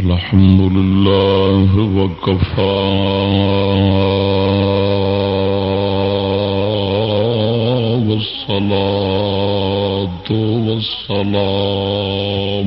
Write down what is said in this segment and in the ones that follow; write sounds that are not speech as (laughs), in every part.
الحمد لله وكفى والصلاة والسلام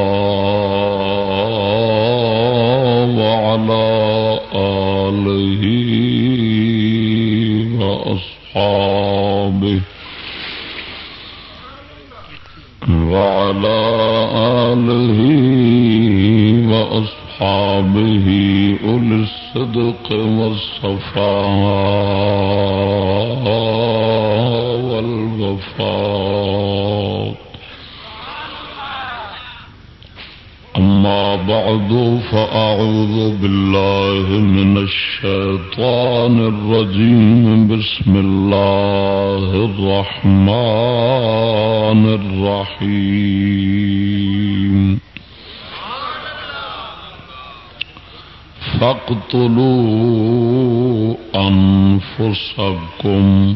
وعلى آله وأصحابه أولي الصدق والصفاء والغفاق أما بعد فأعوذ بالله من الشيطان الرجيم. بسم الله الرحمن الرحيم. فاقتلوا أنفسكم. فاقتلوا أنفسكم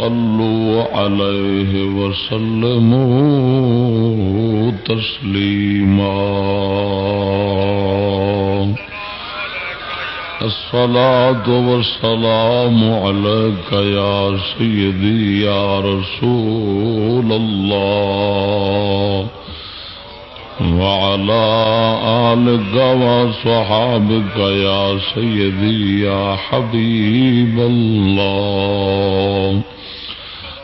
صلوا عليه وسلموا تسليما الصلاة والسلام عليك يا سيدي يا رسول الله. وعلى آلك وصحابك يا سيدي يا حبيب الله.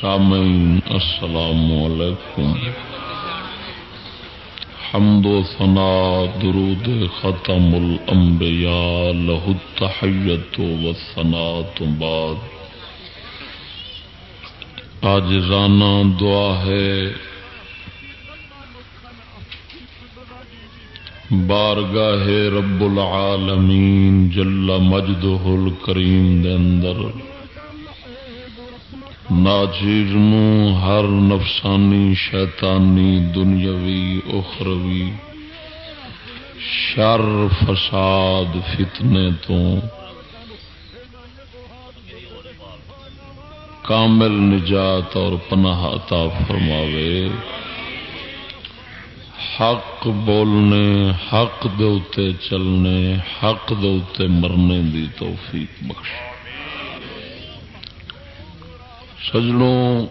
سامعین، السلام علیکم۔ حمد و ثنا، درود ختم الانبیاء، لہ التحیت و ثنا بعد۔ آج رانا دعا ہے۔ بارگاہ رب العالمین جل مجدہ الکریم دے اندر۔ ناچیر ہر نفسانی، شیطانی، دنیاوی، اخروی۔ شر، فساد، فتنے تو کامل نجات اور پناہ عطا فرماوے۔ حق بولنے، حق دوتے چلنے، حق دوتے مرنے دی توفیق بخش سجنوں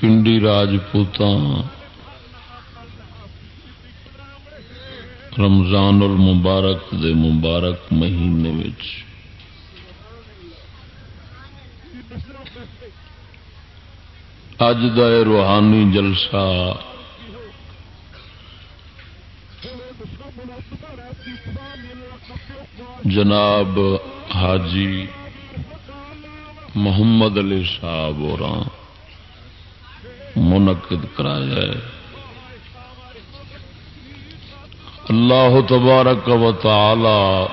پنڈی راجپوت رمضان المبارک دے مبارک مہینے وچ۔ اج دا روحانی جلسہ جناب حاجی محمد علی صاحب اور منعقد کرایا ہے۔ اللہ تبارک و تعالی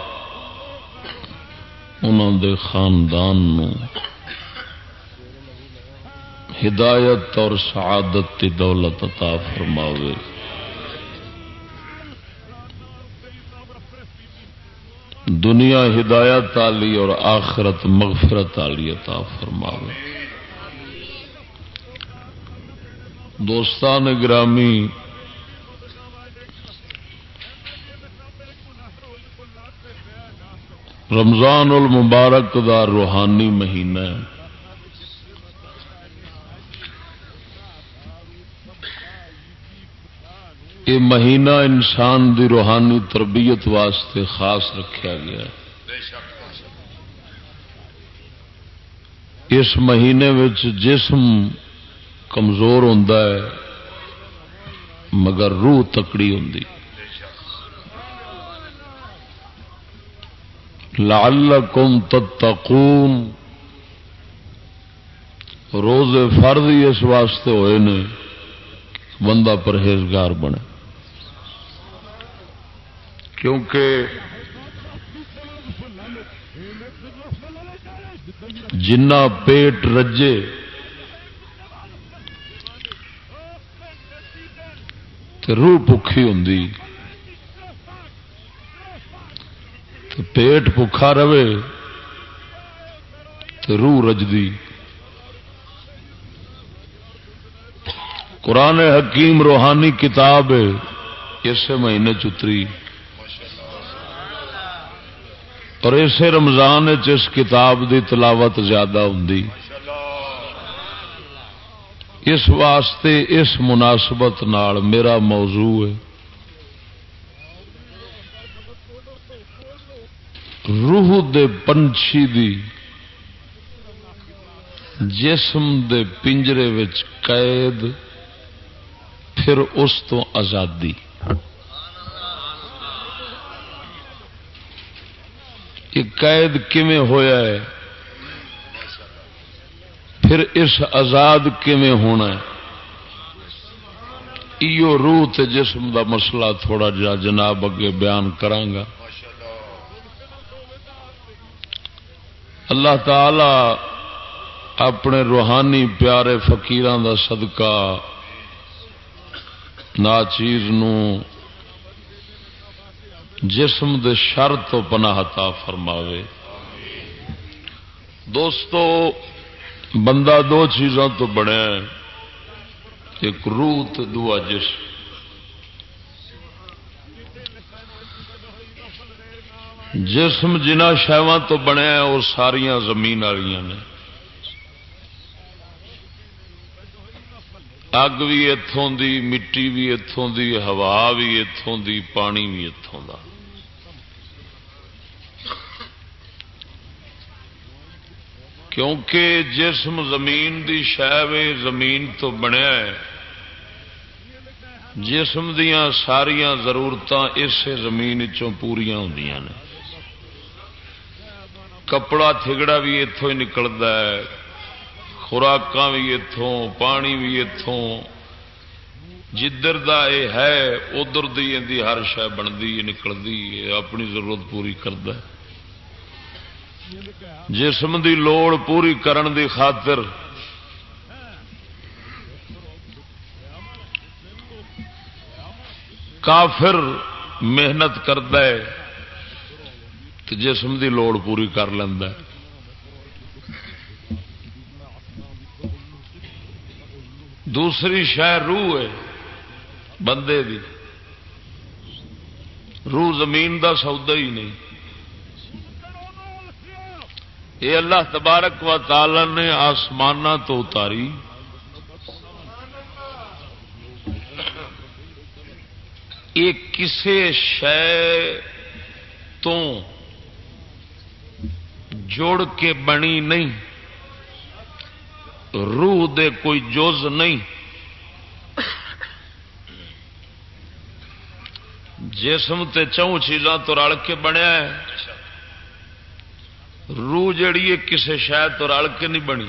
انہوں دے خاندان نو ہدایت اور سعادت کی دولت عطا فرماوے۔ دنیا ہدایت علی اور آخرت مغفرت علی عطا فرماوے۔ دوستان گرامی، رمضان المبارک دا روحانی مہینہ یہ مہینہ انسان دی روحانی تربیت واسطے خاص رکھا گیا اس مہینے جسم کمزور ہوں مگر روح تکڑی ہوں لعلکم تتقون۔ روز فرد ہی اس واسطے ہوئے نے، بندہ پرہیزگار بنے۔ کیونکہ جنا پیٹ رجے تو روح بکھی ہوں پیٹ بکھا رہے تو روح رجدی۔ قرآن حکیم روحانی کتاب اس مہینے چتری۔ اور اسے رمضان اس کتاب دی تلاوت زیادہ ہوں اس واسطے اس مناسبت نال میرا موضوع ہے۔ روح دے پنچھی دی جسم دے پنجرے وچ قید، پھر اس تو آزادی۔ یہ قید کیویں ہویا ہے؟ پھر اس آزاد کیویں ہونا ہے؟ ایو روح تے جسم دا مسئلہ تھوڑا جا جناب اگے بیان کرانگا۔ اللہ تعالی اپنے روحانی پیارے فقیران دا صدقہ، ناچیز نو جسم دے شر تو پناہ تا فرماوے۔ دوستو، بندہ دو چیزوں تو بنے ایک روح تو دعا جسم۔ جسم جنہ شہواں تو بنیا وہ ساریا زمین والی نے۔ اگ بھی اتوں دی، مٹی بھی اتوں دی، ہوا بھی اتوں دی، پانی بھی اتوں کا کیونکہ جسم زمین دی شہ زمین تو بنیا ہے۔ جسم دیا ساریا ضرورت اس زمین پوریا ہوں نے۔ کپڑا تھگڑا بھی اتوں ہی نکلتا ہے۔ خوراک بھی اتوں پانی بھی اتوں جدھر دا اے ہے، ادھر دی ہر شہ بنتی نکلتی اپنی ضرورت پوری کرتا ہے۔ جسم دی لوڑ پوری کرن دی خاطر کافر محنت کرد جسم دی لوڑ پوری کر لینا دوسری شہ روح ہے، بندے دی۔ روح زمین دا سودا ہی نہیں۔ یہ اللہ تبارک و تعالی نے آسمان تو اتاری۔ یہ کسی شے تو جوڑ کے بنی نہیں۔ روح دے کوئی جوز نہیں۔ جسم تے چون چیزاں تو رل کے بنیا ہے۔ روح جیڑی ہے کسی شاید تو رل کے نہیں بنی۔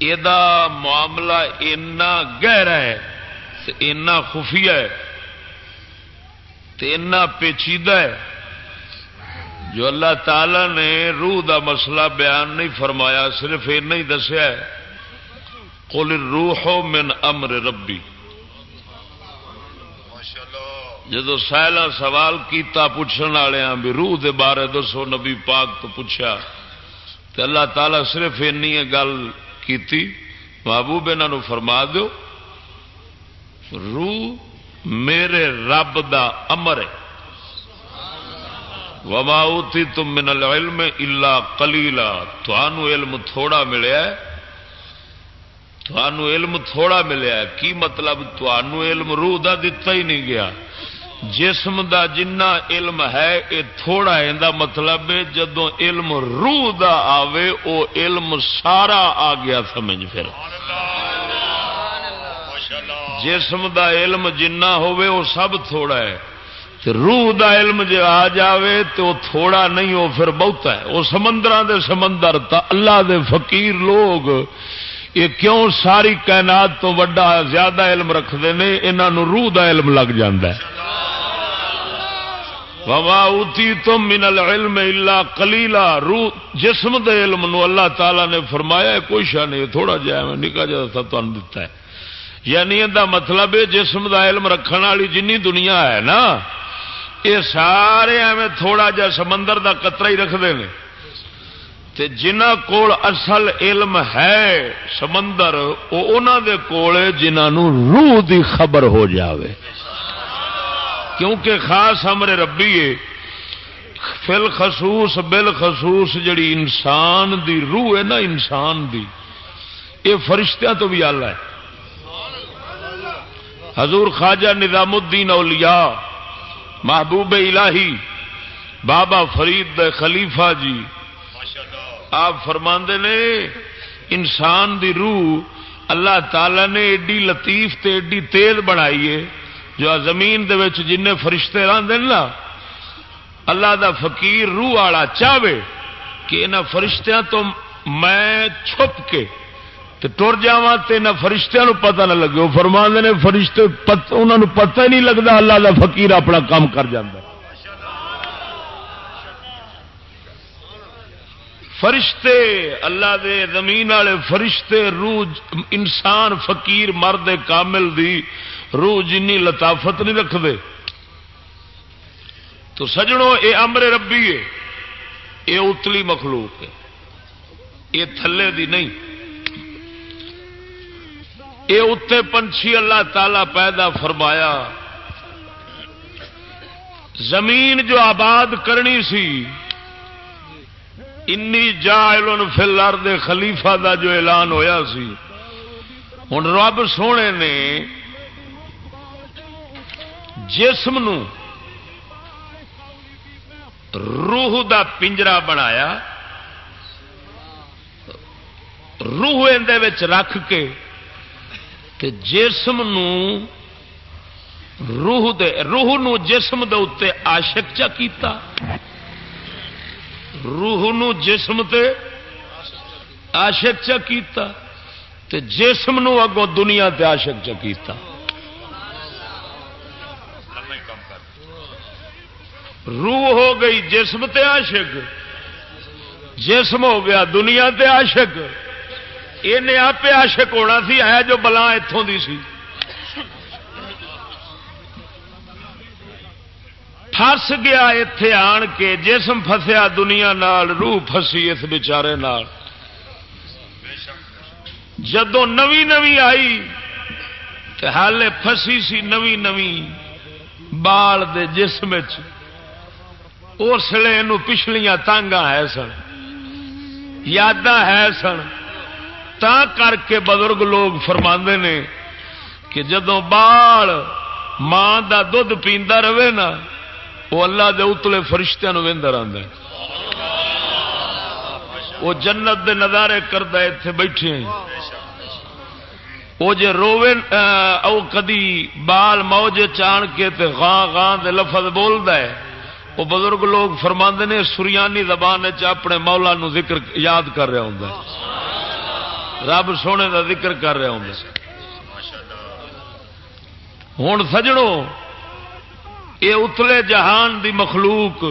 یہ معاملہ اینا گہرا ہے اینا خفیہ ہے اینا پیچیدہ ہے۔ جو اللہ تعالی نے روح دا مسئلہ بیان نہیں فرمایا، صرف اینا ہی دسیا ہے۔ قل روح من امر ربی جدو سہلا سوال کیتا پوچھنے والے بھی روح دے بارے دسو، نبی پاک تو پوچھا۔ تو اللہ تعالی صرف این گل کی محبوب انہوں فرما دو روح میرے رب دا امر ہے۔ وما اوتی تم من العلم الا کلیلا علم تھوڑا ملیا علم تھوڑا ملیا کی مطلب؟ علم روح دا دتا ہی نہیں گیا۔ جسم دا جنہ علم ہے یہ تھوڑا یہ مطلب جدو علم روح دا آوے، او علم سارا آ گیا سمجھ پھر۔ جسم دا علم جنہ ہوئے وہ سب تھوڑا ہے۔ روح دا علم جو آ جاوے تو وہ تھوڑا نہیں وہ پھر بہت ہے۔ وہ سمندر دے سمندر تا اللہ دے فقیر لوگ، یہ کیوں ساری کائنات تو وڈا زیادہ علم رکھتے ہیں انہوں روح دا علم لگ جاندہ ہے۔ وما اوتی تم من العلم الا کلیلا روح، جسم دے علم نو اللہ تعالی نے فرمایا کوئی شا نہیں، تھوڑا جا میں نکا جا تھا تمہیں دتا ہے۔ یعنی یہ مطلب ہے، جسم دا علم رکھنے والی جنی دنیا ہے نا، یہ سارے ایویں تھوڑا جا سمندر دا قطرہ ہی رکھتے ہیں جنہ کول اصل علم ہے سمندر، وہ دے کول جنہوں روح دی خبر ہو جاوے۔ کیونکہ خاص ہمارے ربی ہے، فل خصوص بل خصوص جڑی انسان دی روح ہے نا، انسان دی۔ یہ فرشتیاں تو بھی آلہ ہے۔ حضور خواجہ نظام الدین اولیاء، محبوب الہی، بابا فرید خلیفہ جی۔ آپ فرما نے، انسان دی روح اللہ تعالی نے ایڈی لطیف تے ایڈی تیز بنائی ہے۔ جو زمین دے وچ جن فرشتے رہتے نا، اللہ دا فقیر روح والا چاہے کہ انہوں فرشتیاں تو میں چھپ کے ٹر جا تو فرشتوں پتہ نہ لگے۔ وہ فرما نے، فرشتے انہوں پتہ نہیں لگتا اللہ کا فقیر اپنا کام کر فرشتے، اللہ دے زمین والے فرشتے، روح، انسان، فقیر، مرد، کامل دی روح جن لطافت نہیں رکھتے تو سجڑوں یہ امر ربی ہے۔ یہ اتلی مخلوق ہے۔ یہ تھلے دی نہیں۔ یہ اتنے پنچھی اللہ تعالی پیدا فرمایا۔ زمین جو آباد کرنی سی، انی جائل فل ارد خلیفہ دا جو اعلان ہویا سی۔ ہوں رب سونے نے جسم نو روح دا پنجرا بنایا، روح اندر رکھ کے تے جسم نو روح دے، روح نو جسم دے اتے عاشق چا کیتا۔ روح نو جسم تے عاشق چا کیتا۔ تے جسم نو اگوں دنیا تے عاشق چا کیتا۔ روح ہو گئی، جسم تے عاشق۔ جسم ہو گیا، دنیا تے عاشق۔ یہ آپ عاشق ہونا سی، ہے جو بلا اتوں دی سی۔ فس گیا اتے آن کے، جسم فسیا دنیا نال، روح فسی اس بچارے نال۔ جدو نوی نوی آئی تو حالے فسی سی نوی نوی بال دے جسم چ اس لیے پچھلیاں تانگا ہے سن، یاداں ہے سن۔ تا کر کے بزرگ لوگ فرما نے کہ جدو بال ماں کا دھد پیندا رہے نا، وہ اللہ دے اتلے فرشتوں رہتا وہ جنت دے نظارے کرتا اتے بیٹھے وہ جے روے او کدی بال موج چان کے تے غاں غاں دے لفظ بولتا ہے۔ وہ بزرگ لوگ فرما نے، سریانی زبان اپنے مولا نو ذکر یاد کر رہا ہوں رب سونے کا ذکر کر رہا ہوں ہوں سجڑوں یہ اتلے جہان دی مخلوق،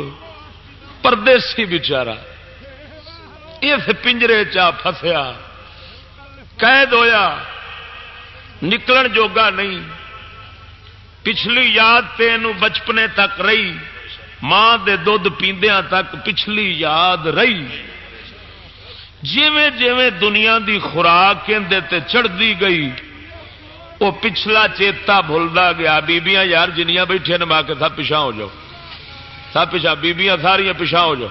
پردیسی بچارا اس پنجرے چا فسیا قید ہویا، نکلن جوگا نہیں۔ پچھلی یاد تین بچپنے تک رہی۔ ماں دے دھد پیندیاں تک پچھلی یاد رہی۔ جیویں جیویں دنیا دی خوراک تے چڑھتی گئی وہ پچھلا چیتا بھولتا گیا۔ بیبیاں یار جنیاں بیٹھے نما کے سب پچھا ہو جاؤ۔ سب پچھا بیبیاں ساریا پچھا ہو جاؤ۔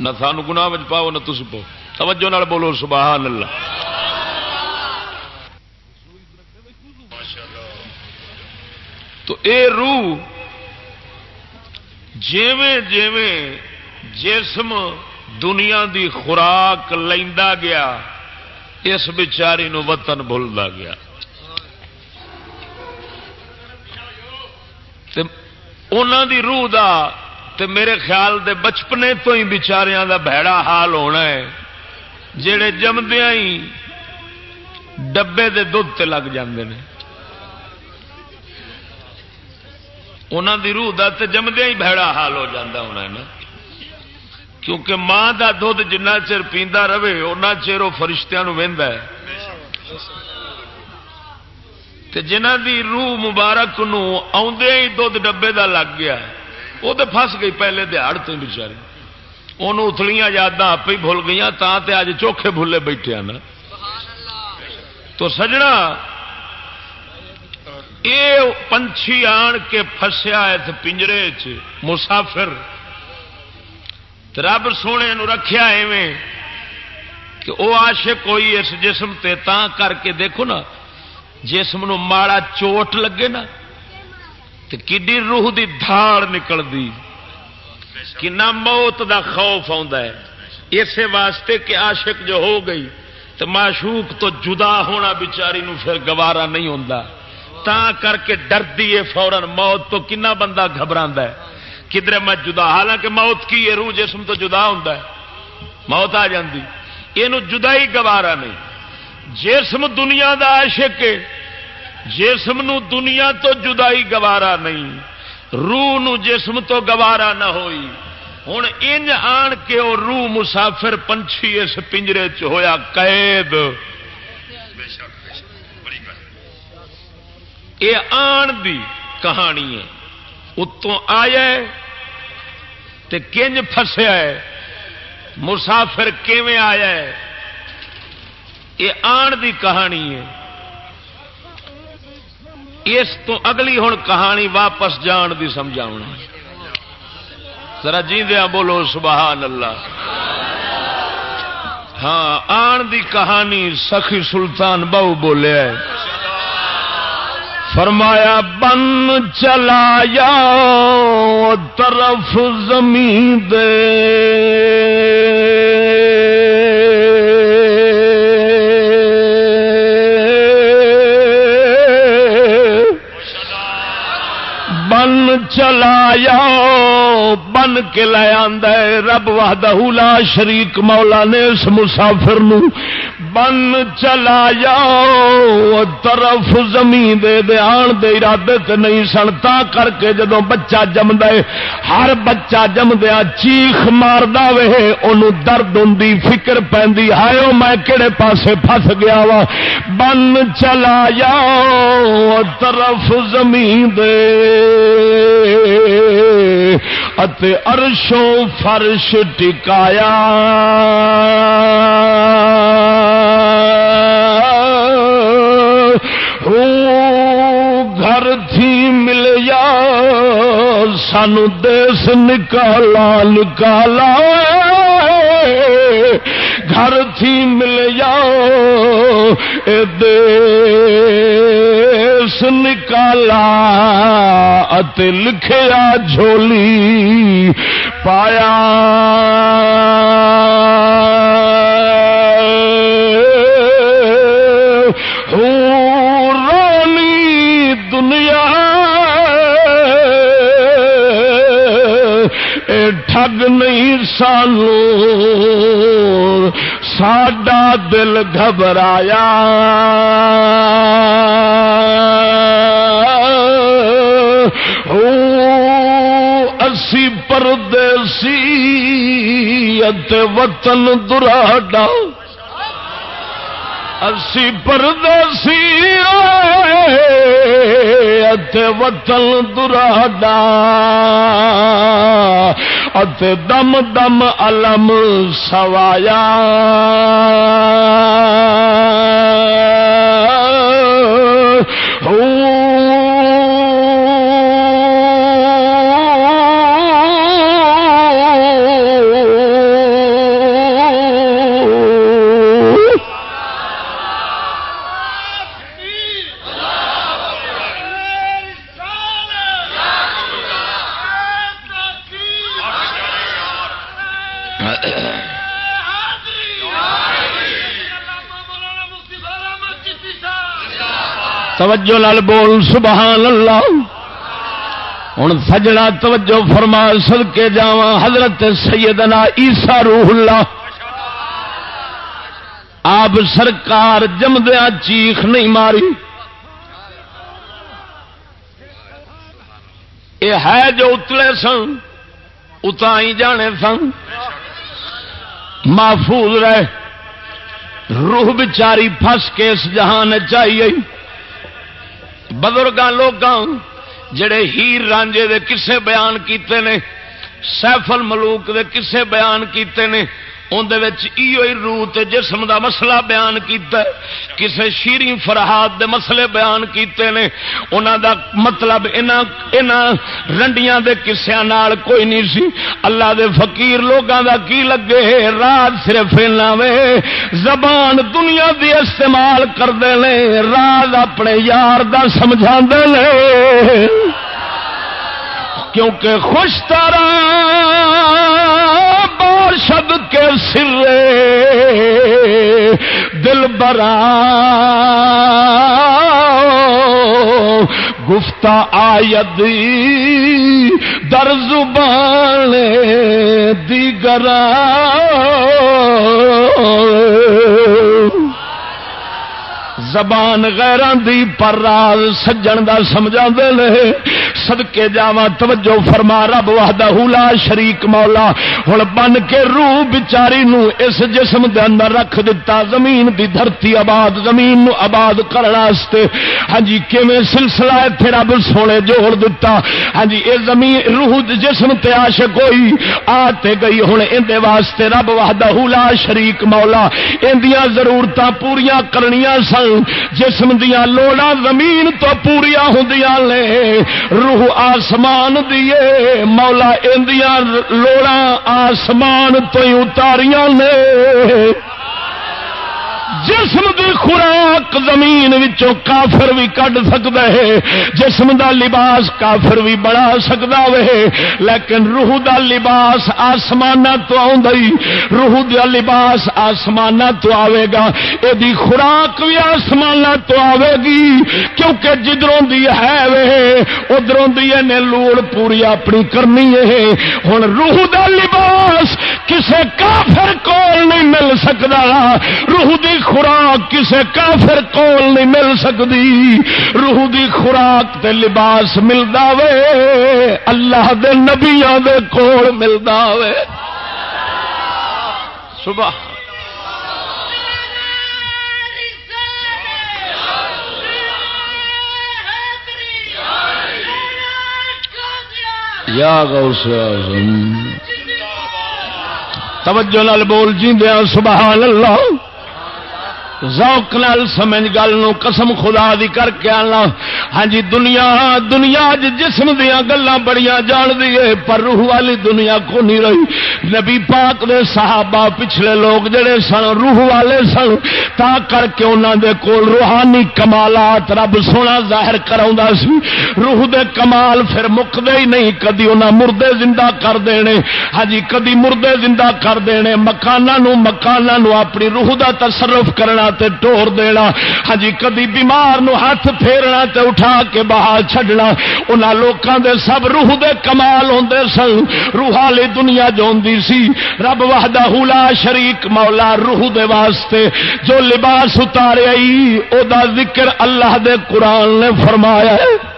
نہ سانو گنا پاؤ، نہ تس پاؤ۔ توجہ نال بولو، سبحان اللہ۔ تو اے روح جیویں جیویں جسم دنیا دی خوراک لینا گیا، اس بچاری نو وطن بھولتا گیا۔ دی روح دا تے میرے خیال دے بچپنے تو ہی بچاریاں دا بھڑا حال ہونا ہے۔ جڑے جمدیا ہی ڈبے دے دھد تے لگ جاندے نے۔ انہوں دی روح دا تے جمدیا ہی بھڑا حال ہو جاتا ہونا ہے نا۔ کیونکہ ماں دا دھد جنہ چر پیندا رہے اُنہ چر وہ فرشتیاں وہدا ہے۔ تے جنہ دی روح مبارک نو آدھے ہی دھد ڈبے دا لگ گیا وہ تو فس گئی پہلے دہاڑ تو بچارے ان اتلیاں یاداں آپ ہی بھول گئی تا تے اج چوکھے بھولے بیٹھے نا۔ تو سجنا یہ پنچھی آن کے فسیا اس پنجرے چ۔ مسافر۔ رب سونے نو رکھیا ایویں کہ وہ عاشق کوئی اس جسم تے تا کر کے دیکھو نا، جسم نو ماڑا چوٹ لگے نا تو کڈی روح دی دھاڑ نکلتی کنا موت دا خوف ہے۔ اسی واسطے کہ عاشق جو ہو گئی تو معشوق تو جدا ہونا بچاری نو پھر گوارا نہیں ہوتا تا کر کے ڈردی ہے فورن موت تو کنا بندہ گھبرا ہے؟ کدھر میں جدا؟ حالانکہ موت کی ہے روح جسم تو جدا ہوں موت آ جاتی یہ جدا ہی گوارا نہیں۔ جسم دنیا دا عاشق ہے۔ جسم نو دنیا تو جدائی گوارا نہیں۔ روح نو جسم تو گوارا نہ ہوئی۔ ہوں انج آن کے وہ روح مسافر پنچھی اس پنجرے چ ہویا قید۔ یہ آن دی کہانی ہے۔ اتوں آیا تے کنج فسیا ہے۔ مسافر کیویں آیا ہے؟ یہ آن دی کہانی ہے۔ اس تو اگلی ہوں کہانی واپس جان دی سمجھا ذرا جیندیا بولو سبحان اللہ ہاں آن دی کہانی سخی سلطان بہو بولے فرمایا، بن چلایا طرف زمین دے۔ چلایا، بن کے لے رب وحدہ لا شریک مولا نے اس مسافر نو بن چلایا طرف زمین دے دے آن دے ارادے تے نہیں سن، تا کر کے جدو بچہ جم دے ہر بچہ جم دیا چیخ ماردا وے، اونوں درد ہوندی، فکر پیندی، ہائے میں کہڑے پاسے پھس گیا وا بن چلایا طرف زمین دے۔ ارشوں فرش ٹکایا۔ گھر تھی مل یا سانو دیس نکالا نکالا۔ گھر تھی مل جاؤ دیس نکالا لکھیا جھولی پایا۔ ٹھگ نہیں سانو۔ ساڈا دل گھبرایا۔ اسی پردیسی وطن دراڈا۔ اسی پردیسی اتے وطن دراڈا۔ ات دم دم علم سوایا۔ توجہ لال بول سبحان اللہ ہوں سجنا توجہ فرما سل کے جا حضرت سیدنا عیسا روح اللہ۔ آپ سرکار جمدیا چیخ نہیں ماری۔ یہ ہے جو اتلے سن اتا ہی جانے سن۔ محفوظ رہے۔ روح بچاری پس کے اس جہان چاہیے۔ بزرگ لوگ جڑے ہیر رانجے دے کسے بیان کیتے نے سیفل ملوک دے کسے بیان کیتے نے اندر روح تے جسم دا مسئلہ بیان کیتا ہے۔ کسے شیری فرحات دے مسئلے بیان کیتے نے۔ انہاں دا مطلب رنڈیاں دے کسیاں نال کوئی نہیں سی۔ اللہ دے فقیر لوگاں دا کی لگے؟ رات صرف وے۔ زبان دنیا دی استعمال کرتے ہیں راز اپنے یار دا سمجھا لے کیونکہ خوش تارا ارشد کے سر دل برا گفتا آید در زبان دیگر زبان غیران دی پر راز سجن دا سمجھا دے لے صدقے جاوا توجہ فرما، رب وحدہ لا شریک مولا۔ ہن بن کے روح بیچاری نو اس جسم دے اندر رکھ دتا، زمین دی دھرتی آباد، زمین نو آباد کرنے واسطے۔ ہاں جی کیویں سلسلہ ایتھے رب سونے جوڑ دتا۔ ہاں جی اے زمین، روح جسم تے عاشق ہوئی، آ تے گئی۔ ہن ایندے واسطے رب وحدہ لا شریک مولا۔ ایندیاں ضرورتاں پوریاں کرنیاں سن۔ جسم دیا لوڑا زمین تو پوریا ہوں لے روح آسمان دیے مولا اندیاں لوڑا آسمان تو اتاریاں نے۔ جسم دی خوراک زمین وچوں کافر بھی کڈ سکتا ہے، جسم دا لباس کافر بھی بنا سکتا وے۔ لیکن روح دا لباس آسمان تو آئی روح دا لباس آسمان تو آئے گا۔ یہ خوراک بھی آسمان تو آئے گی، کیونکہ جدروں دی ہے وے، ادھروں دی نے لوڑ پوری اپنی کرنی ہے۔ ہوں روح دا لباس کسے کافر کول نہیں مل سکتا روح دی خوراک کسے کافر کول نہیں مل سکتی روح دی خوراک تے لباس ملتا وے۔ اللہ دے نبیا دے کول ملتا وے۔ صبح یا غوث اعظم۔ توجہ نال بول جی دیا سبحان اللہ۔ ذوق نال سمجھ گل نو قسم خدا دی کر کے آنا۔ ہاں جی دنیا دنیا جسم دیا گلا بڑی جان دیے پر روح والی دنیا کو نہیں رہی۔ نبی پاک دے صحابہ پچھلے لوگ جڑے سن، روح والے سن، تا کر کے انہوں دے کول روحانی کمالات رب سونا ظاہر کرا سی۔ روح دے کمال پھر مکدے ہی نہیں، کدی انہیں مردے زندہ کر دینے۔ ہاں جی کدی مردے زندہ کر دینے۔ مکانہ نو مکانہ نو اپنی روح دا تصرف کرنا تے ٹور دینا۔ ہاں جی کدی بیمار نو ہاتھ پھیرنا تے اٹھا کے باہر چھڈنا۔ انہاں لوکاں دے سب روح دے کمال ہوندے سن۔ روح والی دنیا جوندی سی، رب وحدہ لا شریک مولا روح دے واسطے۔ جو لباس اتارے او دا ذکر اللہ دے قرآن نے فرمایا ہے۔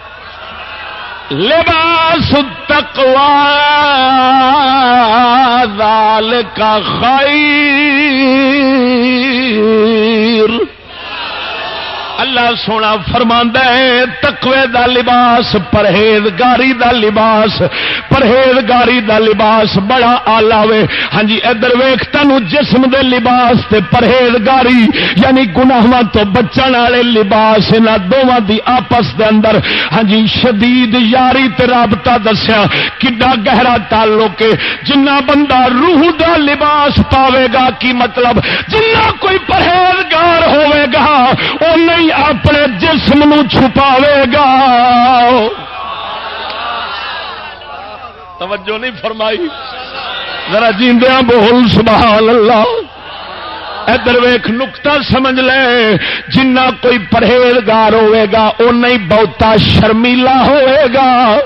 لباس تقوا ذالک خیر اللہ سونا فرما ہے تکوے دا لباس، پرہیزگاری دا لباس، پرہیزگاری دا لباس بڑا آلہ وے۔ ہاں جی ادھر ویخ تین جسم دے لباس تے پرہیزگاری یعنی گناہ تو بچن والے لباس یہاں دونوں دی آپس دے اندر۔ ہاں جی شدید یاری تے رابطہ دسیا، کڈا گہرا تعلق ہے۔ جنہ بندہ روح دا لباس پاوے گا، کی مطلب؟ جنہ کوئی پرہیزگار ہوئے گا وہ نہیں اپنے جسم نو چھپاوے گا۔ توجہ نہیں فرمائی۔ ذرا جیندیا بول، سبحان اللہ۔ ادھر ویخ نکتا سمجھ لے۔ جنہ کوئی پرہیزگار ہوئے گا او نہیں بہتا شرمیلا ہوئے گا۔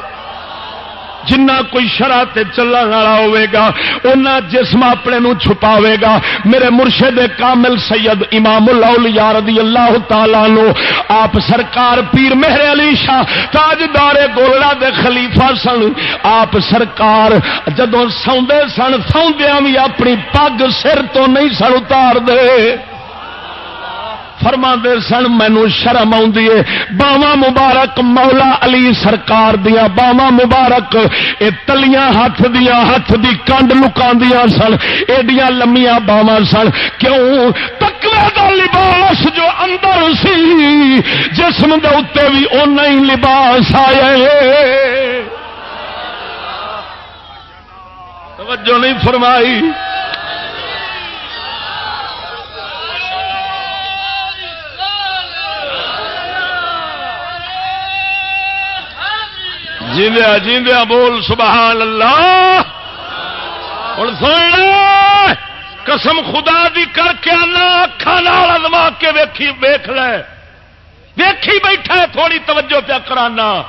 جنہ کوئی شرح چلن والا ہوئے گا اونا جسم اپنے نو چھپاوے گا۔ میرے مرشد کامل سید امام الاولیاء رضی اللہ تعالی نو آپ سرکار پیر مہر علی شاہ تاجدار گولڑا دے خلیفہ سن۔ آپ سرکار جدو سوندے سن، سوندیاں بھی اپنی پگ سر تو نہیں سن اتار دے۔ فرما دے سن مینو شرم آئی باوا مبارک مولا علی سرکار دیا باوا مبارک اے تلیاں ہاتھ دیا ہاتھ دی کنڈ لکا سن۔ ایڈیاں لمیاں باوا سن۔ کیوں؟ تکوے دا لباس جو اندر سی، جسم دے اتنے بھی اُن ہی لباس آئے توجہ نہیں فرمائی۔ جیندیا جیندیا بول سبحان اللہ۔ ہوں سن قسم خدا دی کر کے آنا اکھان ازما کے ویکھی ویخ لے۔ ویکھی بیٹھا ہے، تھوڑی توجہ پیا کرانا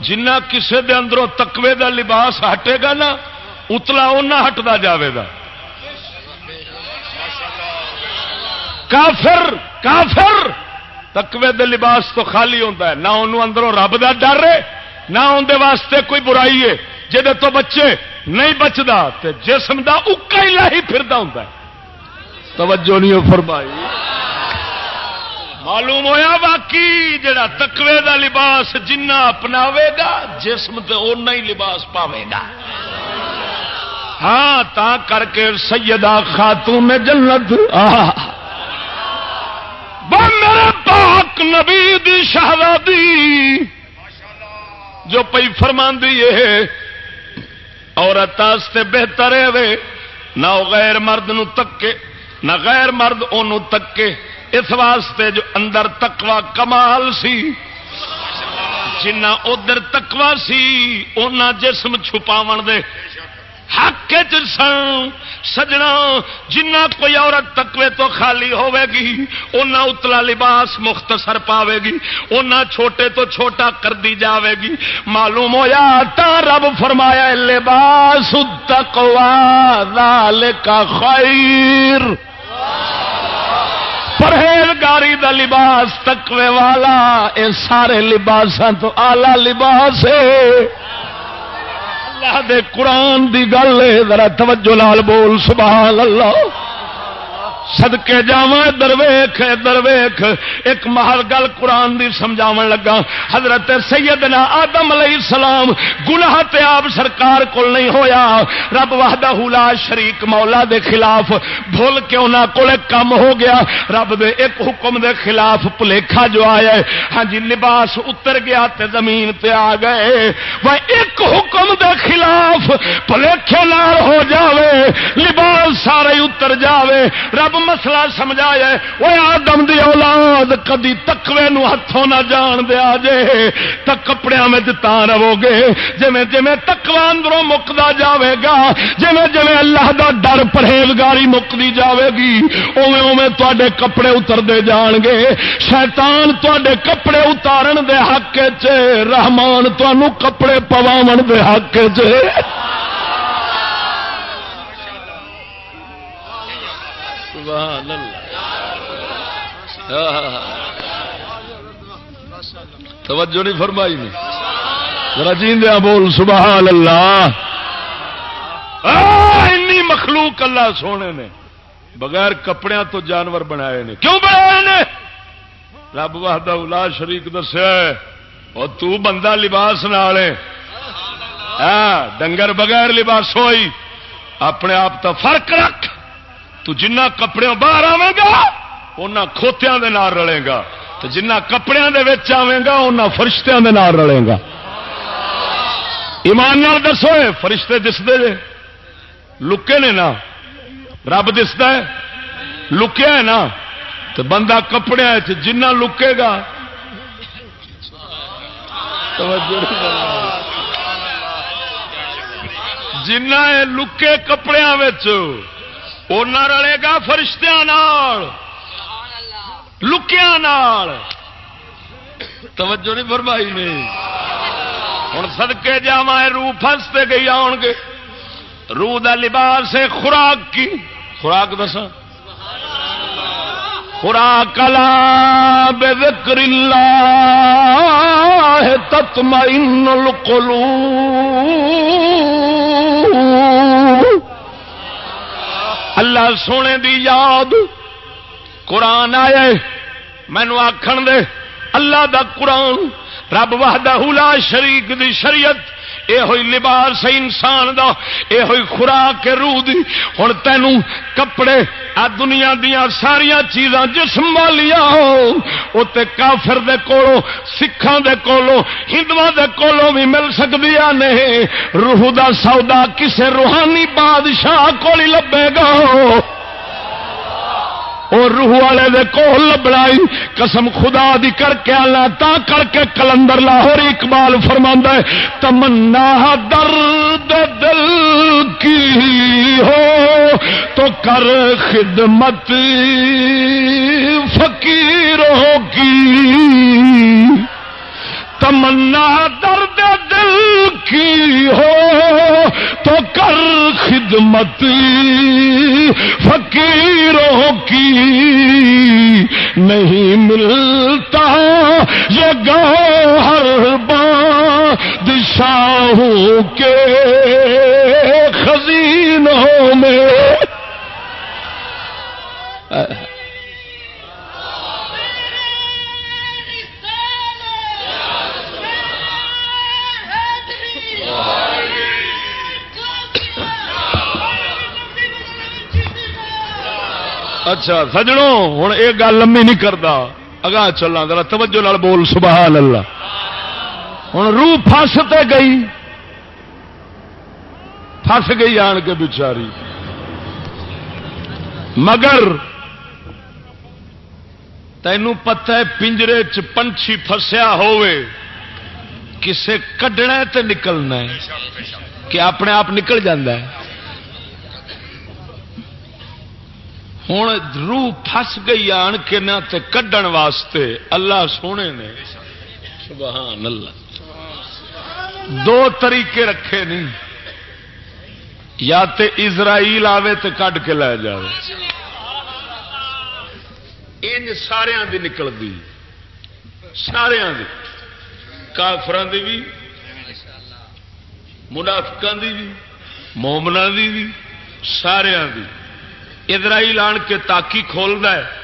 جنہ کسے دے اندروں تکوے دا لباس ہٹے گا نا، اتلا اُنہ ہٹتا جاوے گا۔ کافر کافر! تکوے دے لباس تو خالی ہوتا ہے، نہ انہوں اندروں رب دا ڈر ہے نہ اندر واسطے کوئی برائی ہے جہد تو بچے نہیں بچتا تو جسم کا اکا ہی لاہی پھر ہوں توجہ نہیں فرمائی۔ معلوم ہویا باقی جڑا تکوے دا لباس جنہ اپناوے گا، جسم تے اُنہ ہی لباس پاوے گا۔ ہاں تا کر کے سیدہ خاتون میں جنت میرے پاک نبی دی شہزادی۔ جو پی فرما ہے، عورت بہتر ہے نہ غیر مرد نو تکے، نہ غیر مرد ان تکے۔ اس واسطے جو اندر تکوا کمال سی جنا ادھر تکوا سی اونا جسم چھپاو دے۔ حق سن سجنا جنا کوئی عورت تکوے تو خالی ہوے گی اُنہ اتلا لباس مختصر پاوے گی اُنہ چھوٹے تو چھوٹا کر دی جاوے گی۔ معلوم ہویا، تا رب فرمایا، لباس تکوا ذالک خیر۔ پرہیزگاری دا لباس تکوے والا، اے سارے لباساں تو آلہ لباس ہے۔ اللہ دے قرآن دی گل ہے ذرا توجہ لال بول سبحان اللہ۔ سدکے جا درویخ درویخ ایک محل گل قرآن دی سمجھا لگا۔ حضرت سیدنا آدم علیہ السلام گناہ تے آپ سرکار کو نہیں ہویا۔ رب وحدہ لا شریک مولا دے خلاف بھول کے انہوں کو کم ہو گیا۔ رب دے ایک حکم دے خلاف پلیکھا جو آیا ہے۔ ہاں جی لباس اتر گیا تے زمین تے آ گئے۔ وہ ایک حکم دے خلاف پلیکھے نال ہو جاوے۔ لباس سارے اتر جاوے۔ رب مسئلہ سمجھایا وہ آدم دی اولاد کدی تکوے نو ہاتھوں نہ جان دیا جے۔ تک کپڑے میں تا رہو گے۔ جویں جویں تکوا اندروں مکدا جاوے گا، جویں جویں اللہ دا ڈر پرہیزگاری مکدی جاوے گی، اوویں اوویں تواڈے کپڑے اتردے جان گے۔ شیطان تواڈے کپڑے اتارن دے حق وچ رحمان تانوں کپڑے پواون دے حق وچ سبحان اللہ۔ توجہ نہیں فرمائی نہیں رجیندیا بول، سبحان اللہ۔ ای مخلوق اللہ سونے نے۔ بغیر کپڑے تو جانور بنائے نے۔ کیوں بنائے نے؟ رب وحدہ الا شریک دسیا اور تو بندہ لباس نال ڈنگر بغیر لباس ہوئی۔ اپنے آپ تو فرق رکھ۔ تو جنہ کپڑے باہر آئے گا ان کھوتیاں دے نال رلے گا۔ تو جنہ کپڑے آئے گا ان فرشتیاں دے نال رلے گا۔ ایمان نال دسو فرشتے دستے جے۔ لکے نے نا۔ رب دستا ہے۔ لکیا ہے نا۔ تو بندہ کپڑے جنہ لکے گا۔ جنہ لکے کپڑے رلے گا فرشتیاں لکیا توجہ نہیں فرمائی نہیں ہوں سدکے جا روح فستے گئی آن گے۔ روح دا لباس ہے خوراک کی۔ خوراک دسا خوراک لا بے ذکر اللہ تطمئن القلوب۔ اللہ سونے دی یاد قرآن آئے مینو آخر دے، اللہ دا قرآن رب وحدہ لا شریک دی شریعت یہ ہوئی لباس انسان دا یہ ہوئی خوراک روح دی۔ ہوں تینوں کپڑے، آ دنیا دیا ساریا چیزاں جسم والیا وہ کافر دے کولو سکھان دے کولو ہندو دے کولو بھی مل سکتی نہیں۔ روح دا سودا کسے روحانی بادشاہ کو لبے گا۔ اور روح والے دے کول لبڑائی، قسم خدا دی کر کے اللہ تا کر کے کلندر لاہور اقبال فرما ہے، تمنا درد دل کی ہو تو کر خدمت فقیروں کی۔ تمنا درد دل کی ہو تو کر خدمت فقیروں کی نہیں ملتا یہ گاؤں ہر بادشاہوں کے خزینوں میں۔ اچھا سجڑوں ہوں یہ گل لمبی نہیں کرتا اگاں چلا ذرا توجہ لال بول، سبحان اللہ۔ ہوں روح فس تے گئی۔ فس گئی آن کے بچاری مگر تینوں پتہ ہے پنجرے چ پنچھی فسیا ہوئے کسے کڈنا تے نکلنا ہے۔ کہ اپنے آپ نکل جاندہ ہے۔ ہوں روح فس گئی آن کے نہ تے کڈن واسطے۔ اللہ سونے نے۔ سبحان اللہ۔ دو طریقے رکھے نہیں۔ یا تے اسرائیل آوے تے کڈ کے لے جائے انج سارا دی نکلتی سارا دی۔ کافران دی بھی۔ منافقان دی بھی۔ مومنا دی بھی۔ سارا دی۔ ادھر آن کے تاکی کھول ہے۔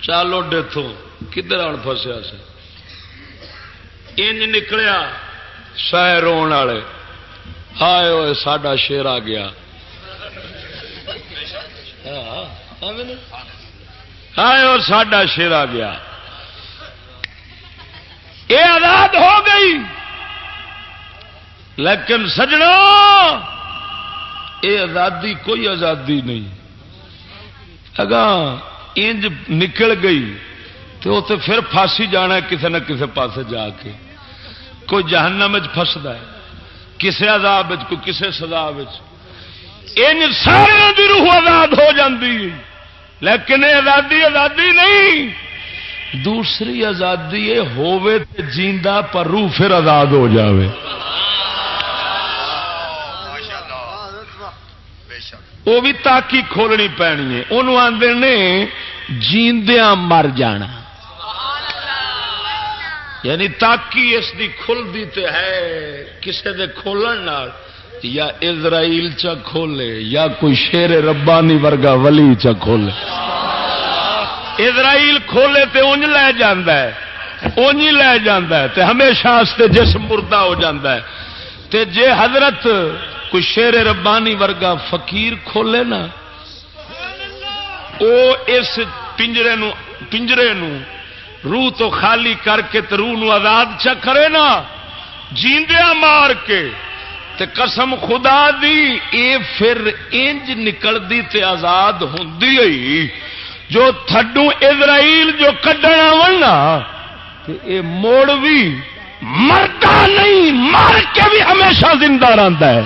چالو ڈیتو کدھر آن فسیا سے انج نکلیا سہ رو والے۔ آئے ہوئے ساڈا شیر آ گیا۔ آئے اور ساڈا شیر آ گیا۔ یہ آزاد ہو گئی۔ لیکن سجنا یہ آزادی کوئی آزادی نہیں۔ اگاں انج نکل گئی تو تو پھر پھانسی جانا کسی نہ کسی پاس جا کے۔ کوئی جہنم فسد ہے کسی عذاب کوئی کسی سزا ان سارے دی روح آزاد ہو جاتی لیکن آزادی آزادی نہیں۔ دوسری آزادی یہ ہوے جیندا پر روح پھر آزاد ہو جاوے۔ وہ بھی تاکی کھولنی پینی ہے۔ انہوں آدھے نے جیندیا مر جانا۔ یعنی تاکی اس دی کھلتی تو ہے کسی دے کھولن یا اسرائیل چا کھولے، یا کوئی شیر ربانی ورگا ولی چا کھولے۔ اسرائیل کھولے تے انج لے جاندہ ہے۔ اونج ہی لے جاندہ ہے۔ تے ہمیشہ استے جسم مردہ ہو جاندہ ہے۔ تے جے حضرت کوئی شیر ربانی ورگا فقیر کھولے نا، او اس پنجرے نو پنجرے نو روح تو خالی کر کے تو روح نو آزاد چا کرے نا جیندیا مار کے۔ تے قسم خدا دی، اے پھر انج نکلدی تے آزاد ہوندی ہوئی۔ جو تھڈو اسرائیل جو کڈنا ورنا تے اے موڑ بھی مرتا نہیں مر کے بھی ہمیشہ زندہ رہتا ہے۔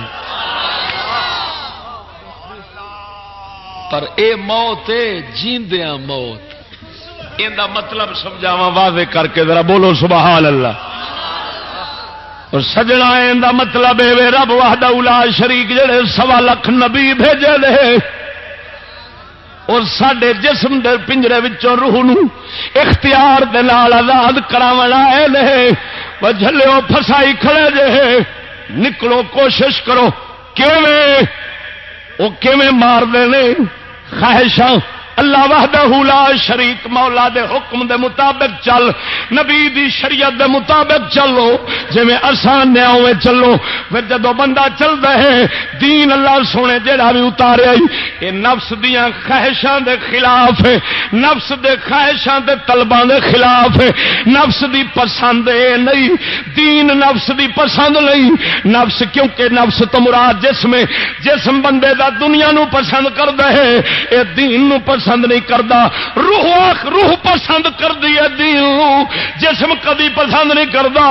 پر اے موت ہے جیندیاں موت۔ ان دا مطلب سمجھاوا واضح کر کے ذرا بولو سبحان اللہ۔ اور سجنا ان مطلب ہے رب واہدہ الا شریک جڑے سوا لکھ نبی بھیجے دے اور سڈے جسم دے پنجرے وچوں روح نو اختیار دے نال آزاد کراون آئے نے۔ وہ جھلیو پھسائی کھڑے جے۔ نکلو کوشش کرو۔ کیویں؟ وہ کیون مار دے خواہشاں اللہ وحدہ لا شریک مولا دے حکم دے مطابق چل، نبی دی شریعت دے مطابق چلو۔ جی آسان نیا چلو، پھر جدو بندہ چلتا ہے، دین اللہ سونے جڑا بھی اتارے یہ نفس دیا خواہشاں دے خلاف ہے۔ نفس دے خواہشاں دے طلباں دے خلاف ہے۔ نفس دی پسند اے نہیں، دین نفس دی پسند نہیں۔ نفس کیونکہ نفس تو مراد جسم جسم بندے دا دنیا نو پسند کرتا ہے، اے دین نو پسند پسند نہیں کرتا روح روح پسند کر دی دین۔ جسم کدی پسند نہیں کرتا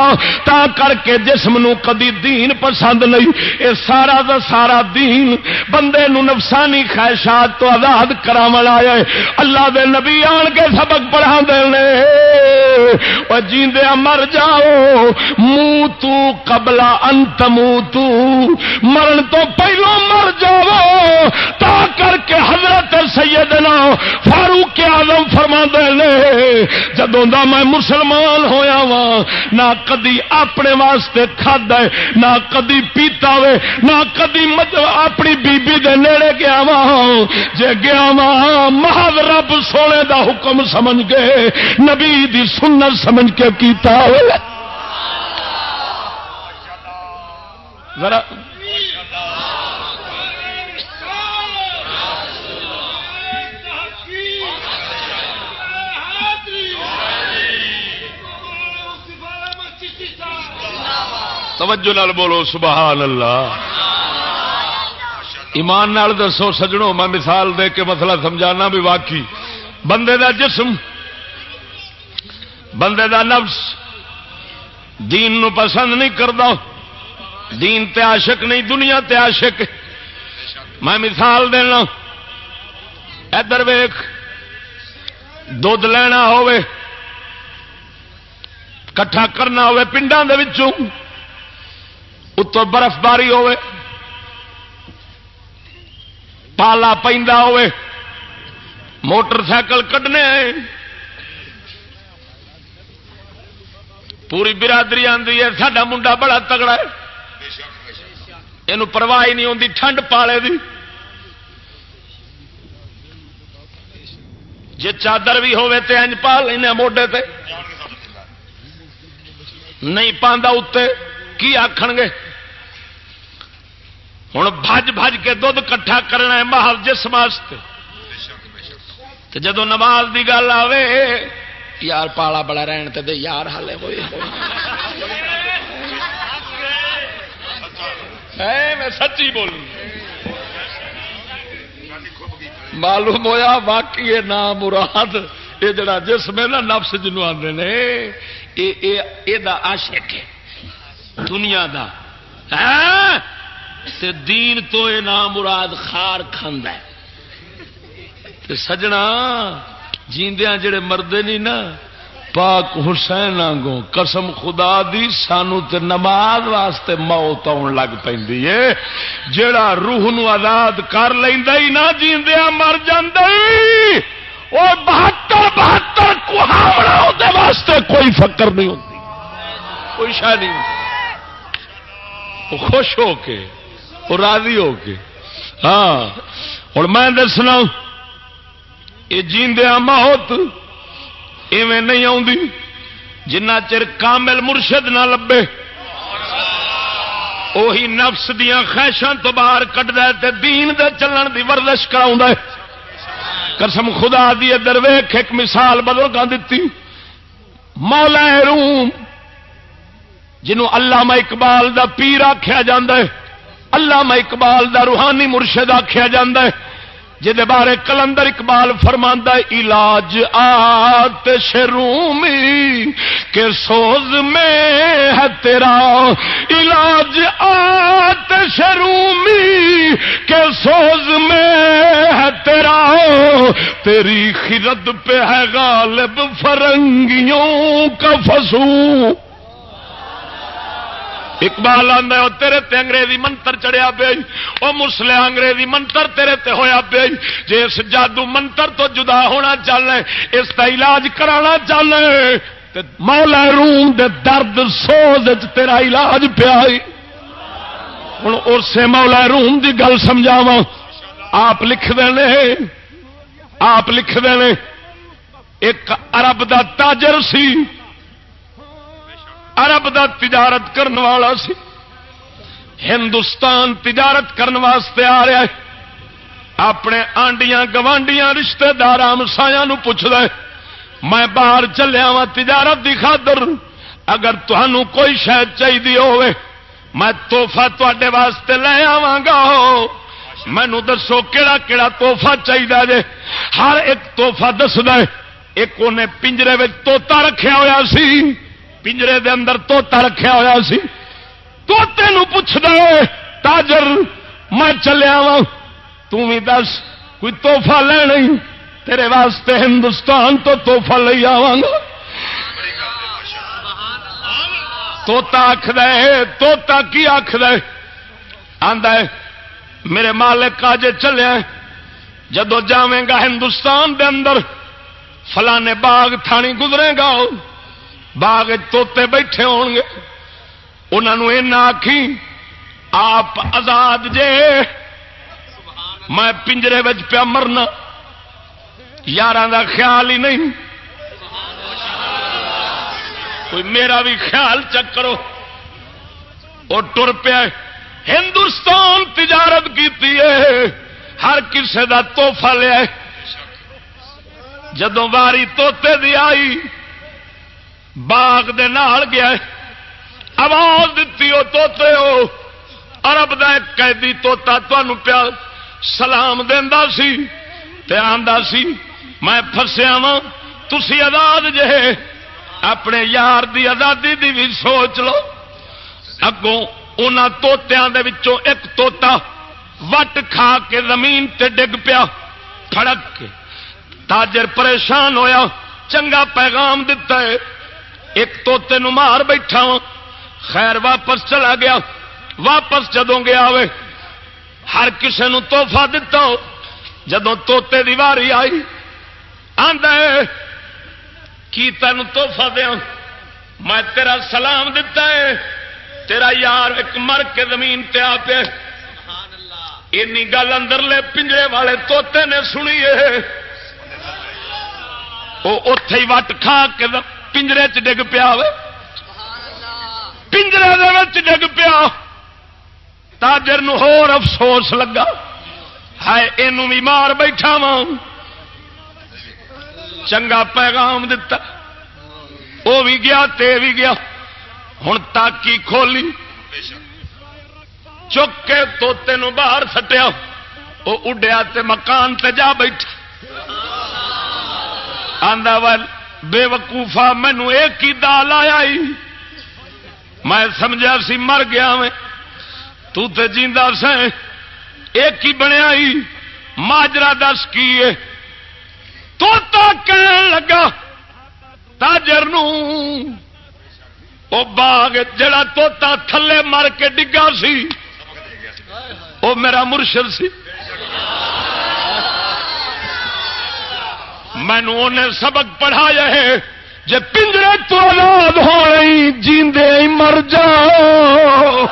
تا کر کے جسم نو کدی دین پسند نہیں۔ اے سارا دا سارا دین بندے نو نفسانی خواہشات تو آزاد کرا آیا اللہ دے نبی آن کے سبق پڑھا دے جیندیا مر جاؤ منہ تو قبلا انت منہ تو مرن تو پہلو مر جاؤ۔ تا کر کے حضرت سیدنا فاروق آزم فرما دے جدوں میں مسلمان ہویا وا نہ کدی اپنے واسطے کھد ہے، نہ کدی پیتا وے، نہ کدی اپنی بیبی دے نیڑے گیا وا جے گیا وا محض رب سونے دا حکم سمجھ کے، نبی دی سنت سمجھ کے کیتا ہوئے ذرا توجہ نال بولو، سبحان اللہ۔ ایمان نال دسو سجڑوں میں مثال دے کے مسئلہ سمجھانا بھی واقعی۔ بندے دا جسم، بندے دا نفس دین نو پسند نہیں کرتا دین تے عاشق نہیں، دنیا تے عاشق۔ میں مثال دینا۔ ادھر ویخ دھد لینا ہوے کٹھا کرنا ہوے پنڈا اتو برف باری ہوے پالا ہوے موٹر سائیکل کڈنے پوری برادری آتی ہے، ساڈا منڈا بڑا تگڑا ہے۔ یہ پرواہ نہیں آتی ٹھنڈ پالے دی۔ جی چادر بھی ہوے تے انج پا لینا موڈے تے۔ نہیں پاندا اتنے کی آخن گے؟ ہوں بج بج کے دھد کٹھا کرنا ہے محل جس واسطے۔ جدو نماز دی گل آوے، یار پالا بڑا رہن تے یار ہالے ہوئے۔ میں سچی بولی معلوم ہوا باقی نا مراد، یہ جڑا جسم ہے نا نفس جنوب آتے ہیں آشک ہے۔ دنیا دا۔ تے دین تو اے نام مراد خار کھاند ہے۔ تے سجنا، جیندیاں جڑے مردے نہیں نا، پاک حسین آنگوں، قسم خدا دی، سانو تے نماز واسطے موت آن لگ پی جڑا روح نو آزاد کر لینا ہی نہ جیندیا مر جی اور بہتر بہتر کوہاوڑا واسطے کوئی فکر نہیں ہوتی کوئی شہ نہیں خوش ہو کے راضی ہو کے۔ ہاں۔ اور میں دسنا، یہ جیندیا موت ایویں نہیں آتی جنہ چر کامل مرشد نہ لبے۔ وہی نفس دیا خواہشاں تو باہر کٹ دے دین دے چلن دی ورزش کرا قسم خدا دی، ادھر ویخ ایک مثال بدل دیتی مولا روم، جنوں علامہ اقبال دا پیر آخیا جا علامہ اقبال دا روحانی مرشد آخیا جا جہد بارے کلندر اقبال فرماندہ علاج آت شرومی کے سوز میں ہے تیرا۔ علاج آت شرومی کے سوز میں ہے تیرا۔ تیری خرد پہ ہے غالب فرنگیوں کا فسوں اقبال آدھا تیرے تے انگریزی منتر چڑیا پی وہ مسلے انگریزی منتر تیرے تے ہویا پی جی اس جادو منتر تو جدا ہونا چل اس کا علاج کرانا چل مولا روم دے درد سوز تیرا علاج پیا ہوں اسے مولا روم دی گل سمجھاوا آپ لکھ دے آپ لکھ دے ایک ارب دا تاجر سی۔ عرب دا تجارت کرن والا سی۔ ہندوستان تجارت کرن واسطے آ رہا ہے۔ اپنے آنڈیاں گوانڈیاں رشتے دار مسایا پوچھ دے میں باہر چلیا وا تجارت کی خاطر، اگر تمہوں کوئی شاید چاہیے ہوے میں توحفہ تے واسطے لے آوا گا۔ مینو دسو کہڑا کہڑا توحفہ چاہیے جے۔ ہر ایک توحفہ دس دے ایک انہیں پنجرے میں توتا رکھا ہوا سی۔ پنجرے دے اندر توتا رکھا ہوا سی۔ توتے پوچھ دے تاجر، میں چلیا وا تھی دس، کوئی توحفہ لینا تیرے واسطے ہندوستان تو توحفہ لے آوا گا۔ توتا آخ دے توتا کی آخ دے آدھا میرے مالک آج چلے جدو جاویں گا ہندوستان دے اندر فلانے باغ تھانی گزرے گا۔ باغ توتے بیٹھے ہون گے انہوں آخی آپ آزاد جے۔ میں پنجرے پیا مرنا۔ یار کا خیال ہی نہیں۔ کوئی میرا بھی خیال چکرو وہ ٹر پیا ہندوستان تجارت کی ہر کسے کا توحفہ لیا جدو باری توتے دی آئی باغ دے نال گیا آواز دیتی وہ توتے ہو ارب ایک قیدی توتا تمہوں پیا سلام دینا سی سی، میں فسیا وا تھی آزاد جے اپنے یار دی آزادی دی بھی سوچ لو۔ اگوں ان توتیا ایک توتا وٹ کھا کے زمین تے ڈگ پیا۔ کھڑک کے تاجر پریشان ہویا۔ چنگا پیغام دتا ہے۔ ایک توتے نو مار بیٹھا خیر واپس چلا گیا۔ واپس جدو گیا وے ہر کسی نو توحفہ دتا ہو جدو توتے دی واری آئی کی تین توحفہ دیا میں تیرا سلام دتا ہے، تیرا یار ایک مر کے زمین تے آ پہ اینی گل اندر لے پنجرے والے توتے نے سنی ہے۔ وہ اتے ہی وٹ کھا کے پنجرے چ ڈگ پیا پنجرے ڈگ پیا۔ تاجر ہور افسوس لگا۔ ہے یہ بھی مار بیٹھا وا چنگا پیغام دتا۔ وہ بھی گیا، تے بھی گیا۔ ہوں تاکی کھولی۔ چک کے توتے باہر سٹیا۔ وہ اڈیا تے مکان تے جا بیٹھا۔ آدھا ول بے وقوفا مینو ایک ہی دال آیا میں سمجھا سی مر گیا میں۔ تو تے جیندا سے ایک ہی بنیا ماجرا دس کی توتا کہنے لگا، تاجر او باغ جڑا توتا تھلے مر کے ڈگا سی۔ وہ میرا مرشد سی۔ مینو انہیں سبق پڑھایا ہے۔ جے پنجرے تو آزاد ہو رہی، جیندے ہی مر جاؤ۔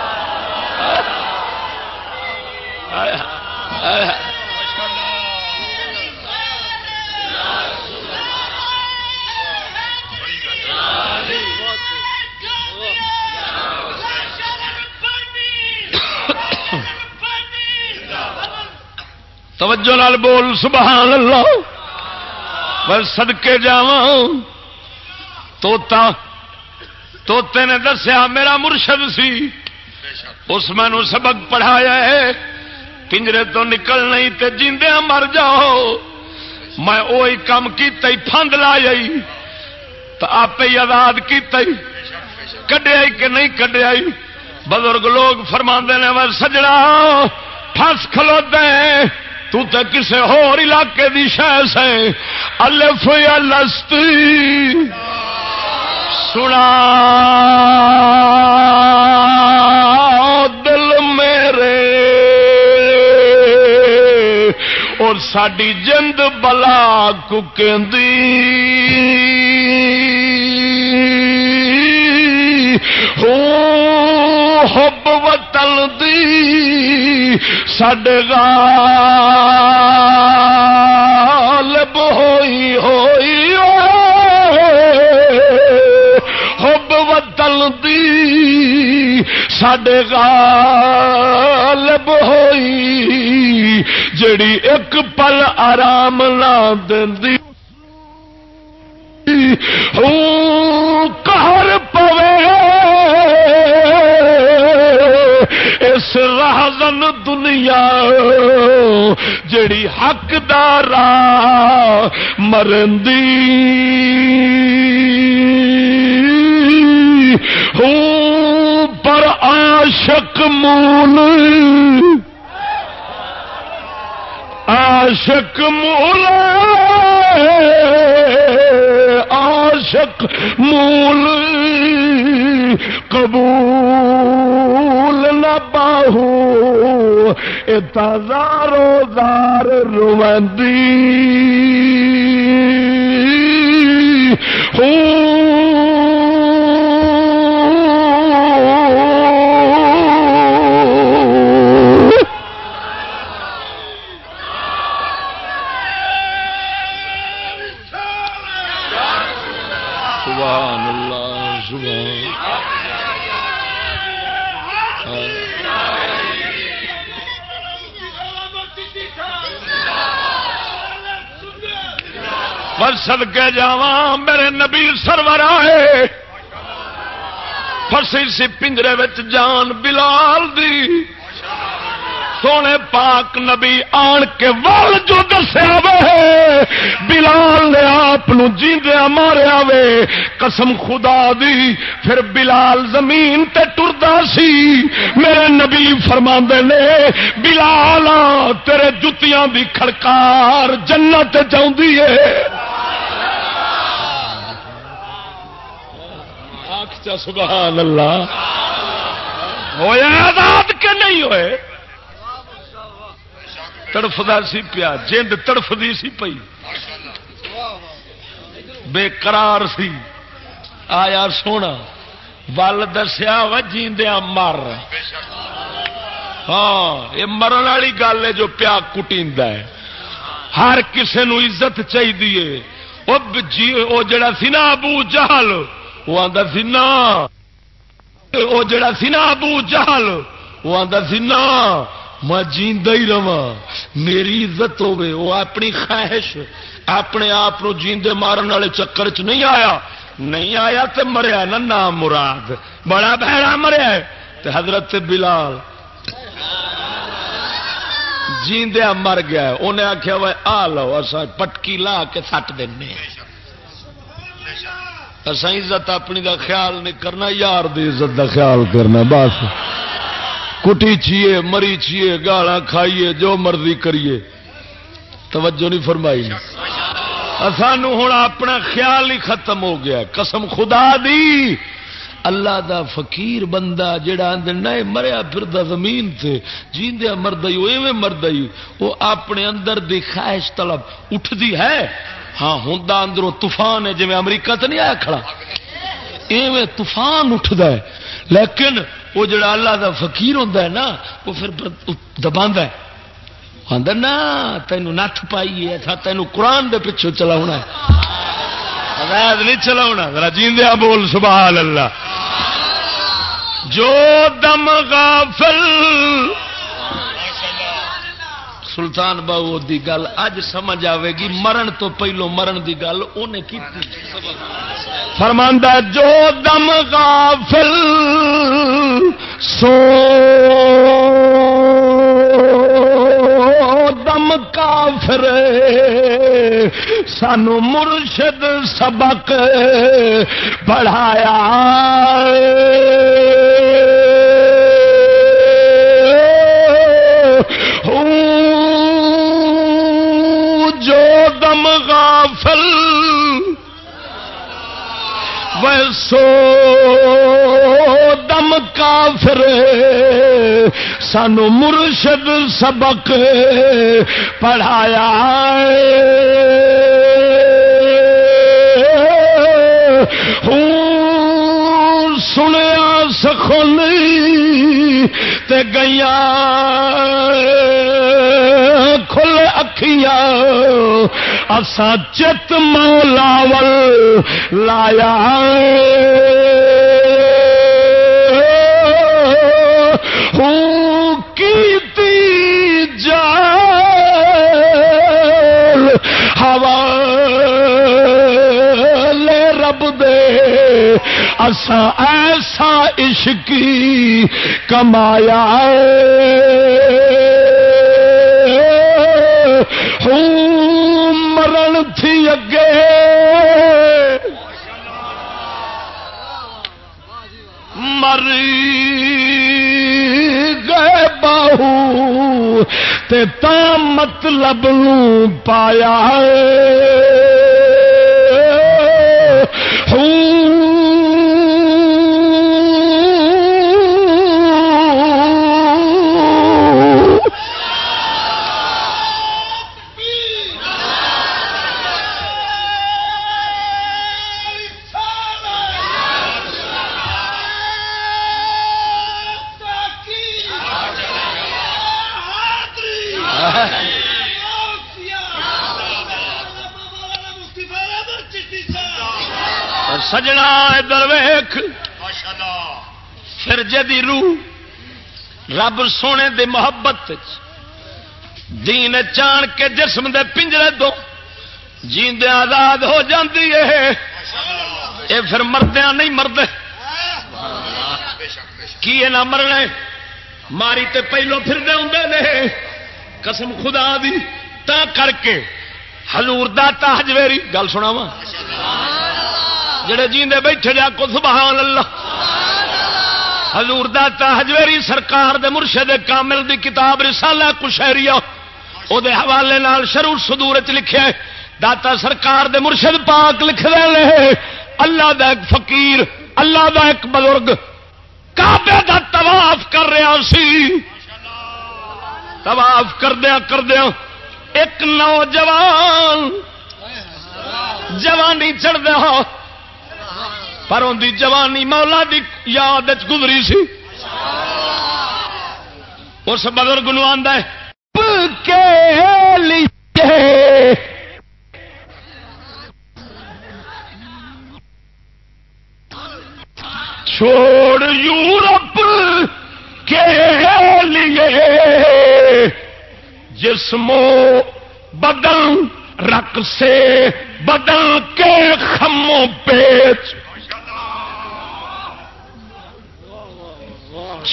توجہ نال بول، سبحان اللہ۔ بس سدکے جا توتا توتے نے دسیا، میرا مرشد سی۔ اس میں سبق پڑھایا ہے۔ پنجرے تو نکل نہیں تے جیندیا مر جاؤ۔ میں وہی کام کیتا ہی فند لا جائی تو آپ ہی آزاد کیتا ہی۔ کڈیا کہ نہیں کڈیا بزرگ لوگ فرما نے وہ سجڑا، پھس کھلو دے تو تے کسے ہور علاقے دی شہ سے الف یا لستی سنا۔ دل میرے۔ اور ساری جند بلا حب وطن دی سڈے غالب ہوئی ہوئی حب وطن دی سڈے غالب ہوئی جڑی ایک پل آرام نہ دیں کہر اس راہن دنیا جڑی حقدار مرندی ہوں پر عاشق مول۔ عاشق مول۔ عاشق مول۔ قبول نہ باہو اتارو دار روندی۔ ہوں سد کے جا میرے نبی سرور آئے۔ فسی سی پنجرے جان بلال دی۔ سونے پاک نبی آن کے وال جو دسیا وے۔ بلال نے آپ جیندیا ماریا وے۔ قسم خدا دی، پھر بلال زمین تے ٹردا سی۔ میرے نبی فرما نے، بلال تیرے جتیاں دی کھڑکار جنت چاہتی ہے۔ سبحان اللہ۔ ہوئے آزاد کے نہیں ہوئے؟ تڑفدا سی پیا، جند تڑفدی سی پئی۔ بے قرار سی۔ آیا سونا ول دسیا و جیندیا مر۔ ہاں یہ مرن والی گل ہے جو پیا کٹی ہر کسی نو عزت چاہیے وہ جی، جڑا سی نا ابو جہل وہ آتا سی نا۔ وہ جڑا سی نا ابو جہل، وہ آتا سی نا۔ میں جیندہ ہی رہا میری عزت ہوے وہ اپنی خواہش، اپنے آپ جیندے مارن والے چکر چ نہیں آیا۔ نہیں آیا تو مریا نا نام مراد۔ بڑا بہڑا مریا تے حضرت بلال۔ جیندیا مر گیا انہیں آخیا وہ آ لو اصا پٹکی لا کے سٹ دینا اصا عزت اپنی دا خیال نہیں کرنا، یار دی عزت دا خیال کرنا، بس۔ کٹی چیے مری چیے گالا کھائیے، جو مرضی کریے۔ توجہ نہیں فرمائی۔ سانو ہوں اپنا خیال ہی ختم ہو گیا۔ قسم خدا دی۔ اللہ دا فقیر بندہ جڑا اندر نئے مریا پھر زمین سے جیندیا مرد ایویں مرد وہ اپنے اندر دی خواہش طلب اٹھتی ہے۔ ہاں ہوں اندروں طوفان ہے جی امریکہ تو نہیں آیا کھڑا۔ ایویں طوفان اٹھتا ہے۔ لیکن وہ جڑا اللہ دا فقیر ہوتا ہے نا، وہ پھر دبا آدھا نا تینوں نت پائی ہے تینوں قرآن دے پچھوں چلا ہونا ہے نہیں چلا ہونا جیندیا بول، سبحان اللہ۔ جو دم غافل سلطان بہو دی گل اج سمجھ آئے گی، مرن تو پہلو مرن دی گل انہیں کی فرماندہ جو دم غافل سو دم کافر سانو مرشد سبق پڑھایا۔ دم غافل۔ ویسو دم کافر۔ سانو مرشد سبق پڑھایا سنیا سخنی تے گیا کھل اکھیاں اسا چت مولاول لایا۔ کیتی جال۔ ہوا رب دے۔ اسا ایسا عشقی کمایا۔ ہے ہوں مرن تھی اگے۔ مری گئے باہو تے تا مطلب نو پایا ہوں سجنا ادھر ویخ پھر جدی روح۔ رب سونے دی محبت دین چان کے جسم دے پنجرے دو۔ جیندے آزاد ہو جاندی ہے یہ پھر مردیا نہیں مرد کی نہ مرنے؟ ماری تے پہلو پھر دے ہوں نے قسم خدا دی تا کر کے حضور دا تاجویری گل سنا وا جڑے جیندے بیٹھے جا کو سبحان اللہ۔ حضور دا تاجویری سرکار دے مرشد کامل دی کتاب رسالہ کشہریہ او دے حوالے نال شروع صدور چ لکھیا ہے۔ داتا سرکار دے مرشد پاک لکھ رہے ہیں اللہ دا ایک فقیر، اللہ دا ایک بزرگ۔ کعبے دا طواف کر رہا سی۔ طواف کردیا کردیا ایک نوجوان، جوانی چڑھ دیا پر ان دی جوانی مولا دی یاد گزری سی۔ اس بزرگ نو آندا کے لیے چھوڑ یورپ کے لیے۔ جسمو بدن رق سے بدن کے خموں پیچ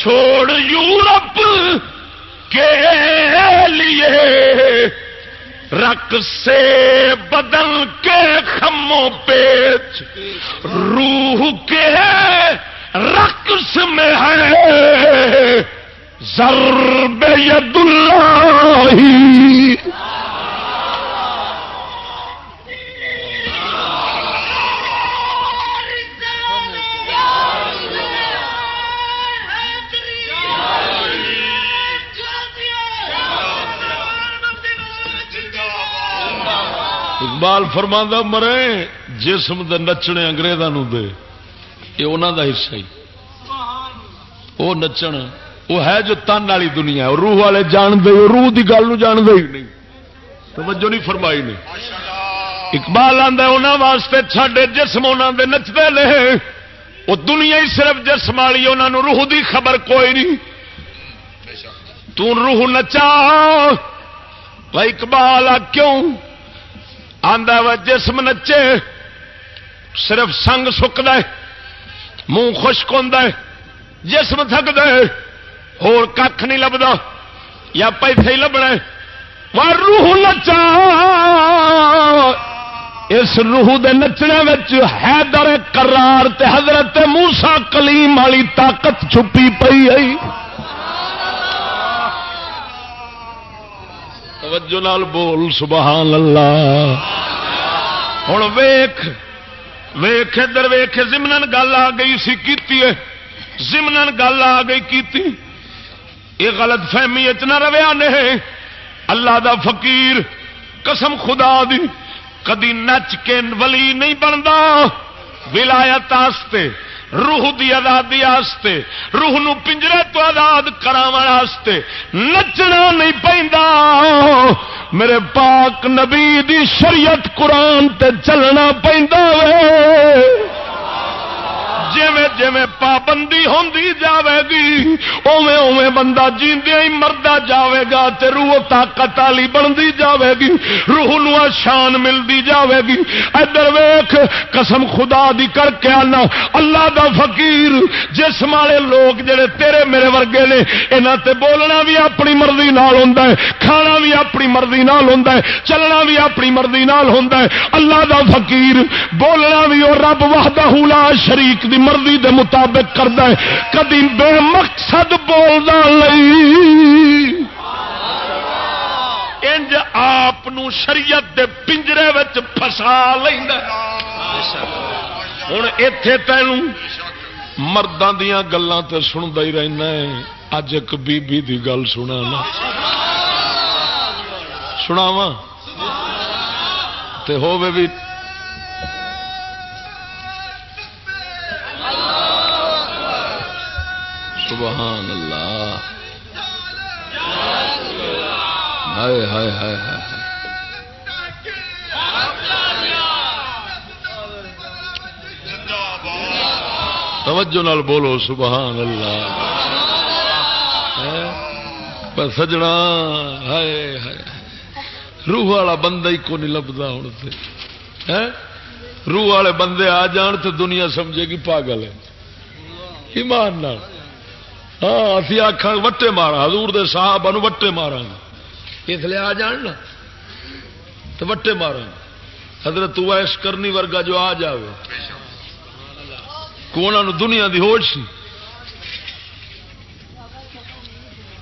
چھوڑ یورپ کے لیے۔ رق سے بدن کے خموں پیچ روح کے رقص میں ہے۔ ضرب ید اللہ اقبال فرما مرے، جسم دے نچنے انگریزوں دے۔ یہ انہوں دا حصہ ہی۔ وہ نچن، وہ ہے جو تن والی دنیا ہے۔ روح والے جان دے روح دی گل جان دے ہی نہیں۔ توجہ نہیں فرمائی نہیں اقبال آدھا انہوں واسطے چھڈے جسم انہوں دے نچتے لے وہ دنیا ہی صرف جسم والی انہوں روح دی خبر کوئی نہیں۔ تو روح نچا۔ اقبال کیوں؟ آدھا و جسم نچے، صرف سنگ سکد منہ خشک ہوں جسم تھک دے کھ نہیں لبدا، یا پیسے ہی لبنا روح نچا۔ اس روح دے نچنے حیدر کرار تے حضرت موسا کلیم والی طاقت چھپی پئی آئی توجہ نال بول، سبحان اللہ۔ ہوں ویخ ویخ ادھر ویخ زمن گل آ گئی سی کی زمن گل آ گئی کی یہ غلط فہمی اتنا رویا نہیں اللہ دا فقیر، قسم خدا دی، کدی نچ کے ولی نہیں بنتا ولایت روح دی آزادی آستے، روح نو پنجرے تو آزاد کراستے نچنا نہیں پہ میرے پاک نبی دی شریعت قرآن تے چلنا پہ جیویں جیویں پابندی ہوندی جاوے گی، اوویں اوویں بندہ جیندے ہی مردا جاوے گا تے روح طاقت والی بندی جاوے گی، روح نو شان ملدی جاوے گی۔ ادھر ویکھ، قسم خدا دی کر کے آنا، اللہ دا فقیر، جسم والے لوگ جڑے تیرے میرے ورگے نے، انہاں تے بولنا بھی اپنی مرضی نال ہوندا ہے، کھانا بھی اپنی مرضی نال ہوندا ہے، چلنا بھی اپنی مرضی نال ہوندا ہے۔ اللہ دا فقیر، بولنا بھی اور رب وحدہ لا شریک دی مرضی دے مطابق کرتا ہے، کدی بے مقصد بولنا لئی انج آپ شریعت دے پنجرے فسا لینا ہوں اتے تین مردوں دیا گلوں تو سنتا ہی رہنا ہے۔ اج ایک بی بی دی گل سنا سناوا ہوے بھی سبحان اللہ۔ ہائے ہائے ہائے ہائے توجہ نال بولو، سبحان اللہ۔ پر سجنا، ہائے ہائے۔ روح والا بندہ ہی کو نہیں لبدا ہوں سے روح والے بندے آ جان تو دنیا سمجھے گی پاگل ہے۔ ایمان نال۔ ہاں اسی آخ وٹے مارا، حضور دے صاحب وٹے مارا جی۔ اس لیے آ جان نا تو وٹے مارا جی۔ حضرت ویس کرنی ورگا جو آ جائے کو دنیا دی ہوش سی۔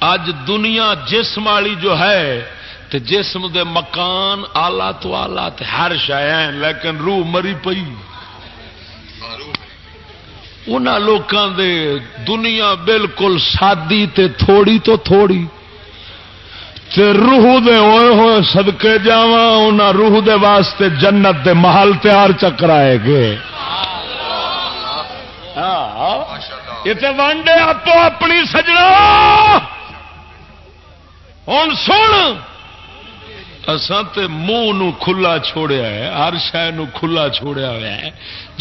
اج دنیا جسم والی جو ہے، تے جسم دے مکان آلہ تو آلہ تے ہر شاید لیکن روح مری پئی۔ ان لوگوں دے دنیا بالکل سادی تے تھوڑی تو تھوڑی۔ تے روح دے ہوئے ہوئے سدکے جا روح دے واسطے جنت دے محل تیار چکرائے گے۔ یہ وانڈے آپ اپنی سجنا۔ ہوں سن۔ اسان تے منہ کھلا چھوڑیا ہے ہر شہ کھلا چھوڑیا ہوا ہے۔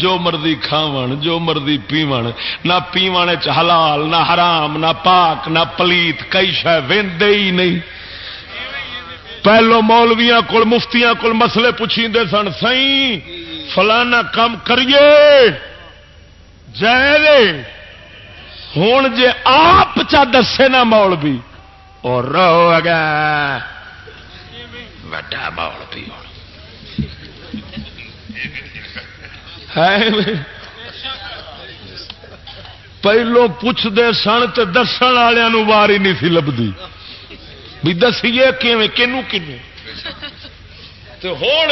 جو مرضی کھاو جو مرضی پیو نہ پیو حلال، نہ حرام، نہ پاک، نہ پلیت، کئی شہ وے ہی نہیں۔ پہلو مولویا کول، مفتیاں کول مسئلے پوچھی سن سی فلانا کام کریے، جائے ہوں جے آپ چا دسے نا مولوی اور رو گا وڈا بول پی پہلو پوچھتے سن تو دس والوں واری نہیں سی لبھی بھی دسیے کنو کنو ہوں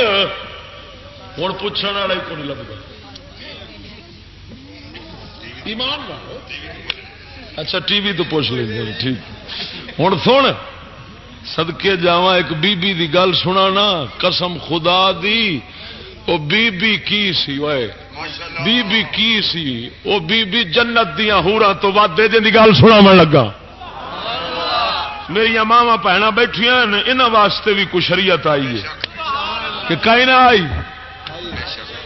ہوں پوچھنے والا کو نہیں لگتا ایمان اچھا ٹی وی تو پوچھ لیں ٹھیک ہوں سن سدکے جا ایک بی بی دی گل سنا نا قسم خدا دی او بی بی کی سی بی بی کی سی؟ او بی بی جنت دیا ہورا تو ودے جن کی گل سنا لگا۔ میری ماوا بھن بیٹھیا انہوں واسطے بھی کچھ شریعت آئی ہے۔ کہ کہیں نہ آئی۔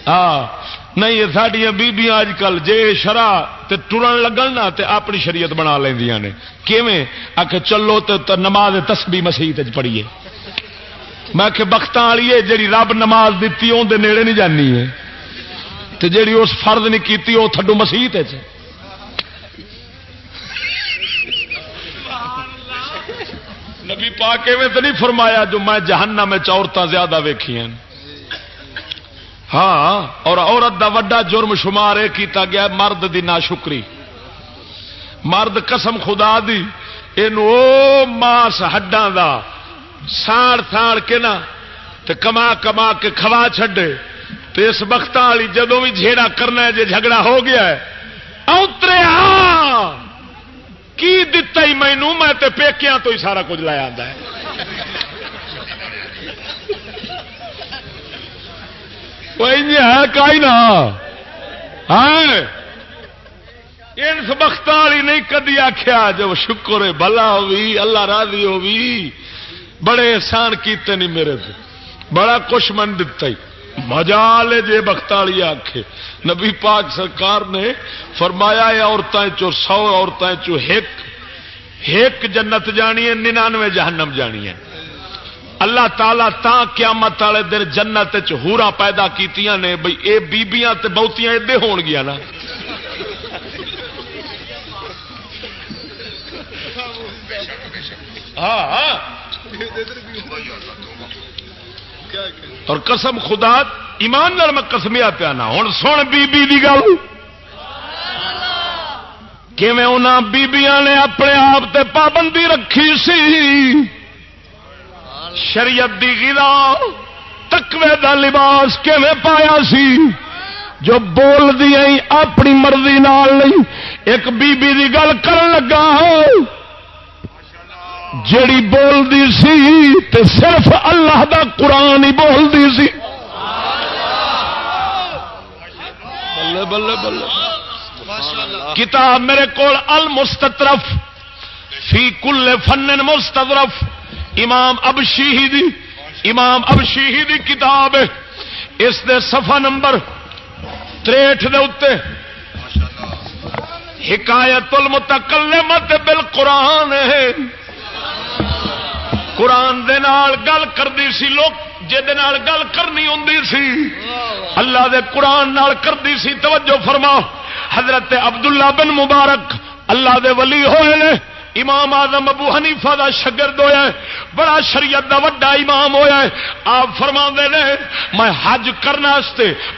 ہاں۔ نہیں یہ سڈیا بیبیاں اج کل جے شرح ٹرن لگن نا تے اپنی شریعت بنا لیا نے۔ کیویں؟ آ کے چلو تو نماز تسبی مسیح پڑھیے۔ میں کہ بخت والی ہے جی رب نماز دیتی اندر نیڑے نہیں جانی ہے۔ تو جیڑی اس فرد نہیں کیتی وہ تھڈو مسیح نبی پا کے تو نہیں فرمایا جو میں جہنم میں عورتیں زیادہ ویخیا ہاں اور عورت دا وڈا جرم شمار یہ کیتا گیا مرد دی نا شکری مرد قسم خدا دی یہ ماس ہڈاں دا ساڑ ساڑ کے نا، تے کما کما کے کھوا چھڈے۔ تو اس وقت والی جدو بھی جھیڑا کرنا ہے جی جھگڑا ہو گیا ہے۔ اترے ہاں! کی دتا ہی مینو میں تے پیکیاں تو ہی سارا کچھ لایا ہے۔ ہے کئی نہ ہاں! ان وقت والی نہیں کدی آخیا جب شکر ہے بلا ہوگی اللہ راضی ہوگی بڑے احسان کیتے نہیں میرے سے بڑا کچھ من دتا ہی۔ مزا لے جے بختالی آخے نبی پاک سرکار نے فرمایا عورتیں چو سو عورتیں چو ایک جنت جانی ہے، ننانوے جہنم جانی ہے۔ اللہ تعالی تا قیامت والے دن جنت چورا پیدا کیتیاں نے۔ بھئی اے بیبیاں تے بہتیاں ادے ہون گیا نا۔ ہاں ہاں۔ اور قسم خدا، ایمان نال میں کسمیا پیا نا ہوں سن بی بی دی گل۔ بیبیاں نے اپنے آپ تے پابندی رکھی سی؟ شریعت دی گلا تکوے دا لباس کیویں پایا سی؟ جو بول دی اپنی مرضی نال نہیں، ایک بی بی دی گل کر لگا۔ جیڑی بولتی سی تے صرف اللہ دا قرآن ہی بولتی سی۔ بلے بلے بلے۔ کتاب میرے کو المسترف فی کل فن مسترف امام اب دی، امام اب دی کتاب اس دے صفحہ نمبر تریٹ دے اتنے حکایت المتکلمت بالقرآن ہے۔ قرآن دے نال گل کرتی سی لوگ گل کرنی ہوں سی۔ اللہ دے قرآن نال کرتی سی، توجہ فرما۔ حضرت عبداللہ بن مبارک اللہ دے ولی ہوئے نے۔ امام آدم ابو حنیفہ دا شگرد ہویا ہے بڑا شریعت دا وڈا امام ہویا ہے آپ فرما نے، میں حج کرنا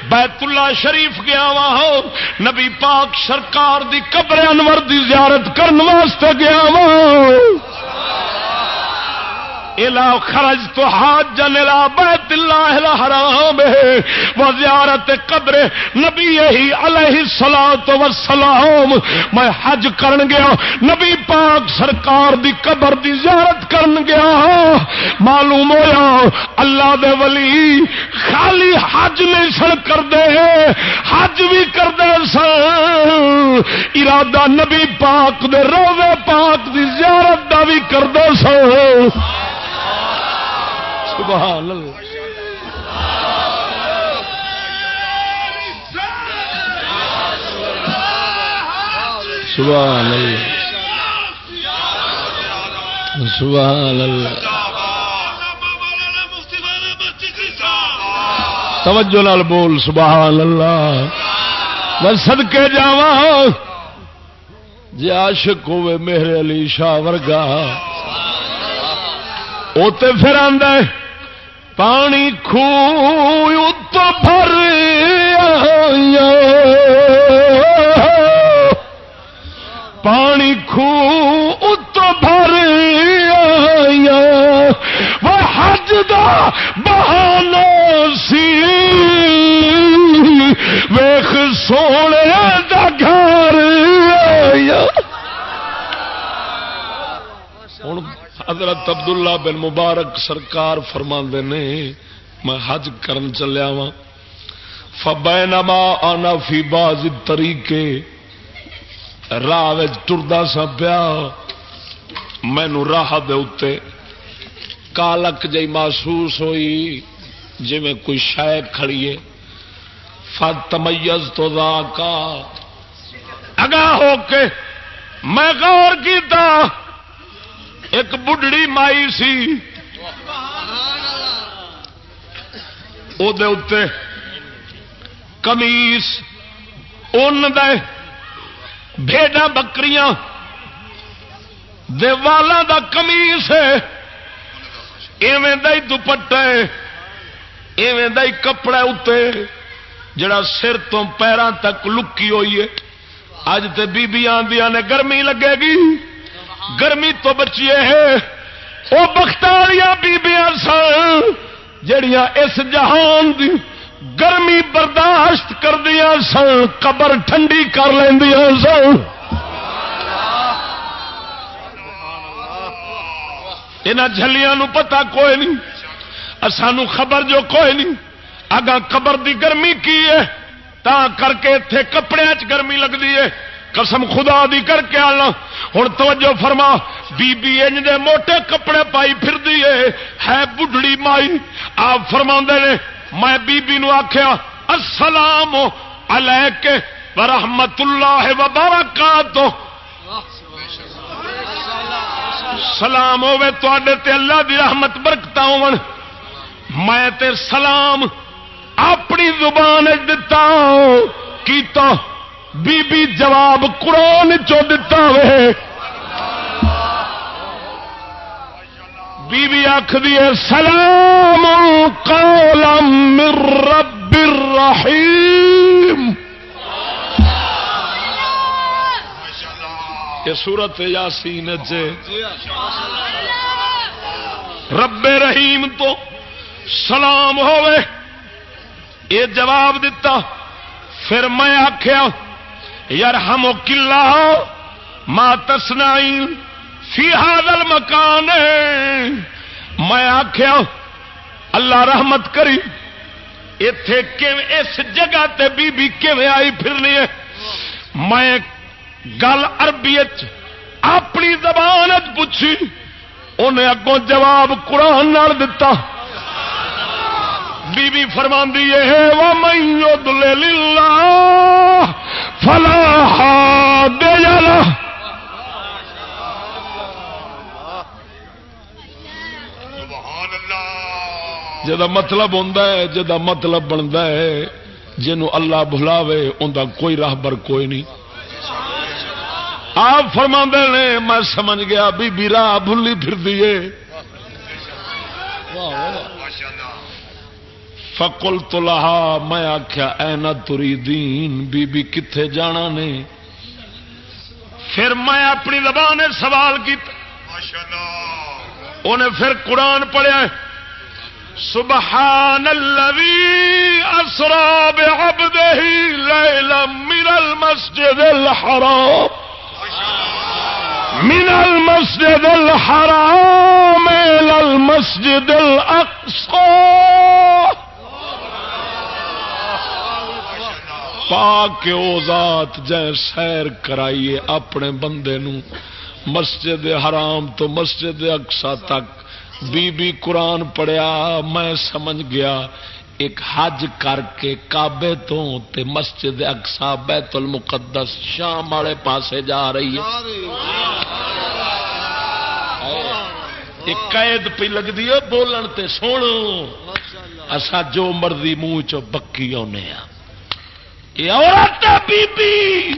بیت اللہ شریف گیا وا ہوں نبی پاک سرکار دی قبر انور دی زیارت کرنے واسطے گیا وا الا خرج تو حاج جنلا بیت اللہ الحرام و زیارت قبر نبی ہی علیہ الصلوۃ والسلام. میں حج کرن گیا، نبی پاک سرکار دی قبر دی زیارت کرن گیا۔ معلوم ہویا، اللہ دے ولی خالی حج نہیں سن کر دے حج بھی کر دے سن۔ ارادہ نبی پاک دے روزے پاک دی زیارت دا بھی کر دے سن۔ سبحان اللہ۔ سبحان اللہ۔ سبحان اللہ۔ توجہ نال بول، سبحان اللہ۔ میں سدکے جا جی عاشق ہوئے میرے علی شاہ ورگا۔ وہ تو پھر آدھا پانی خو تو بھر پانی خو اتو بھر وہ حج دا بہانا سی۔ ویخ سونے دا گھر ہوں حضرت عبداللہ بن مبارک سرکار فرما نے، میں حج کرن چلیا وا فبینما آنا فی باز طریقے راہ ٹردا سا پیا۔ مینو راہ دے کالک جی محسوس ہوئی جی میں کوئی شہ کھڑیے فتمیز تو کا اگا ہو کے میں غور کیتا۔ ایک بڑھڑی مائی سی۔ اتنے کمیس ان بھیڈا بکریاں۔ دیوالا دا کمیس ایویں ہی دوپٹا ایویں ہی کپڑا اتنے جڑا سر تو پیروں تک لکی ہوئی ہے۔ اج تو بیبی آدیا نے گرمی لگے گی۔ گرمی تو بچیے ہے وہ بختاریاں بیبیاں سن جڑیاں اس جہان دی گرمی برداشت کر دیا سن، قبر ٹھنڈی کر لیا سن۔ یہاں جلیاں پتا کوئی نہیں سانو خبر جو کوئی نہیں۔ اگا قبر دی گرمی کی ہے تا کر کے اتے کپڑے چ گرمی لگتی ہے۔ قسم خدا دی کر کے آنا۔ ہوں توجہ فرما، بی بی انج دے موٹے کپڑے پائی پھر دیے ہے بڑھڑی مائی۔ آپ فرما نے، میں بی بی نو آخیا السلام علیک ورحمت اللہ وبرکاتہ سلام ہوے تے اللہ دی رحمت برکت ہو میں تے سلام اپنی زبان دتا کیتا۔ بی بی جواب قرآن چو دتا وے۔ بی بی آخ دیے سلام قولا من رب الرحیم۔ یہ سورت یاسین رب رحیم تو سلام ہوئے یہ جواب دیتا پھر میں آخیا یار ہم کلا ماں تسنائی فی حاضل مکان. میں آخیا اللہ رحمت کری اتے اس جگہ تے بی بی کیویں آئی پھرنی ہے؟ میں گل اربی اپنی زبان پوچھی، انہیں اگوں جواب قرآن دتا۔ بی بی فرما ہے وہ میں دل فلا جا مطلب ہوں جا مطلب بنتا ہے، جنوں اللہ بلاوے انہیں کوئی راہبر کوئی نہیں۔ آپ فرما نے، میں سمجھ گیا، بی بی راہ بھلی پھر دیے فکل تو لہا، میں آخیا اینا تری دین بی بی کتھے جانا نے؟ پھر میں اپنی زبان سوال کیا انہیں پھر قرآن پڑھیا۔ سبحان الذي اسرا بعبده ليلا من المسجد الحرام۔ من المسجد الحرام الى المسجد الاقصى پاک او ذات جے سیر کرائیے اپنے بندے نو۔ مسجد حرام تو مسجد اقصا تک۔ بی بی قرآن پڑھیا، میں سمجھ گیا۔ ایک حج کر کے کابے تو تے مسجد اقصا بیت المقدس شام والے پاسے جا رہی ہے۔ ایک قید پہ لگتی ہے بولن تے سوڑو اسا جو مرضی منہ چ بکی آنے ہاں۔ بی بی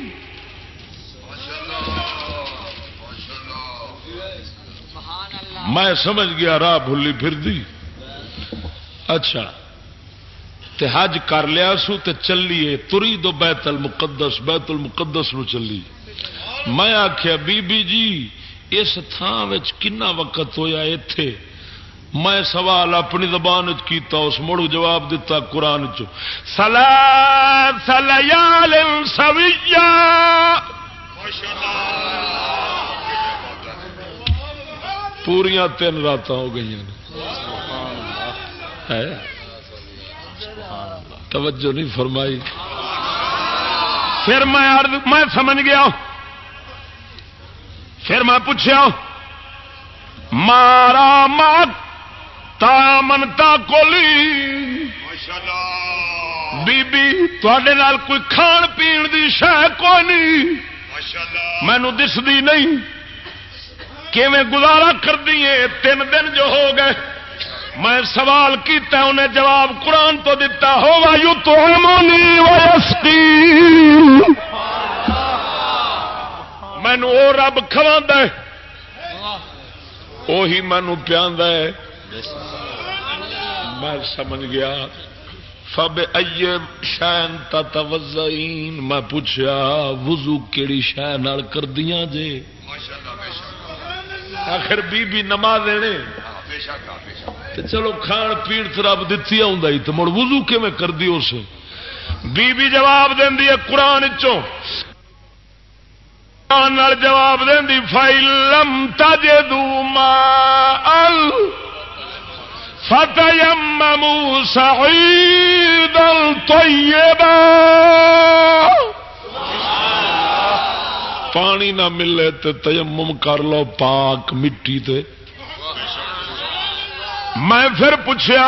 میں سمجھ گیا راہ بھلی پھر دی اچھا۔ تے حج کر لیا سو تے چلیے تری دو بیت المقدس بیت المقدس نو چلی میں آخیا بی بی جی اس تھان کنا وقت ہویا اتے میں سوال اپنی زبان کیتا، اس مڑ جواب دیتا قرآن چ سلا سلیال سویا پوریا تین رات ہو گئی توجہ نہیں فرمائی۔ پھر میں میں سمجھ گیا۔ پھر میں پوچھا مارا مات تا منتا کولی بی بی نال کوئی کھان پین دی شہ کوئی نہیں مینو دستی نہیں کیویں گزارا کر دیے تین دن جو ہو گئے میں سوال کیتا انہیں جواب قرآن تو دتا ہو وایو تو مینو وہ رب کھوا وہی مینو پیا میں سمجھ گیا۔ فب شین توزین میں پوچھا وضو کیڑی شہ نال کردیاں جے؟ آخر بی بی نماز دینے چلو کھان پی رب دتی آئی تو مڑ وضو کی میں کر دی اس؟ بی بی جواب دینی ہے قرآن چوں قرآن جواب دینی فائلم تجے دو مال فتيمموا سعيدا طيبا پانی نہ ملے تو تیمم کر لو پاک مٹی تے. میں پھر پوچھا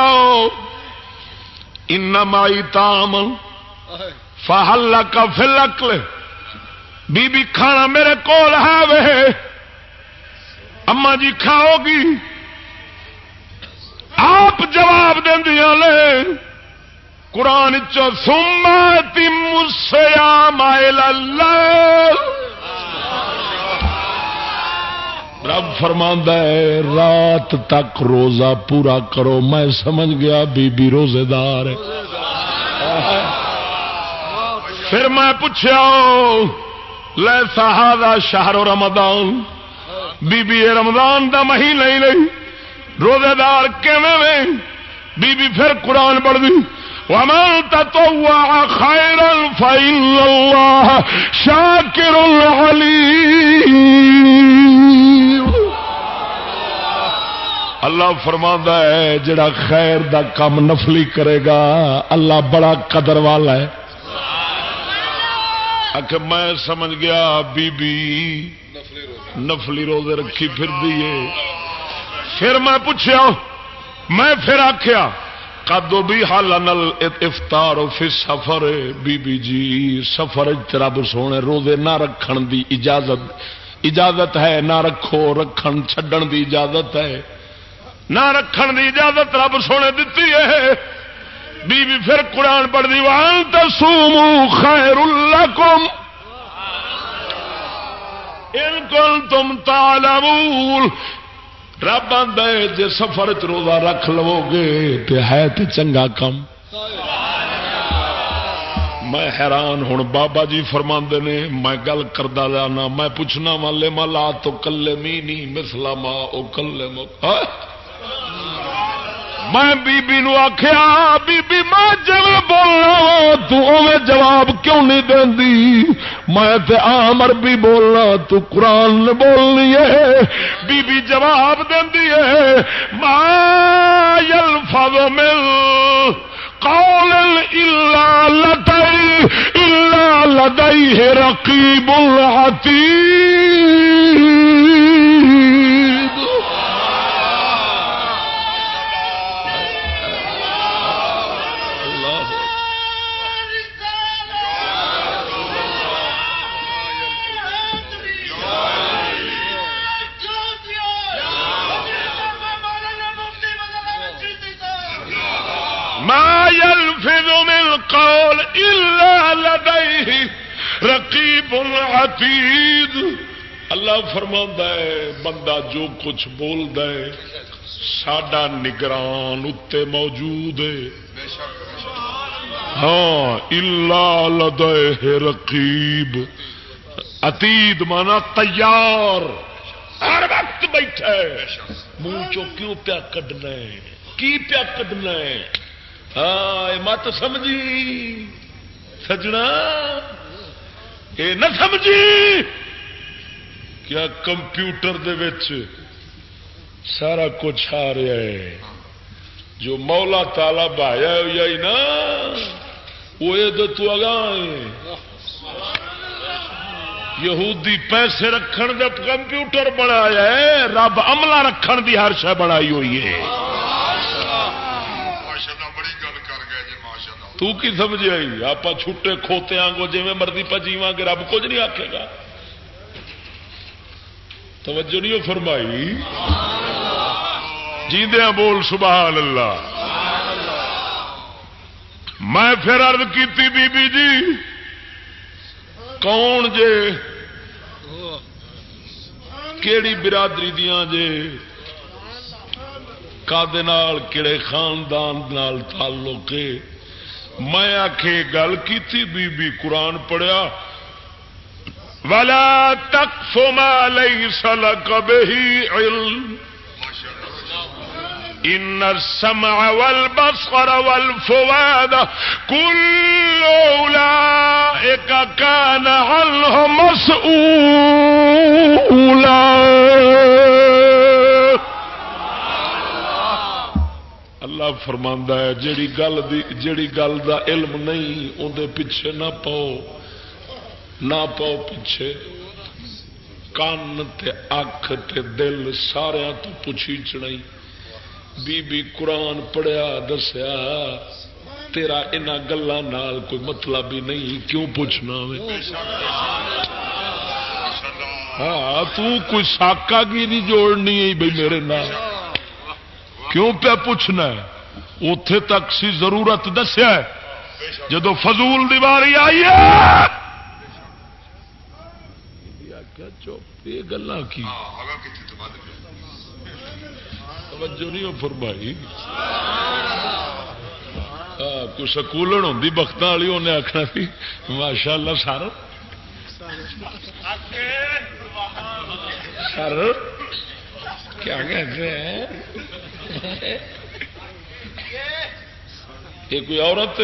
ان مائی تام فہل کا فلکل بی بی کھانا میرے کول ہے وے اما جی کھاؤ گی؟ آپ جواب دیا لے۔ قرآن چمتی مسیا مائل رب فرما ہے، رات تک روزہ پورا کرو۔ میں سمجھ گیا بی بی روزے دار پھر میں پوچھا لے سہارا شہر رمضان بی بی رمضان دا مہینہ ہی نہیں۔ روزے دار بی بی پھر قرآن پڑھ دی ومن تطوع خيرا فإن الله شاكر عليم۔ اللہ فرما ہے، جڑا خیر دا کام نفلی کرے گا، اللہ بڑا قدر والا ہے۔ آخ میں سمجھ گیا بی بی نفلی روزے رکھی پھر دیے پھر میں پوچھا میں پھر آخیا کدو بھی حال نل افطار سفر، بی بی جی سفر رب سونے روزے نہ رکھن دی اجازت اجازت ہے نہ رکھو، رکھن چھڈن دی اجازت ہے۔ نہ رکھن دی اجازت رب سونے دیتی ہے۔ بی بی پھر قرآن پڑھ دی وان تسومو خیر لکم ان کنتم تعلمون۔ رب آدھے جی سفر چ روزہ رکھ لو گے تو ہے تو چنگا کم میں حیران ہوں، بابا جی فرما نے، میں گل کرتا جانا میں پوچھنا والے ملا تو کلے می نہیں مسلا ماں وہ کلے ہاں؟ میں بی بی نو آخیا بی بی میں جب بولنا تو جواب کیوں نہیں دینی؟ میں تے عام عربی بولنا، تو قرآن بولنی ہے۔ بی بی جواب دینی ہے۔ ما یلفظ من قول الا لدی، الا لدیه رقیب العتید قول الا لديه رقیب العتید اللہ فرما ہے، بندہ جو کچھ بول دے ساڈا نگران اتنے موجود ہے۔ ہاں الا لدے رقیب۔ اتید مانا تیار۔ ہر وقت بیٹھے منہ چو کیوں پیا کڈنا کی پیا کڈنا ہاں مت سمجھی۔ سجنا یہ نہ سمجھی۔ کیا کمپیوٹر دے سارا کچھ آ رہا ہے؟ جو مولا تالا بہایا ہی نا۔ وہ تو یہودی پیسے رکھن دے کمپیوٹر بنایا ہے، رب عملہ رکھن دی ہر شہ بنائی ہوئی ہے۔ تو کی سمجھ آئی؟ آپ چھٹے کھوتے آنگو جی مرضی پہ جیواں گے، رب کچھ نہیں آکے گا۔ توجہ نہیں فرمائی؟ جیندیا بول سبحان اللہ۔ میں پھر ارد کی بی بی جی کون جے؟ کیڑی برادری دیا جے؟ کہڑے خاندان نال تعلق میں آخ گل کی بی بی قرآن پڑھیا والا تک فما لئی سل کبھی علم. ان السمع والبصر والفؤاد كل اولئك كان عنه مسؤولا اللہ فرماندا ہے، جیڑی گل دی، جیڑی گل دا علم نہیں اندر پیچھے نہ پاؤ۔ نہ پاؤ پیچھے۔ کان تے اکھ تے دل سارا تو پوچھی چڑائی بی بی قرآن پڑھیا، دسیا، تیرا ان گلوں کوئی مطلب ہی نہیں، کیوں پوچھنا ہاں کوئی ساکا کی نہیں جوڑنی بھائی میرے نال؟ کیوں پہ پوچھنا اتے تک سی ضرورت دسیا جدو فضول دیواری آئی ہے۔ یہ گلا کی؟ توجہ نہیں فرمائی۔ کوئی سکولن ہوں بخت والی انہیں آخنا سی۔ ماشاء اللہ سر۔ سر۔ کیا کہتے ہیں؟ یہ کوئی عورت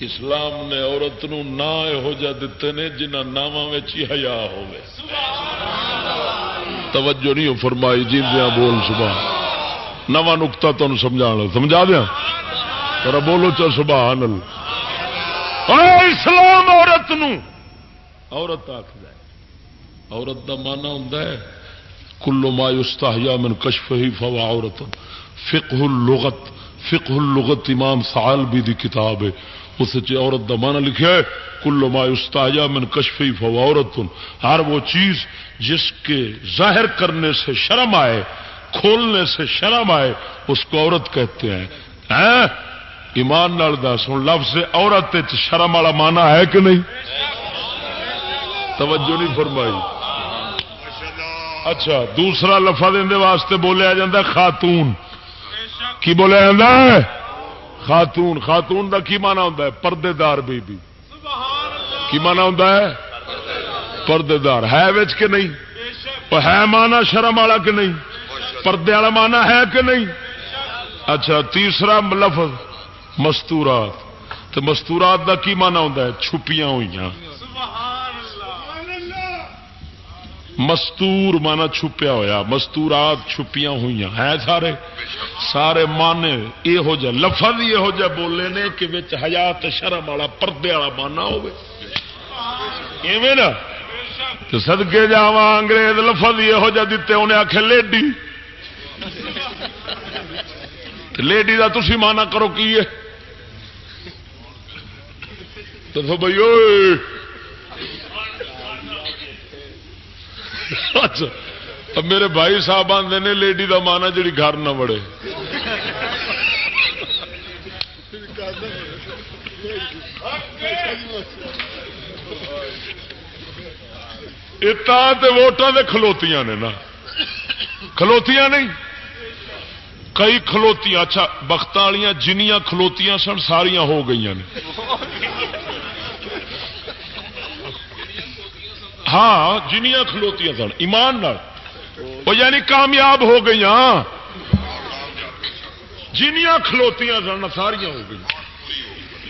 اسلام نے عورت نو نہ یہو جہ دیتے ہیں جنہ ناواں ہی ہیا ہوئے توجہ نہیں فرمائی جی دیا بول صبح نوا نکتا تمہیں سمجھا سمجھا دیا؟ پر بولو چل، سبحان اللہ۔ اسلام عورت نو۔ عورت آخر عورت کا مانا ہوں کلو ما استاہیا من کشف ہی فوا عورت فقہ اللغت فقہ اللغت امام سال بھی دی کتاب ہے اس عورت دا مانا لکھا ہے کلو ما استاہیا من کشف ہی فوا عورت ہر وہ چیز جس کے ظاہر کرنے سے شرم آئے، کھولنے سے شرم آئے، اس کو عورت کہتے ہیں۔ ہاں؟ ایمان نال دس ہوں لفظ عورت شرم والا مانا ہے کہ نہیں؟ توجہ نہیں فرمائی۔ اچھا دوسرا لفا دے واسطے بولیا جا خاتون۔ کی بولیا جا خاتون۔ خاتون کا کی مانا ہوں پردے دار بی بی کی مانا ہوں پردے دار ہے کہ نہیں؟ ہے مانا شرم والا کہ نہیں؟ پردے والا مانا ہے کہ نہیں؟ اچھا تیسرا لفظ مستورات۔ تو مستورات کا کی مانا ہوں چھپیاں ہوئی مستور مانا چھپیا ہوا مستورات چھپیاں ہوئی ہے سارے؟ سارے مانے یہو جہ لفظ یہو جہ بولے نے کہ بچ حیات شرم والا پردے والا مانا ہوئے۔ نا؟ تو سدکے جا انگریز لفظ یہو جہ دیتے انہیں آخ لیڈی۔ لیڈی کا تھی مانا کرو کی ہے تو بھائی اچھا میرے بھائی صاحب آتے نے لیڈی کا مانا جی گھر نہ بڑے ووٹان سے کھلوتیاں نے نا۔ کھلوتیاں نہیں۔ کئی کھلوتیاں اچھا بخت والیاں، جنیاں کھلوتیاں سن، ساریاں ہو گئی نے۔ ہاں جنیاں کھلوتیاں سن، ایمان وہ یعنی کامیاب ہو گئی جنیاں کھلوتیاں سن، ساریاں ہو گئی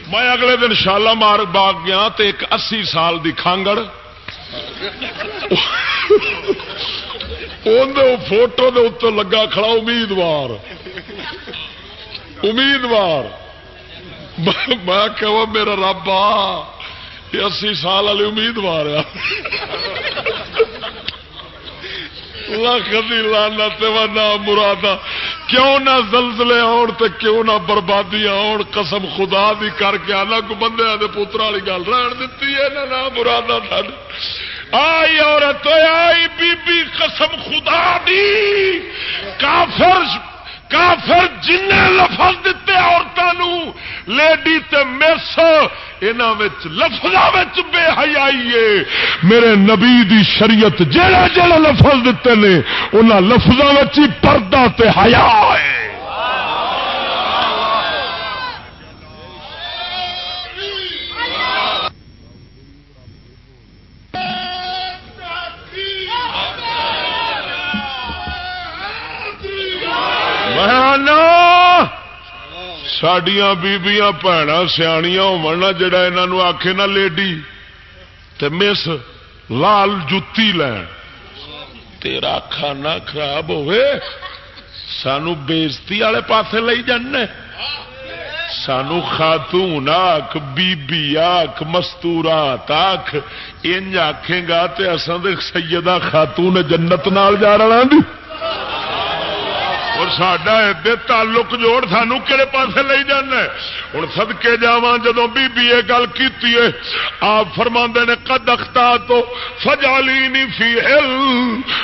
میں اگلے دن شالا مار باغ گیا تو ایک اسی سال دی کھانگڑ۔ فوٹو دے اتر لگا کھڑا، امیدوار۔ امیدوار۔ میں کہ میرا رب آ۔ اسی سال والی امیدوار کدی لانا نہ مرادا کیوں نہ زلزلے آن تو کیوں نہ بربادی آن قسم خدا دی کر کے آنا کو بندے پوتر والی گل رہن دیتی ہے، نہ مرادا آئی عورت آئی بی بی، قسم خدا دی. کافر کافر جن لفظ دیتے عورتوں لیڈی تے مس لفظوں بے حیائی میرے نبی دی شریعت جہے جہے لفظ دیتے ہیں انہوں لفظوں ہی پردہ تے حیا ہے۔ سڈیا بیبیاں بھن سیاح ہوا جڑا یہ آخے نا لیڈی تے مس لال جتی لین تیرا کھانا خراب ہوئے سانو بےزتی والے پاس لے جانے سانو خاتون آخ بی آخ مستورات آخ انج آخے گا تو اصل سیدہ خاتون جنت نال جا رہا دی اور سڈا ادے تعلق جوڑ سانو کہڑے پاس لے جانا ہوں سدکے جا جدو بی بی یہ گل کی آپ فرما نے کد اختا تو فجالی نہیں فی ہل۔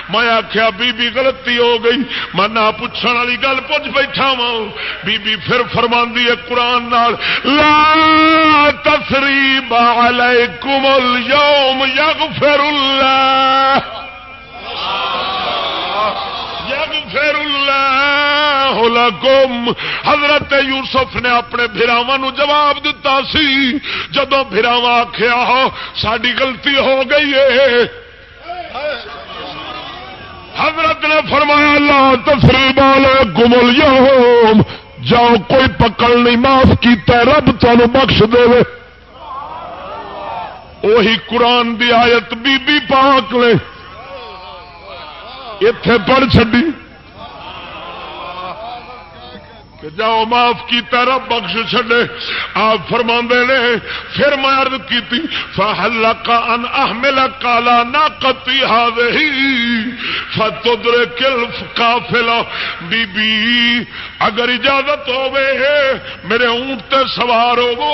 میں آخیا بی بی غلطی ہو گئی۔ میں نہ پوچھنے والی گل پوچھ بیٹھا وا بی بی پھر فرما ہے قرآن نال، لا تسری بال کمل یوم یگ اللہ۔ یغفر اللہ لکم حضرت یوسف نے اپنے براوا جواب دتا سی. جدو براوا آخیا ساری غلطی ہو گئی ہے. حضرت نے فرمایا، لا تفریب گمل یوم جاؤ، کوئی پکڑ نہیں، معاف کیتا رب تمہیں بخش دے۔ وہی قرآن دی آیت بی بی پاک لے اتے پڑھ چڈی جاؤ معاف کیتا رب بخش چھڈے آپ فرما نے پھر میں عرض کی فہل کا ان احمل کالا نہ کتی ہی فتر کل کافلا بی بی اگر اجازت ہوے میرے اونٹ تے سوار ہو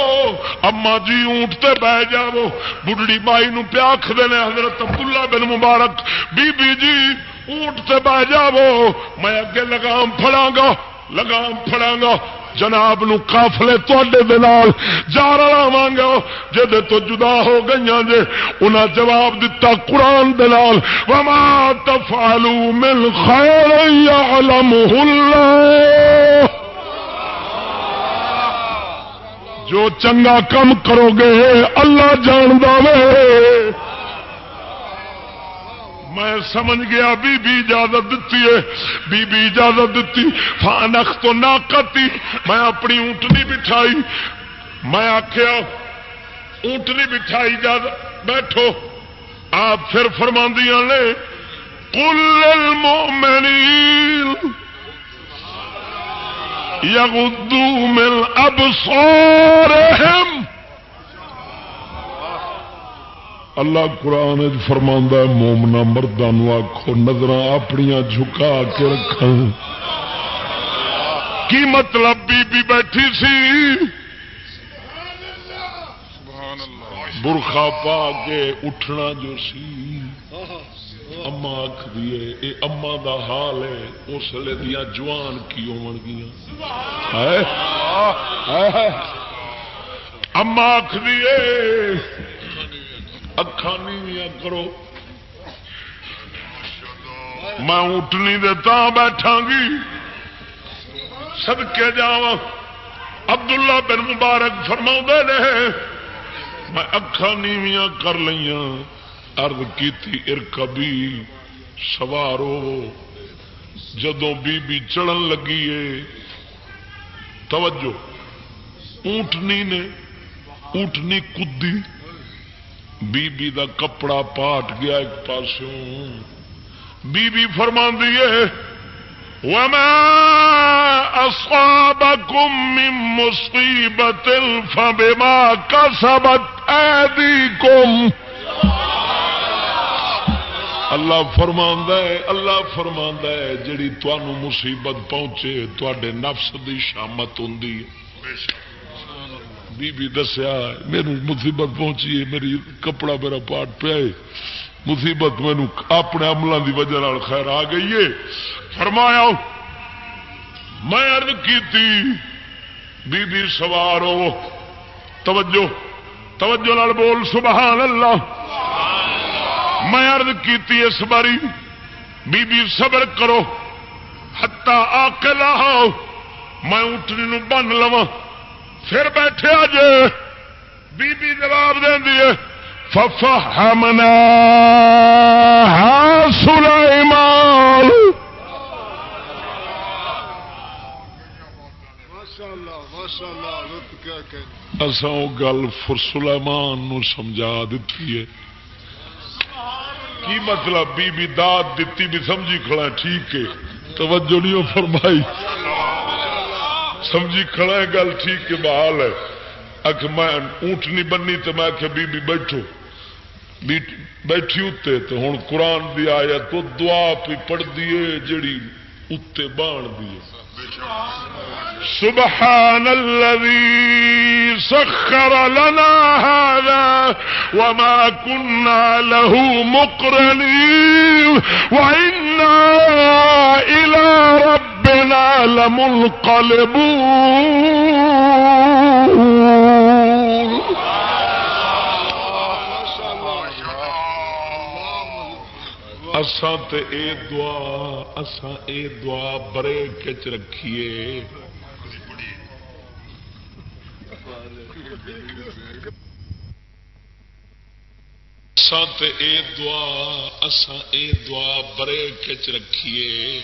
اما جی اونٹ تے بہ جاو بڑھڑی مائی نو پیاکھ دینے حضرت عبداللہ بن مبارک بی بی جی اونٹ تے بہ جاو میں اگے لگام پھڑا گا، لگام پڑا گا۔ جناب نو کافلے دال جا رہا گا۔ جد تو جدا ہو گئی جے انہیں جواب دتا قرآن دلال وما تفالو مل خیر یعلم اللہ جو چنگا کم کرو گے، اللہ جان دے میں سمجھ گیا بی بی اجازت دیتی ہے بی بی اجازت دیتی فانخ تو نہ کرتی میں اپنی اونٹنی بٹھائی۔ میں آخیا اونٹنی بٹھائی اجازت بیٹھو۔ آپ پھر فرما نے کل المؤمنین یغدو من ابصارهم اللہ قرآن فرما مومنا مردوں آخو نظر اپنی جھکا کے رکھ کی مطلب بی بی بیٹھی سی؟ برخا پا کے اٹھنا جو سی۔ اما آخ دیے اے اما دا حال ہے اس لیے دیا جوان کی ہو گیا اما آخ دیے اکھان کرو میں اٹھنی دتا بیٹھا گی سدکے جا عبداللہ بن مبارک فرما نے میں اکھان نیویاں کر لیا ارد کی ارکبی سوارو جدو بی بی چڑھن لگی ہے توجہ اونٹنی نے اونٹنی کدی بی بی دا کپڑا پاٹ گیا ایک پاسوں۔ بی بی فرما دیے وما أصابكم من مصيبة فبما كسبت أيديكم۔ اللہ فرما ہے، اللہ فرما ہے، جڑی تنوع مصیبت پہنچے تے نفس دی شامت ہوں بی بی دسیا میری مصیبت پہنچی ہے، میری کپڑا میرا پاٹ پیا مصیبت مینو اپنے عملوں کی وجہ خیر آ گئی ہے۔ فرمایا، میں ارد کی بی بی سوار ہو۔ توجہ توجہ نال بول، سبحان اللہ۔ میں ارد کی اس باری بی بی صبر کرو۔ ہتا آ کے میں اٹھنی بن لوا پھر بیٹھے جے بی بی جواب دینی ہے۔ ففا ہمنا سلیمان اصا گل سلیمان نو سمجھا دیتی ہے۔ کی مطلب بی بی داد دیتی بھی سمجھی کھڑا ٹھیک ہے۔ توجہ نہیں فرمائی۔ سمجھی کھڑا ہے، گل ٹھیک ہے، بحال ہے۔ اک میں اونٹنی بنی تو میں کہ بی بی بیٹھو بیٹھی اتنے تو ہوں قرآن دی آیا تو دعا پی پڑھ دیے جڑی اتنے بان دیے سبحان الذي سخر لنا هذا وما كنا له مقرنين وإنا إلى ربنا لمنقلبون. اساں تے اے دعا، اساں اے دعا بریک چ رکھیے۔ اساں تے اے دعا، اساں اے دعا بریک چ رکھیے۔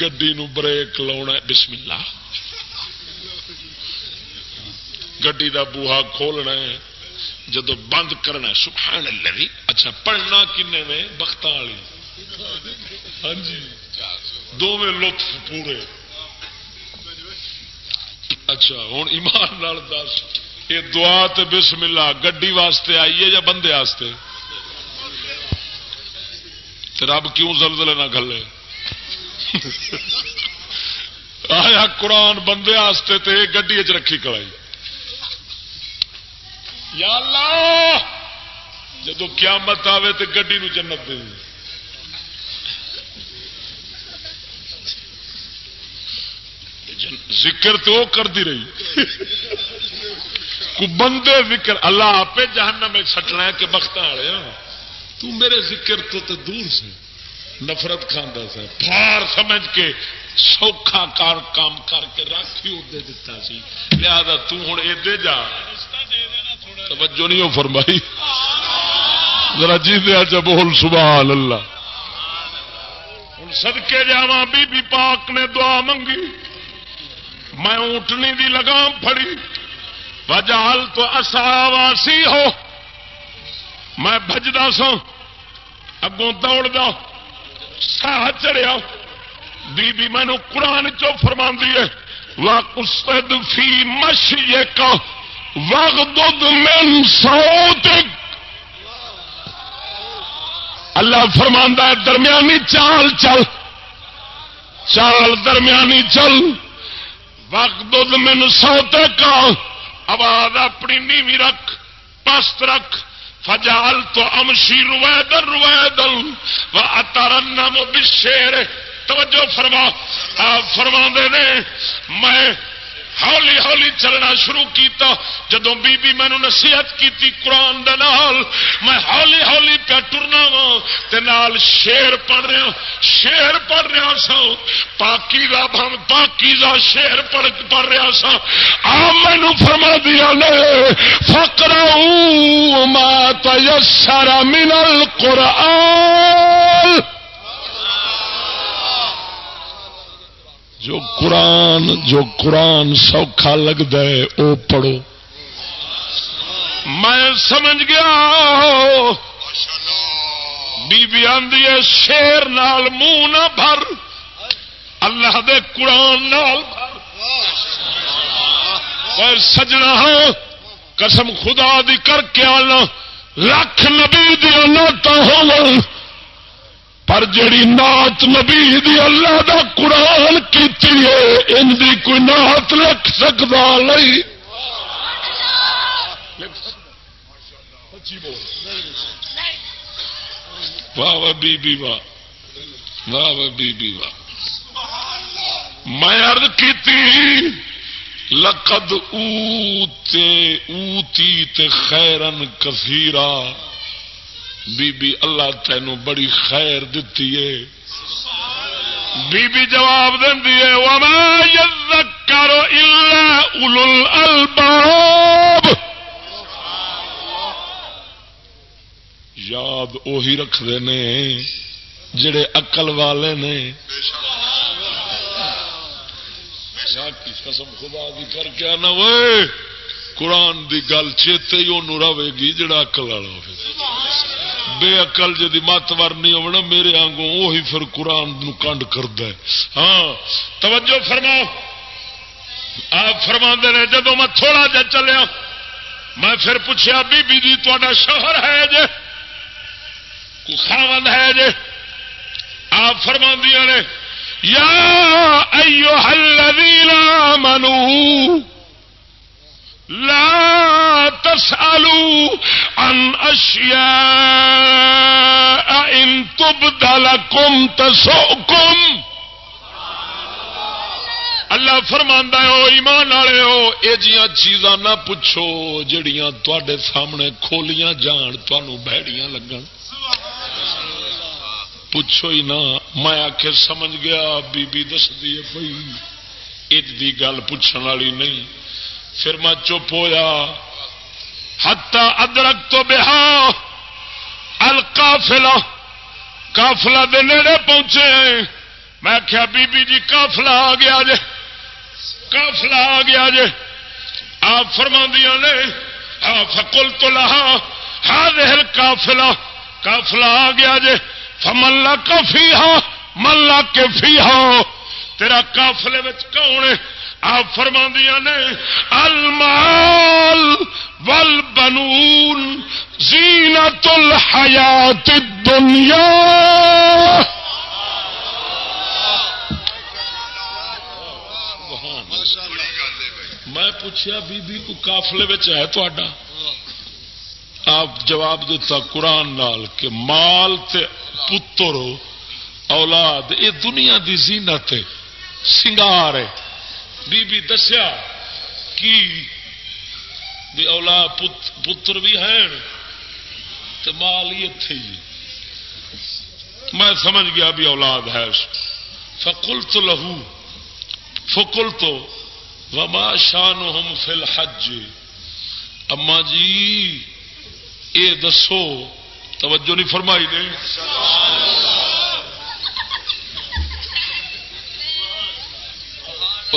گڈی نو بریک لاؤنا بسم اللہ۔ گڈی دا بوہا کھولنا ہے۔ جدو بند کرنا سبحان اللہ اچھا پڑھنا کنے میں؟ بخت والی ہاں جی۔ دونوں لطف پورے۔ اچھا ہوں ایمان نال دس۔ یہ دعا تے بسم اللہ، گڈی واسطے آئیے یا بندے واسطے؟ رب کیوں زلزلے نہ گلے آیا قرآن بندے واسطے تے گڈی چ رکھی کرائی یا اللہ جب قیامت آوے تو گڈی نو جنت دے ذکر تو کرتی رہی۔ کو بندے ذکر، اللہ آپ جہنم میں سٹنا ہے کہ بخت والے ہاں۔ تو میرے ذکر تو تے دور سے نفرت کھانا سا پھار سمجھ کے سوکھا کار کام کر کے رکھ ہی ادے دتا سی۔ لہذا تو ہوں ادے جا۔ توجہ نہیں ہو فرمائی۔ ذرا جی دیا جب بول، سبحان اللہ۔ ہوں سدکے جا بی بی پاک نے دعا منگی۔ میں اونٹنی دی لگام پھڑی۔ وجال تو اصاواسی ہو۔ میں بجدا سا اگوں دوڑ دا ساہ چڑیا بی بی مینو قرآن چو فرما ہے واقد فی مش یہ کا وغدد من صوتک اللہ فرماندہ ہے، درمیانی چال چل۔ چال درمیانی چل۔ وغدد من صوتک آواز اپنی نیوی رکھ، پست رکھ۔ فجال تو امشی رویدن رویدن۔ و اترنم بشیر توجہ فرما۔ آپ فرما دے میں ہولی ہولی چلنا شروع کیتا۔ جدو بی بی مینو نصیحت کی قرآن دے نال، میں ہولی ہولی پہ ٹرنا وا تے نال شیر پڑھ رہا، شیر پڑھ رہا سا پاکی دا بھم پاکی دا شیر پڑھ پڑھ رہا سا آ مینو فرما دیا نے فکرا ما تیسر من القرآن۔ جو قرآن جو قرآن سوکھا لگتا ہے وہ پڑھو۔ میں سمجھ گیا بی بی آدھی ہے، شیر نال منہ نہ بھر۔ اللہ دے قرآن نال پر سجنا ہاں قسم خدا دی کر کے آنا۔ لکھ نبی دیا ناتا ہو پر جڑی نات نبی دی اللہ دا قرآن کی ان دی کوئی نات لکھ سکتا نہیں۔ واہ واہ بی بی واہ۔ واہ واہ بی بی واہ۔ میں ارد کی لقد اوتے، اوتی تے خیرن کثیرا۔ بی بی اللہ تینو بڑی خیر دتی ہے۔ بی بی جواب دینی ہے، وما یذکر الا اولو الالباب یاد اوہی رکھتے ہیں جڑے اقل والے نے۔ کی قسم خدا دی کر کے آنا وہ قرآن دی گل چیتے ہی انہوں رہے گی جڑا اقل والا ہو بے اقل جی ماتور نہیں ہونا میرے آنگوں وہی پھر قرآن نو کنڈ کرد ہاں توجہ فرما آپ فرما نے جدو میں تھوڑا جا چلیا، میں پھر پوچھا بی بی جی تا شوہر ہے جے؟ کو خاون ہے جے؟ آپ فرما نے، یا ایوہ الذین آمنوا لا تسألوا عن اشیاء ان تبد لکم تسؤکم اللہ فرماندا ہے، او ایمان والے ہو اے جیاں چیزاں نہ پوچھو، جڑیاں تواڈے سامنے کھولیاں جان تانوں بہڑیاں لگن۔ پوچھو ہی نہ، میں آخر سمجھ گیا، بی بی دس دی پی اج دی گل پوچھنے والی نہیں۔ پھر میں چپ ہویا۔ ہتا ادرک تو بہا القافلہ کافلا دے نیڑے پہنچے۔ میں کیا بی بی جی کافلا آ گیا جے۔ کافلا آ گیا جے۔ آپ فرما دیا نے فکل تو لہا ہاں دہل کافلا کافلا آ گیا جے۔ فملا کافی ہا ملا کے فی ہا تیرا کافلے کون ہے؟ آپ فرما دیا نے، المال ول بنون زینت الحیات دنیا میں پوچھا بی بی کو کافلے ہے تا آپ جواب دیتا، قرآن نال کہ مال تے پتر، اولاد یہ دنیا دی زینت ہے، سنگار ہے۔ بی بی دسیا کی بھی اولاد پتر بھی ہیں تو مال ہی اتے میں سمجھ گیا بھی اولاد ہے۔ فکل تو لہو فکل تو وما شان ہوم فل حج اما جی یہ دسو، توجہ نہیں فرمائی نے؟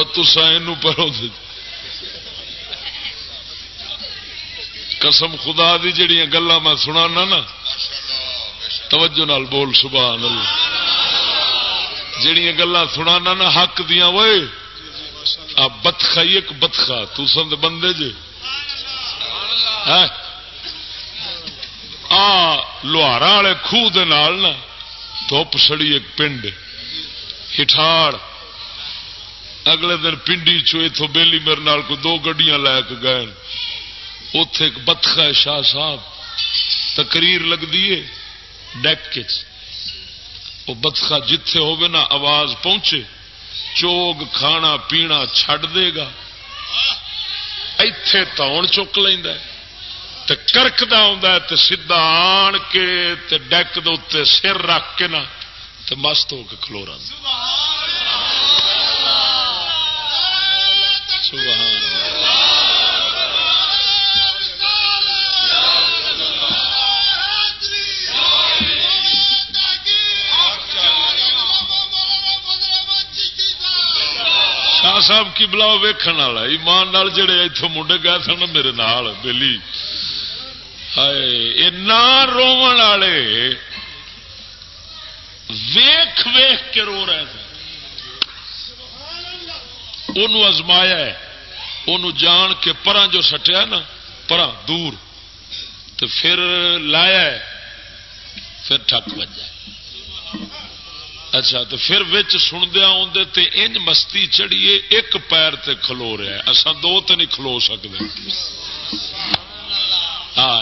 تسا پڑھو قسم خدا دی جڑیاں گلا میں سنا نا توجہ نال بول سبحان اللہ جڑیاں گلا سنا نا حق دیا وہ بتخا ایک بتخا تسند بندے جے آ لوہارا والے خوہ نا دھوپ سڑی ایک پنڈ ہٹھاڑ اگلے دن پنڈی چو بیلی میرے نال کو دو گڈیاں لے کے گئے۔ اتے ایک بتخا ہے شاہ صاحب، تقریر لگتی ہے ڈیک وہ بتخا جتھے ہوگی نا آواز پہنچے، چوگ کھانا پینا چھڈ دے گا۔ اتے تون چک لینا کرکدا آ سیدا آن کے تے ڈیک دے سر رکھ کے نا تے مست ہو کے کھلو رہا۔ شاہ صاحب کی بلاؤ ویکن والا، ایمان نال جڑے اتوں منڈے گئے سن میرے نال بہلی رو والے ویخ ویخ کے رو رہے تھے ازمایا جان کے پرا جو سٹیا نا پرا دور۔ تو پھر لایا پھر ٹک بجا اچھا تو پھر سندیا آدھے تے انج مستی چڑھیے، ایک پیر تے کھلو رہا ہے۔ اصا دو تو نہیں کھلو سکتے ہاں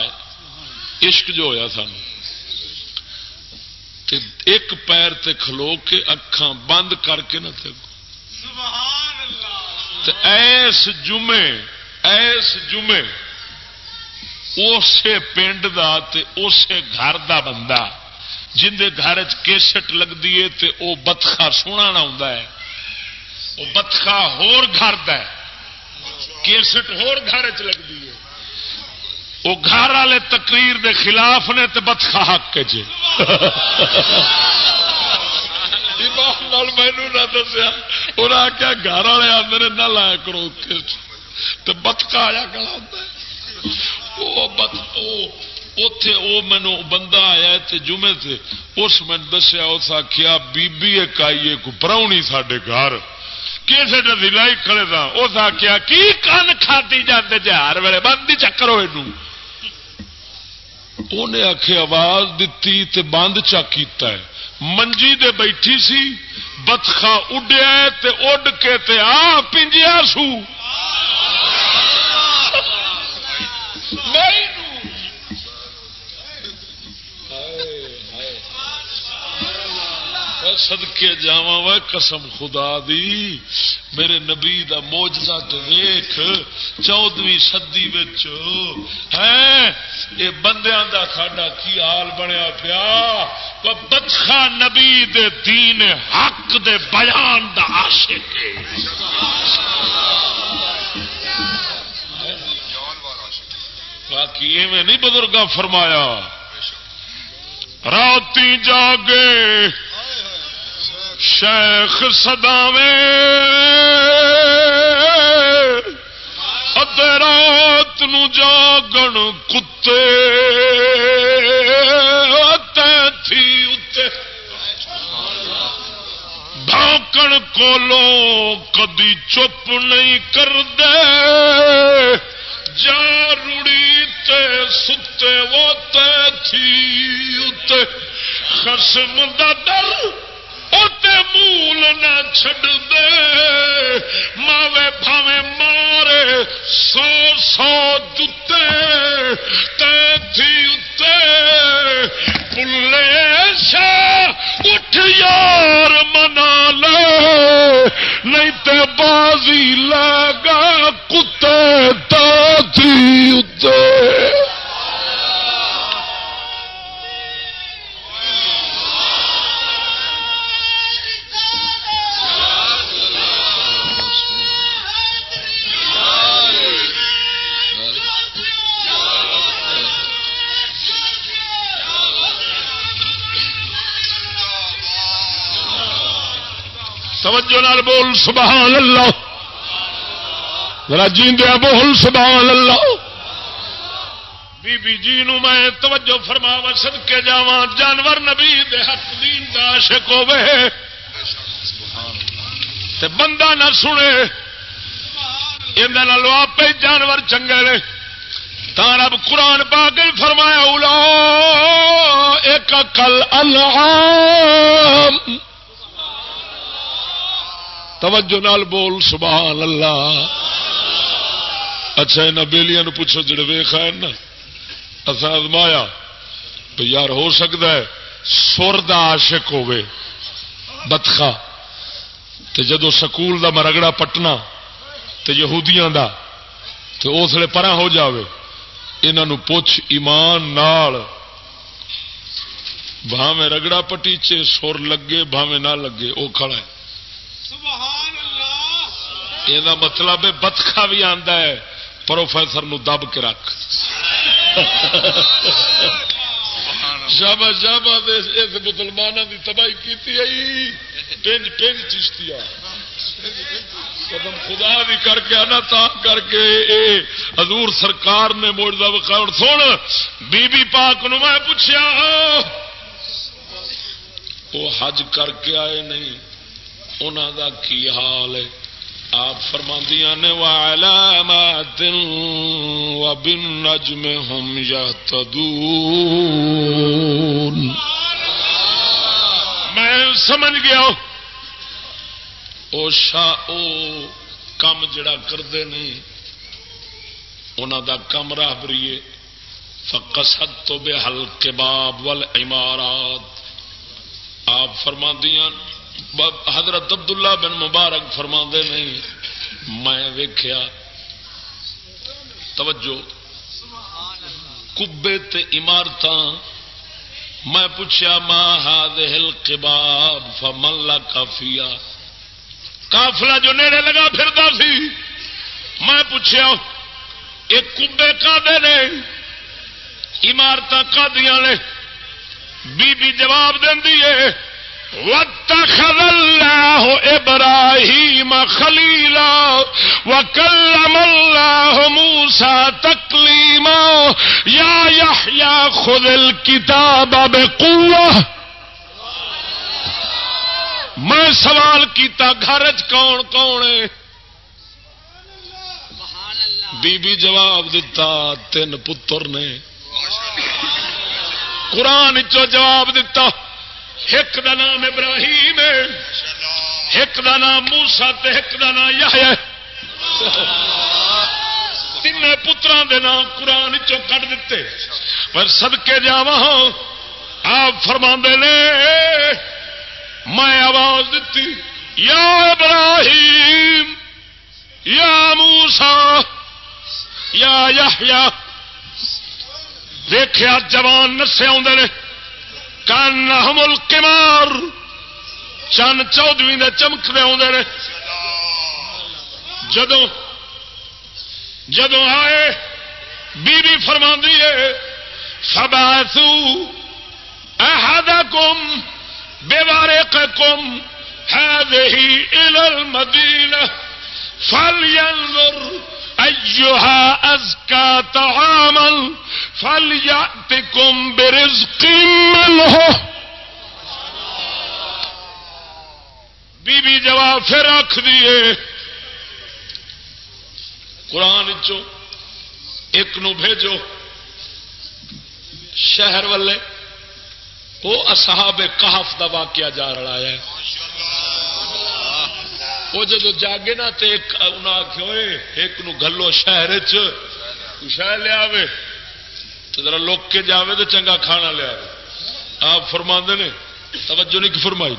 عشق جو ہوا سان ایک پیر تے کھلو کے اکھاں بند کر کے نہ ایس جمعے ایس جمعے اسے پنڈ دا تے اسے گھر دا بندہ جن دے گھر کیسٹ لگتی ہے تے او بتخا سونا نہ ہوں وہ بتخا ہور گھر دا ہے کیسٹ ہور گھر چ لگتی ہے۔ وہ گھر والے تقریر دے خلاف نے تو بتخا حق کے جی مینو نہ دسیا انہیں آخیا گھر والے آدھے نہ لایا کرو تو بتکا آیا کلا اتے وہ مینو بندہ آیا تے جمعے تے اس میں دسیا اس آخیا بی ایک آئیے کو پراؤنی سڈے گھر کسی نے لائی کھڑے تھا اس آخیا کی کن کھاتی جاتے جی ہر ویلے بند ہی چکر ہوئے انہیں آخ آواز دیتی تے بند چا کیتا ہے منجی دے بیٹھی سی بتخا اڈیا تے اڈ کے تے آ پنجیا سو۔ سدکے جا قسم خدا دی۔ میرے نبی دا موجزہ تو ویخ چودویں سدی ہے ہاں، یہ بندیاں دا ساڈا کی حال بنیا پیا۔ بچخا نبی دے دین حق دے بیان دا عاشق باقی ایویں نہیں بزرگ فرمایا۔ راتی جاگے۔ شیخ سداوے ادے رات نو جاگن کتے۔ تھی اتے۔ ڈھاکن کولو کدی چپ نہیں کر دے جا روڑی تے ستے وہ تھی اتے۔ خسم دا در۔ مول نہ چڈ دے ماوے بھاوے مارے، سو سو دتے پلے شا اٹھ یار منا لے، نہیں تے بازی لگا کتے تھی اتنے توجہ نال بول سبحان اللہ ذرا جیندیا بول سبحان اللہ بی بی جی نو میں توجہ فرما سد کے جا جانور نبی دے حق دین دا عاشق ہوے تے بندہ نہ سنے یہ آپ جانور چنگے نے۔ تا رب قرآن پاگل فرمایا اولا ایک کل انعام۔ توجہ نال بول، سبحان اللہ۔ اچھا یہاں بےلیاں پوچھو، جڑے ویخ آئے نا اصا ازمایا تو یار ہو سکتا ہے، سر دا عاشق ہوے بتخا۔ تو جدو سکول دا مرگڑا پٹنا تو یہودیاں دا تو اس لیے پرا ہو جاوے انہوں پوچھ ایمان نال۔ بھاویں رگڑا پٹیچے سر لگے، بھاویں نہ لگے وہ کھڑا ہے۔ یہ مطلب بتخا بھی آتا ہے، پروفیسر نو دب کے رکھ۔ شب شب اس مسلمانوں کی تباہی کی پنج پنج چشتی قدم خدا بھی کر کے آنا تا کر کے، اے حضور سرکار نے موجودہ وقار۔ سن بی بی پاک نو میں پوچھا وہ حج کر کے آئے نہیں۔ انہوں دا کی حال ہے؟ آپ فرماندیا نے، وعلامات وبالنجم هم يهتدون۔ میں سمجھ گیا او شا او کم جڑا کرتے ہیں انہوں دا کم راہ بریے۔ فقصد تو بے حل کے باب ول عمارات آپ فرما دیا حضرت عبداللہ بن مبارک فرما دے نہیں، میں ویخیا توجہ۔ کبے تے عمارت میں پوچھا ماں ہاد ہل کباب فملا کافیا کافلا جو نیڑے لگا پھرتا سی، میں پوچھا یہ کبے کا نے؟ عمارت کا دیا نے؟ بی بی جواب دینی ہے۔ واتخذ الله إبراهيم خليلا وكلم الله موسى تكليما. يا يحيى، خذ الكتاب بقوة. میں سوال کیتا گھر کون کون بی بی جواب دیتا تین پتر نے۔ قرآن چو جواب دیتا ایک دا نام ابراہیم ایک دا نام موسا ایک دا نام یا تین پترا دے نام قرآن چو کٹ دیتے پر سدکے جا ہاں، آپ فرما نے، میں آواز دیتی یا ابراہیم، یا موسا یا یا دیکھا جوان نسے آدھے کان حمل کمار چند چودوی نے چمکتے آدھے جدو جدو آئے بی بی فرما ہے فباسو احد کم بے بارے کم ہے المدین فل ایوہا ازکا تعامل فلیاتکم برزق منہ بی بی جواب پھر رکھ دیے قرآن چو ایک نو بھیجو. شہر والے، وہ اصحاب کہف دا واقعہ جا رہا ہے. وہ جدو جاگے نا تو انہیں آخو ایک نو گلو شہر چہ لیا ذرا لوک کے جاوے تو چنگا کھانا لیا آپ فرما نے، توجہ نہیں فرمائی۔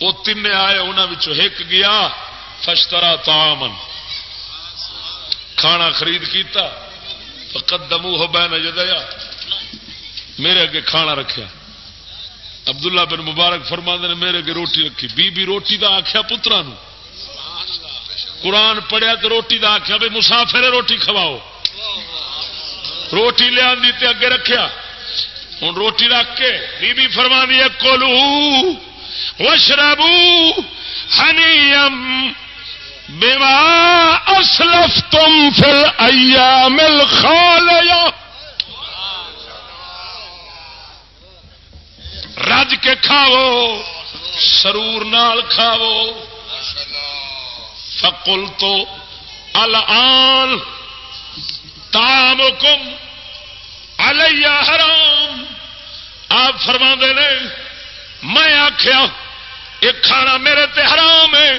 وہ تین آئے انہوں ایک گیا فشترا تامن کھانا خرید کیتا قدمو ہو بہن جدیا میرے اگے کھانا رکھا عبداللہ بن مبارک فرما نے میرے اگے روٹی رکھی۔ بی بی روٹی دا آخیا پترا قرآن پڑھیا تو روٹی دا آخیا بھائی مسافر روٹی کھواؤ۔ روٹی لیا اگے رکھیا۔ ہوں روٹی رکھ کے بی بی فرما دی کولو وشربو ہنیم بیما اسلف تم فل ایا مل رج کے کھاو سرور نال کھاو فکل تو الان تام کم الیا حرام۔ آپ فرما نے، میں آخیا یہ کھانا میرے تے حرام ہے۔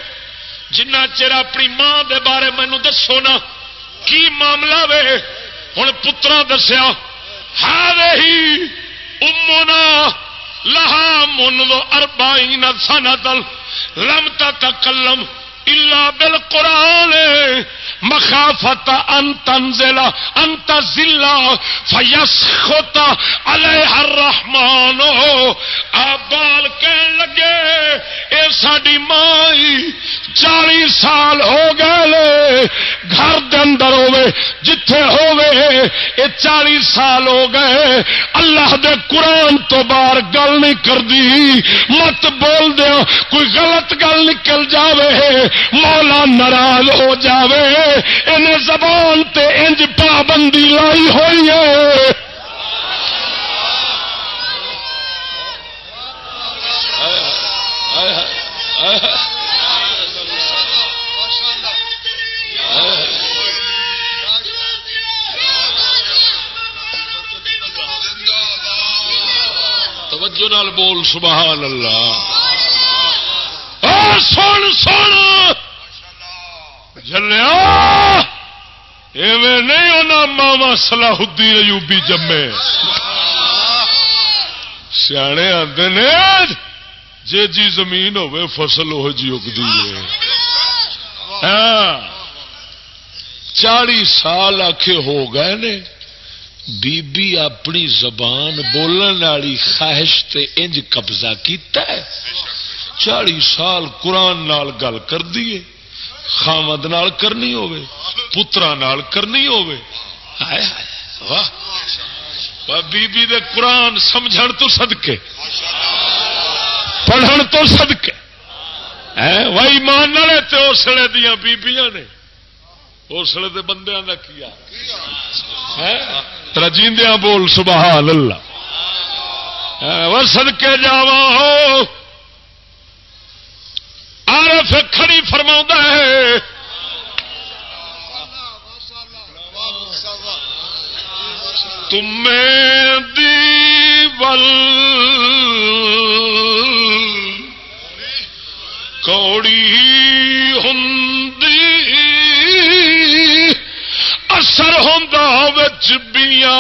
جنا چر اپنی ماں دے بارے مینو دسو نا، کی معاملہ وے؟ ہوں پترا دسیا ہاں ہی امنا لہا من اربائی نہ سنا دل لمتا تکلم الا بالقران مخافت ان تنزل انت ذلا فيسخط عليها الرحمن. ابال کہن لگے، اے ساڈی مائی چالی سال ہو گئے گھر دے اندر ہوے جتھے ہوے اے چالی سال ہو گئے، اللہ دے قرآن تو باہر گل نہیں کر دی مت بول دیا کوئی غلط گل نکل جاوے، مولا ناراض ہو جاوے ان زبان تے انج پابندی لائی ہوئی ہے۔ توجہ نال بول، سبحان اللہ۔ سن سن۔ جلیا، ایویں نہیں ہونا ماوا صلاح الدین ایوبی جمے۔ سیانے آتے نے جی جی زمین ہوے فصل وہ جی اگتی ہے۔ ہاں۔ چالی سال آخے ہو گئے نے۔ بی بی اپنی زبان بولن والی خواہش تے انج قبضہ کیتا ہے۔ چالی سال قرآن نال گل کر دیے خامد نال کرنی ہوے پترا نال کرنی ہوے ہائے ہائے، واہ۔ بی بی دے قرآن سمجھن تو صدقے۔ پڑھن تو صدقے۔ وہی مان والے تے اسلے دیا بیبیاں نے۔ اسلے دے بندیاں دا کیا؟ رجیندیا بول، سبحان اللہ۔ وہ صدقے جاوا ہو۔ عارف کھڑی فرما ہے۔ تمہیں دیول کوڑی ہوں اثر ہوں بیا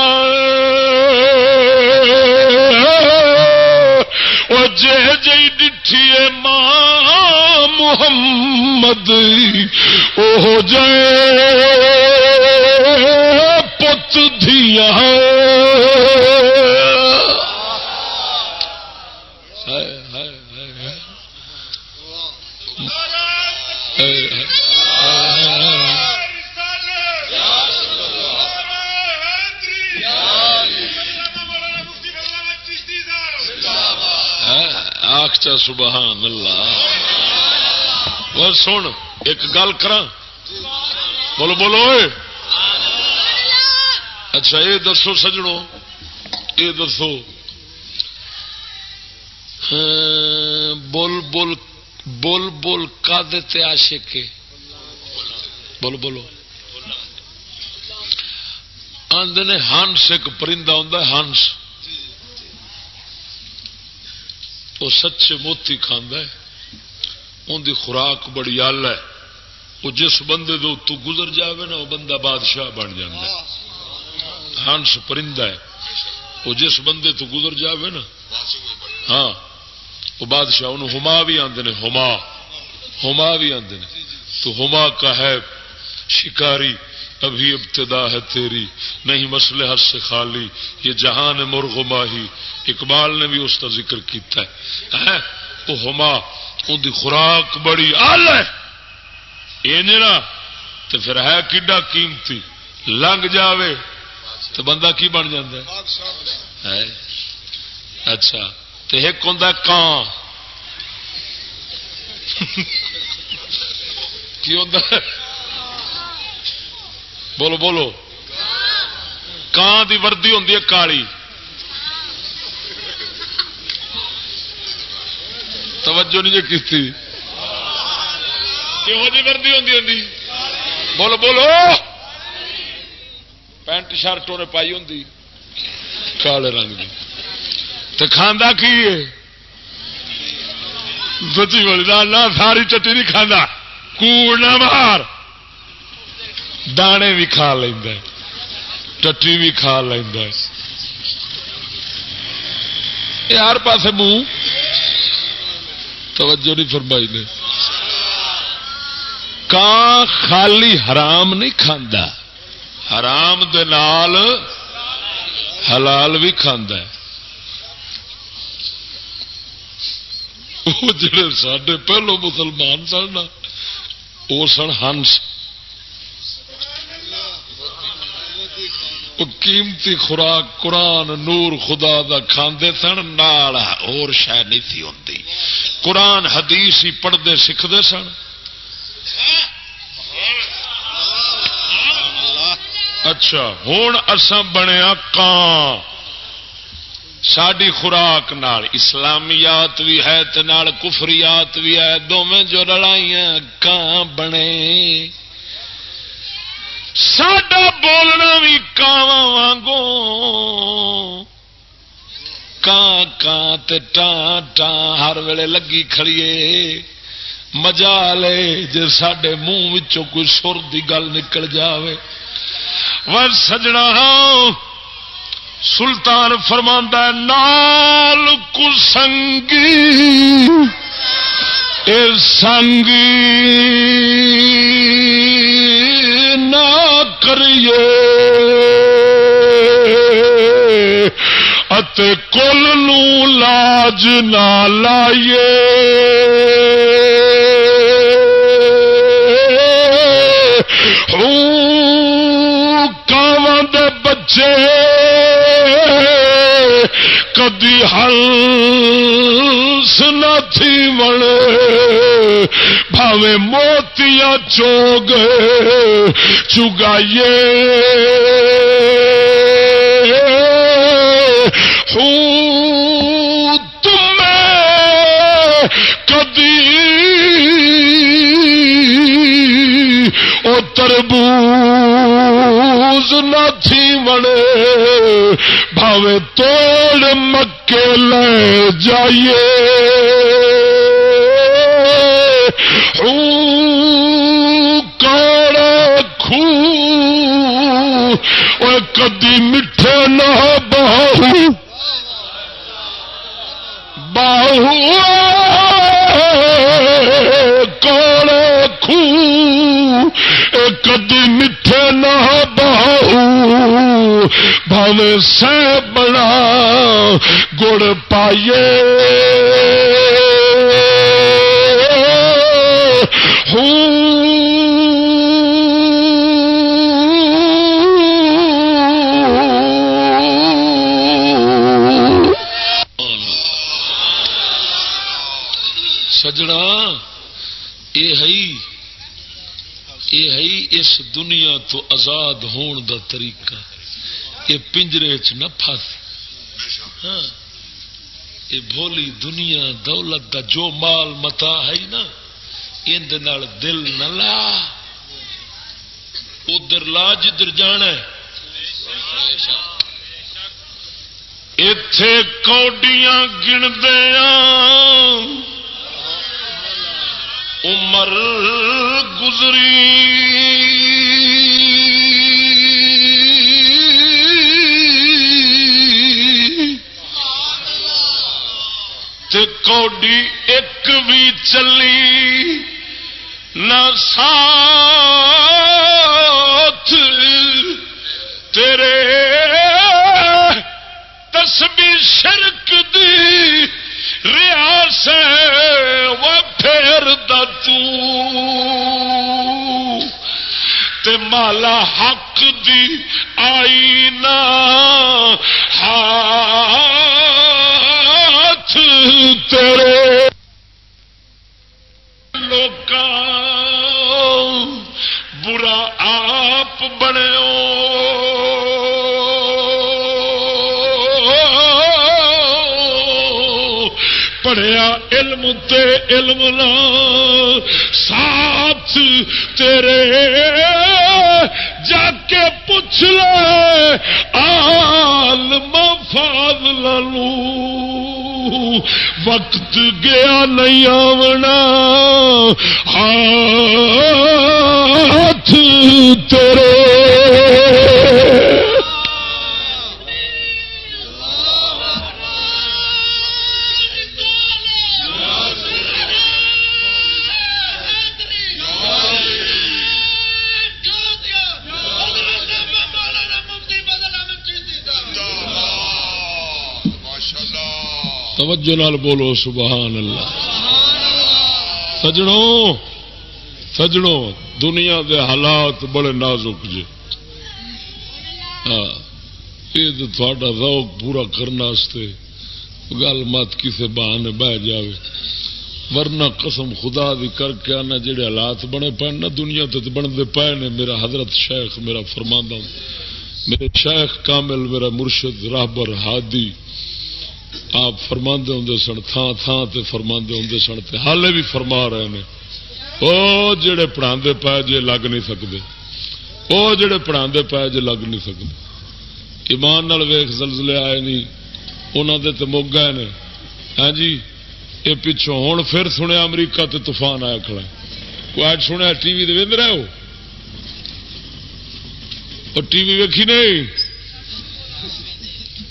وہ جی جی ڈٹھی ماں محمد وہ جائے پت دیا آخچا، سبحان اللہ. وہ سن، ایک گل کر بولو بولو اچھا یہ دسو سجڑو یہ دسو. ہاں, بول بول بول بول کا دیتے عاشق کے بولو بولو. آدھے ہنس ایک پرندہ ہوں ہنس وہ سچے موتی کھانا ان کی خوراک بڑی آل ہے۔ وہ جس بندے دو تو گزر جاوے نا، وہ بندہ بادشاہ بن جائے ہنس پرندہ ہے۔ وہ جس بندے تو گزر جاوے نا ہاں وہ بادشاہ، انہوں ہما بھی آتے ہیں ہما ہما بھی آتے ہیں تو ہما کا ہے شکاری۔ ابھی ابتدا ہے تیری، نہیں مسئلے ہر سے خالی، یہ جہان مرغ ماہی۔ اقبال نے بھی اس کا ذکر کیتا ہے۔ وہ ہما ان کی خوراک بڑی آل ہے۔ یہ تو پھر ہے کڈا قیمتی؟ لنگ جاوے تو بندہ کی بن ہے؟ اچھا تو ایک ہوں کان (laughs) کی ہوں بولو بولو۔ کان کی وردی ہوں کالی؟ توجہ نہیں جی کی وردی ہوں بولو بولو۔ پینٹ شرٹ انہیں پائی ہوں کالے رنگ کی تو کھانا کی سچی بولی نہ ساری چٹی نہیں کھانا کوڑ نہ مار۔ دانے بھی کھا لینا ٹٹی بھی کھا لینا ہر پاس منہ۔ توجہ نہیں فرمائی نے۔ کان خالی حرام نہیں کھانا حرام دے نال حلال بھی کھانا وہ جڑے سڈے پہلو مسلمان سن وہ سن ہنس۔ قیمتی خوراک قرآن نور خدا دا کھاندے سن، نال اور شہ نہیں تھی ہوتی قرآن حدیث ہی پڑھتے سیکھتے سن۔ اچھا ہوں اساں بنیا کان ساری خوراک نال اسلامیات بھی ہے نال کفریات بھی ہے دونوں جو لڑائیاں کان بنے؟ ساڈا بولنا بھی کاواں وانگوں۔ کان کان ٹان ٹان ہر ویلے لگی کھڑیے۔ مجا لے جی سڈے منہ کوئی سر کی گل نکل جائے و سجنا ہاں، سلطان فرماندہ نال کسنگی اے سنگی۔ نہ کریے۔ کل نو لاج نہ لائیے۔ دے بچے۔ کدی ہلس نہ تھی بڑے بھاوے موتیاں چوگ چگائیے۔ کدی او تربوز نہ تھی بڑے بھاوے توڑ مکے لے جائیے۔ کاڑا کدی میٹھے نہ بہو باہو کوڑے کدی میٹھے نہ بہو بھاوے سے بڑا گڑ پائیے سجڑا اس دنیا تو آزاد ہون دا طریقہ یہ پنجرے چ نہ پس ہاں۔ یہ بھولی دنیا دولت دا جو مال متا ہے نا اندر دل نہ لا۔ ادھر لا جدھر جانا اتے کوڈیاں گندیا عمر گزری۔ تے کوڈی ایک بھی چلی نہ ساتھ۔ تیرے تسبی شرک دی ریاس وہ پھر تے مالا حق دی آئی نا ہاتھ تیرے۔ لوگ برا آپ بنے پڑھیا علم تے علم لا، ساتھ تیرے جا کے پوچھ لے آل مفاد لو۔ وقت گیا نہیں آونا، ہاتھ تیرے۔ توجہ نال بولو سبحان اللہ سجڑوں سجڑوں، دنیا دے حالات بڑے نازک جی ہاں یہ تھوڑا روک پورا کرنے گل مت کسی بہانے بہ جائے ورنہ قسم خدا دی کر کے آنا، جڑے حالات بنے پے نا، دنیا تے بنتے پے نے۔ میرا حضرت شیخ، میرا فرماندہ، میرے شیخ کامل، میرا مرشد راہبر ہادی آپ فرما ہوں سن تھان تھان سے فرما ہوں سن ہالے بھی فرما رہے ہیں وہ جڑے پڑھا پائے جی لگ نہیں سکتے وہ جڑے پڑھا پائے جی لگ نہیں سکتے ایمان ویخ زلزلے آئے نہیں انہوں دے تو مگ گئے نے۔ ہاں جی یہ پچھوں ہوں پھر سنیا امریکہ تے طوفان آیا کھڑا کوئی اج سنیا ٹی وی دے رہے ہو؟ اور ٹی وی ویکھی نہیں۔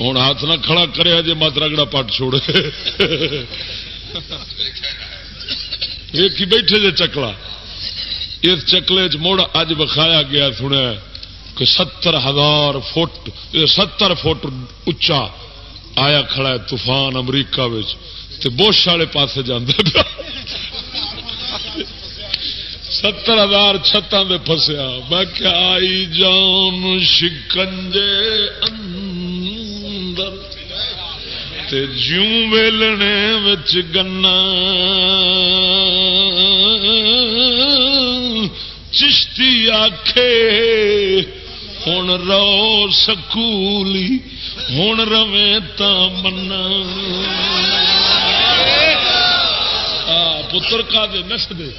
ہوں ہاتھ نہ کھڑا کرے ہاں جی مت رگڑا پٹ چھوڑے۔ ویکھی بیٹھے جے چکلا۔ اس چکلے چ مڑ اج بخایا گیا، سنیا کہ ستر ہزار فٹ، ستر فٹ اچا آیا کھڑا ہے طوفان امریکہ تے بوش والے پاس جانا ستر ہزار چھتان دے فسیا میں کیا آئی جان شکنجے اندر اندر تے جوں ویلنے وچ گنا چشتی آکھے ہوں رو سکولی ہوں رویں تا منا۔ پتر کا دے نس دے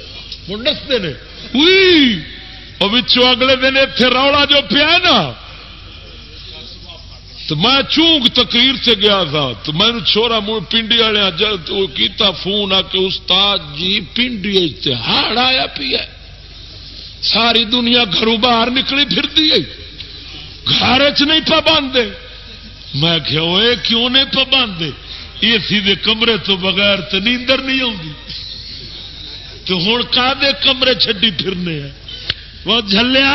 ہوں نستے نے اگلے دن اتے رولا جو پیا نا تو میں چونگ تقریر سے گیا تھا، تو میں چھوڑا مڑ پنڈی والے ہاں، کیتا فون آ کے استاد جی پنڈی ہاڑ آیا پیا ساری دنیا گھروں باہر نکلی پھرتی ہے۔ گھر چ نہیں پابند میں کیا ہوئے کیوں نہیں پابند اے سی دے کمرے تو بغیر تو نیندر نہیں آتی تو ہوں کا دے کمرے چڈی پھرنے ہیں؟ وہ جلیا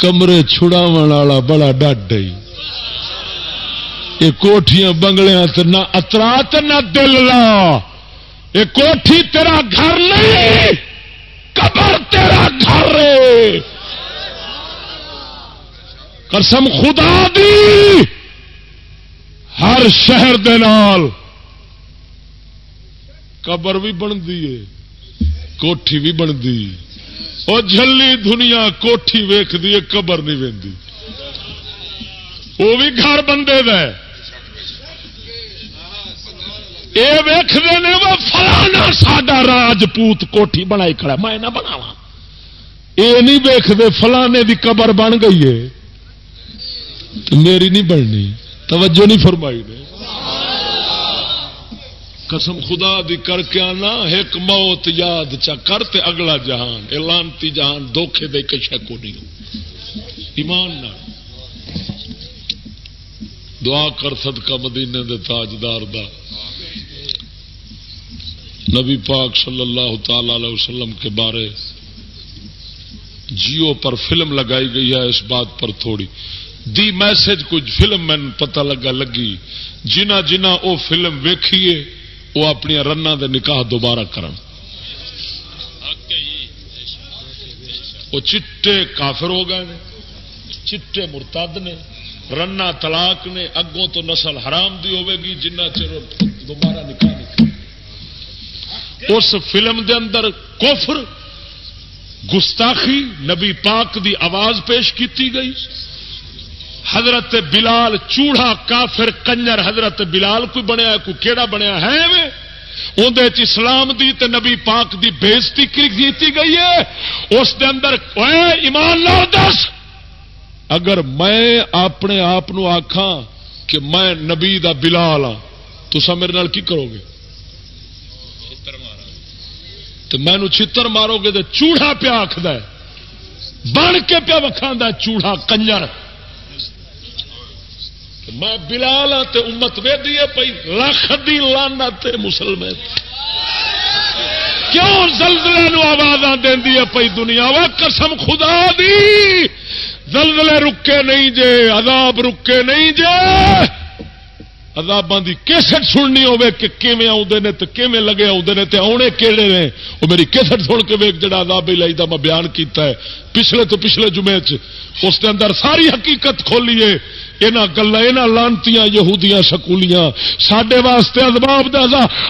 کمرے چھڑاو والا بڑا ڈاڈ یہ کوٹیاں بنگلیاں نہ اترا نہ دل لا۔ یہ کوٹھی تیرا گھر نہیں، قبر تیرا گھر قسم خدا دی، ہر شہر دے نال قبر بھی بنتی ہے، کوٹھی بھی بنتی۔ اور جلی دنیا کوٹھی ویخ دی قبر نہیں وی وہ بھی گھر بندے د یہ ویختے نے، وہ فلانا ساڈا راجپوت کوٹھی بنائی کھڑا میں نہ بناوا یہ نہیں ویختے فلانے دی قبر بن گئی ہے۔ میری نہیں بننی۔ توجہ نہیں فرمائی نے۔ قسم خدا دی کر کے آنا، ایک موت یاد چا کرتے اگلا جہان۔ اعلانتی جہان دھوکھے دے کے کو نہیں۔ ایمان نہ دعا کر صدقہ مدینے دے تاجدار دا۔ نبی پاک صلی اللہ تعالی علیہ وسلم کے بارے جیو پر فلم لگائی گئی ہے، اس بات پر تھوڑی۔ دی میسج کچھ فلم میں پتہ لگا لگی۔ جنا جنا او فلم ویکھیے وہ اپنی رن دے نکاح دوبارہ کرن۔ وہ چٹے کافر ہو گئے چٹے مرتد نے رنا طلاق نے، اگوں تو نسل حرام دی ہوے گی، جنہ چر دوبارہ نکاح اس فلم دے اندر کوفر گستاخی، نبی پاک دی آواز پیش کیتی گئی۔ حضرت بلال چوڑا کافر کنجر حضرت بلال کوئی بنیا کوئی کیڑا بنیا ہے اندر اسلام دی تے نبی پاک دی بےزتی کی گئی ہے؟ اس دے اندر ایمان لو دس! اگر میں اپنے آپ آخا کہ میں نبی دا بلال ہاں تو سا میرے کی کرو گے؟ تو مینو چھتر مارو گے تو چوڑا پیا آخد بن کے پیا وکھا چوڑا کنجر۔ میں بلال ہاں امت وے پی لکھ دی لانا مسلمان کیوں زلزلے نو آواز دینی ہے پی دنیا؟ وا قسم خدا دی۔ زلزلے رکے نہیں جے، عذاب رکے نہیں جے۔ عذاباں دی کیسٹ سننی ہوے کہ کیویں آوندے نے تے کیویں لگے آوندے نے تے آونے کیڑے نے۔ او میری کیسٹ سن کے ویکھ، جڑا عذاب الہی دا میں بیان کیتا ہے۔ پچھلے تو پچھلے جمعے چ اس دے اندر ساری حقیقت کھولی ہے۔ یہاں گلا یہاں لانتیاں، یہودیاں، سکولیاں سڈے واسطے ادباب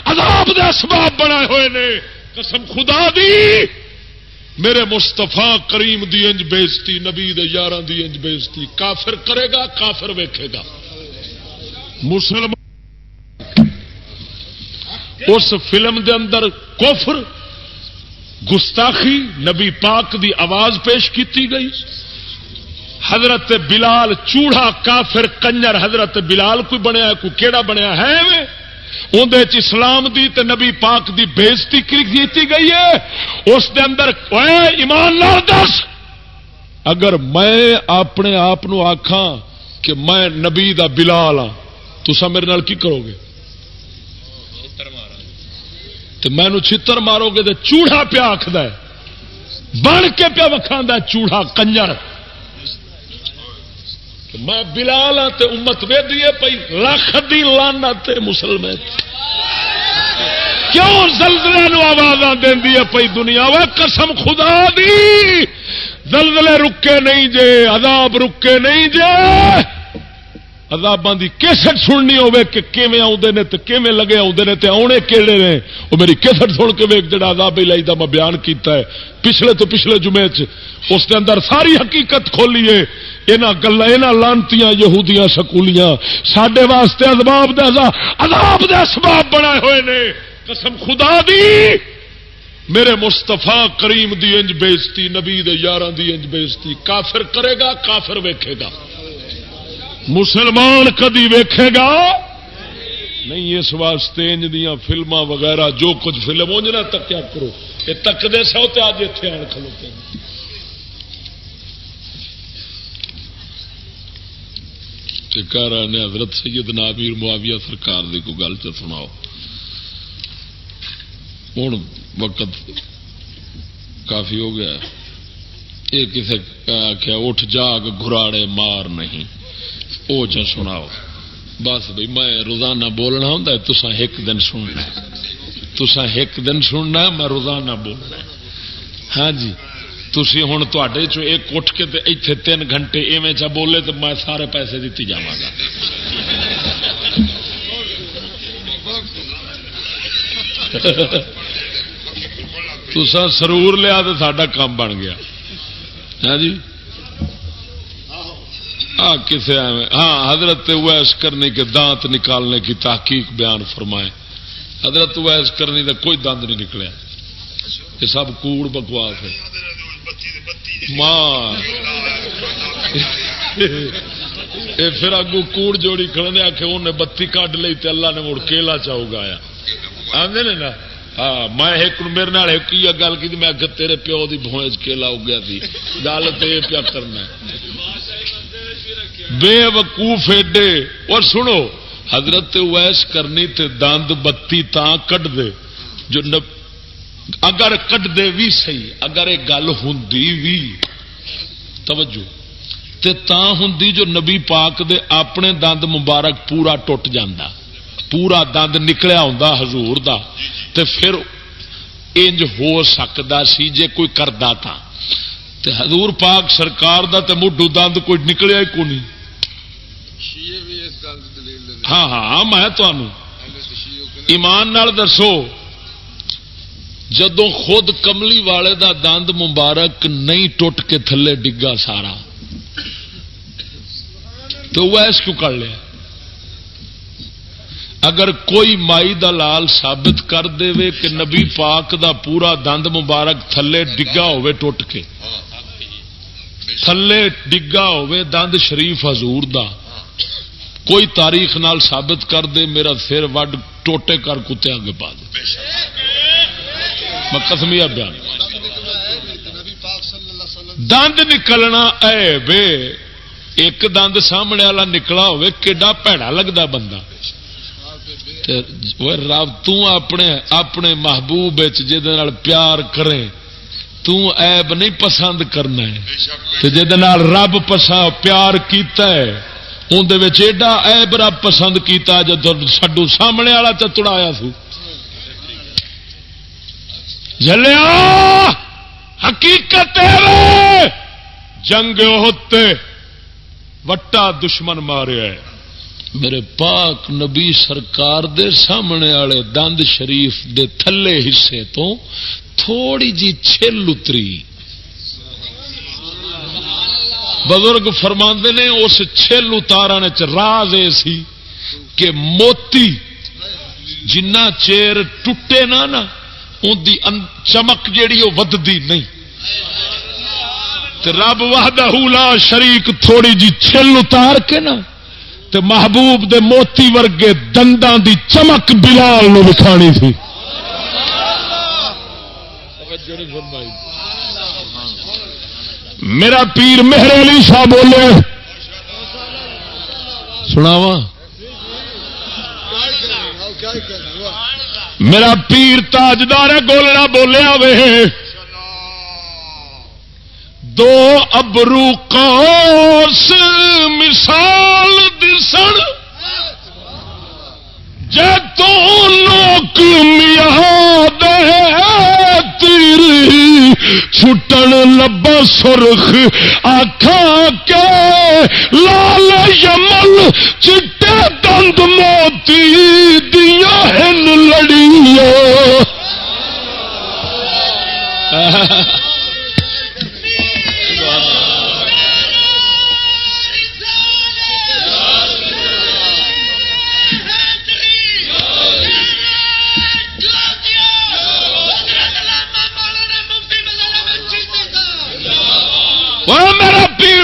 عذاب دے اسباب بنا ہوئے نے۔ قسم خدا دی، میرے مستفا کریم دی انج بےزتی، نبی یار دی انج بےزتی۔ کافر کرے گا، کافر ویکھے گا۔ مسلم اس فلم دے اندر کفر، گستاخی، نبی پاک دی آواز پیش کیتی گئی۔ حضرت بلال چوڑا کافر کنجر حضرت بلال کوئی بنیا کوئی کیڑا بنیا ہے اندر اسلام دی تے نبی پاک دی بےزتی کی گئی ہے۔ اس دے اندر ایمان لال دس۔ اگر میں اپنے آپ آخا کہ میں نبی دا بلال ہاں تو میرے نال کی کرو گے؟ تو میں چھتر مارو گے تو چوڑا پیا آخد بن کے پیا وکھا چوڑا کنجر۔ میں بلال ہاں تے امت وے دیے پی لکھ دی لانا تے مسلمان کیوں زلزلے نو آواز دینی ہے پی دنیا؟ وہ قسم خدا دی۔ زلزلے رکے نہیں جے، عذاب رکے نہیں جے۔ عذاباں دی کیسٹ سننی ہوے کہ کیویں آوندے نے تے کیویں لگے آوندے نے تے آونے کیڑے نے؟ او میری کیسٹ سن کے ویکھ جڑا عذاب الہی دا میں بیان کیتا ہے۔ پچھلے تو پچھلے جمعے چ اس دے اندر ساری حقیقت کھولی ہے۔ انہاں گلاں انہاں لانتیاں یہودیاں سکولیاں۔ ساڈے واسطے عذاب دے عذاب دے اسباب بنائے ہوئے نے۔ قسم خدا دی! میرے مستفا کریم دی انج بےزتی، نبی یار دی انج بےزتی۔ کافر کرے گا، کافر ویکھے گا۔ مسلمان کدی ویکھے گا؟ نہیں، اس واسطے انج دیا فلما وغیرہ جو کچھ فلم انجنا تک کیا کرو۔ یہ تکتے سو تو اج اتنے آن کھلوتے ہیں ٹھیکارا نے، حضرت سید نابیر معاویہ سرکار دی کو گل چ سناؤ۔ ہوں وقت کافی ہو گیا۔ یہ کسی آخیا اٹھ جاگ گراڑے مار نہیں۔ وہ چ سناؤ۔ بس بھائی میں روزانہ بولنا ہوں تسا ایک دن سننا تسا ایک دن سننا میں روزانہ بولنا ہاں جی تھی ہوں تے ایک اٹھ کے اتنے تین گھنٹے ایویں چا بولے تو میں سارے پیسے دیتی جا تسا سرور لیا تو ساڈا کام بن گیا۔ ہاں جی۔ ہاں کسے ہاں حضرت ویس کرنے کے دانت نکالنے کی تحقیق بیان فرمائے۔ حضرت ویس کرنے کا کوئی دند نہیں نکلیا یہ سب کوڑ بکواس ہے۔ ماں۔ پھر اگو کوڑ جوڑی کھڑنے آ کے انہیں بتی کڈ لی اللہ نے مڑ کیلا چاؤ گایا۔ آدھے نا؟ ہاں میں ایک میرے نال ایک ہی گل کی میں تیرے پیو کی بوئے کیلا اگیا تھی۔ گل تو یہ پیا کرنا بے وقوف ایڈے۔ اور سنو، حضرت ویس کرنی تے دند بتی تا کٹ دے، جو نب... اگر کٹ دے بھی سی اگر یہ گل ہوں بھی توجہ۔ تے تا ہوں جو نبی پاک دے اپنے دند مبارک پورا ٹوٹ جاندہ پورا دند نکلیا ہوں حضور دا۔ تے پھر انج ہو سکتا سی جے کوئی کردا تھا۔ تے حضور پاک سرکار دا تے مڈو دند کوئی نکلیا ہی کو نہیں ہاں،, ہاں ہاں میں ایمان نال دسو جدو خود کملی والے دا دند مبارک نہیں ٹوٹ کے تھلے ڈگا سارا، تو وہ ایس کیوں کر لیا۔ اگر کوئی مائی دا لال ثابت کر دے وے کہ نبی پاک دا پورا دند مبارک تھلے ڈگا ہوئے ٹوٹ کے، تھلے ڈگا ہوئے دند شریف حضور دا۔ کوئی تاریخ نال ثابت کر دے، میرا سر وڈ ٹوٹے کر کتے آگے پا دے۔ میں کسمیا بیان دند نکلنا اے بے ایک دند سامنے والا نکلا ہوئے، کیڈا پیڑا لگتا بندہ۔ رب تنے اپنے محبوب جہد پیار کرے تیب نہیں پسند کرنا جہد رب پسند پیار کیتا ہے۔ اندر ایڈا ایب رب پسند کیتا جب سڈو سامنے والا تو تڑایا سو۔ جلیا حقیقت جنگ ہوتے وٹا دشمن ماریا ہے۔ میرے پاک نبی سرکار دے سامنے والے دند شریف دے تھلے حصے تو تھوڑی جی چھل اتری۔ بزرگ فرما نے، اس چھل اتارنے راز یہ سی کہ موتی جنا چیر ٹوٹے نہ نا ان دی چمک جیڑی وہ ودی نہیں۔ رب واہدہ لا شریک تھوڑی جی چھل اتار کے نا، تے محبوب دے موتی ورگے دنداں دی چمک بلال نو وکھانی تھی۔ میرا پیر مہر علی شاہ بولے۔ سناوا میرا پیر تاجدار گولنا بولیا وے دو ابرو کوس مثال دسن۔ جے تو لوک میاد تیری چھٹن لبا سرخ آخا کے لال یمل چٹے دند موتی دیا ہن لڑیو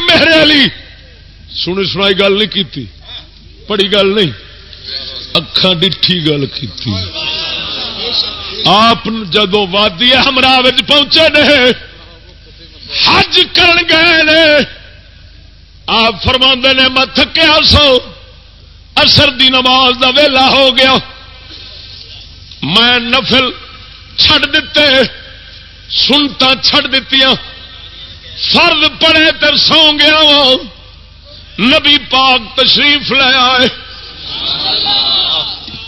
میرے علی۔ سنی سنائی گل نہیں کی پڑی گل نہیں۔ اکھان ڈٹھی گل کی آپ جدو وادی ہمراہ پہنچے نے، حج کر گئے نے، آپ فرما نے، میں تھکیا سو اثر دی نماز دا ویلا ہو گیا۔ میں نفل چھڑ دیتے سنتا چھڑ دیتیاں فرد پڑے تو سو گیا وا۔ نبی پاک تشریف لے آئے۔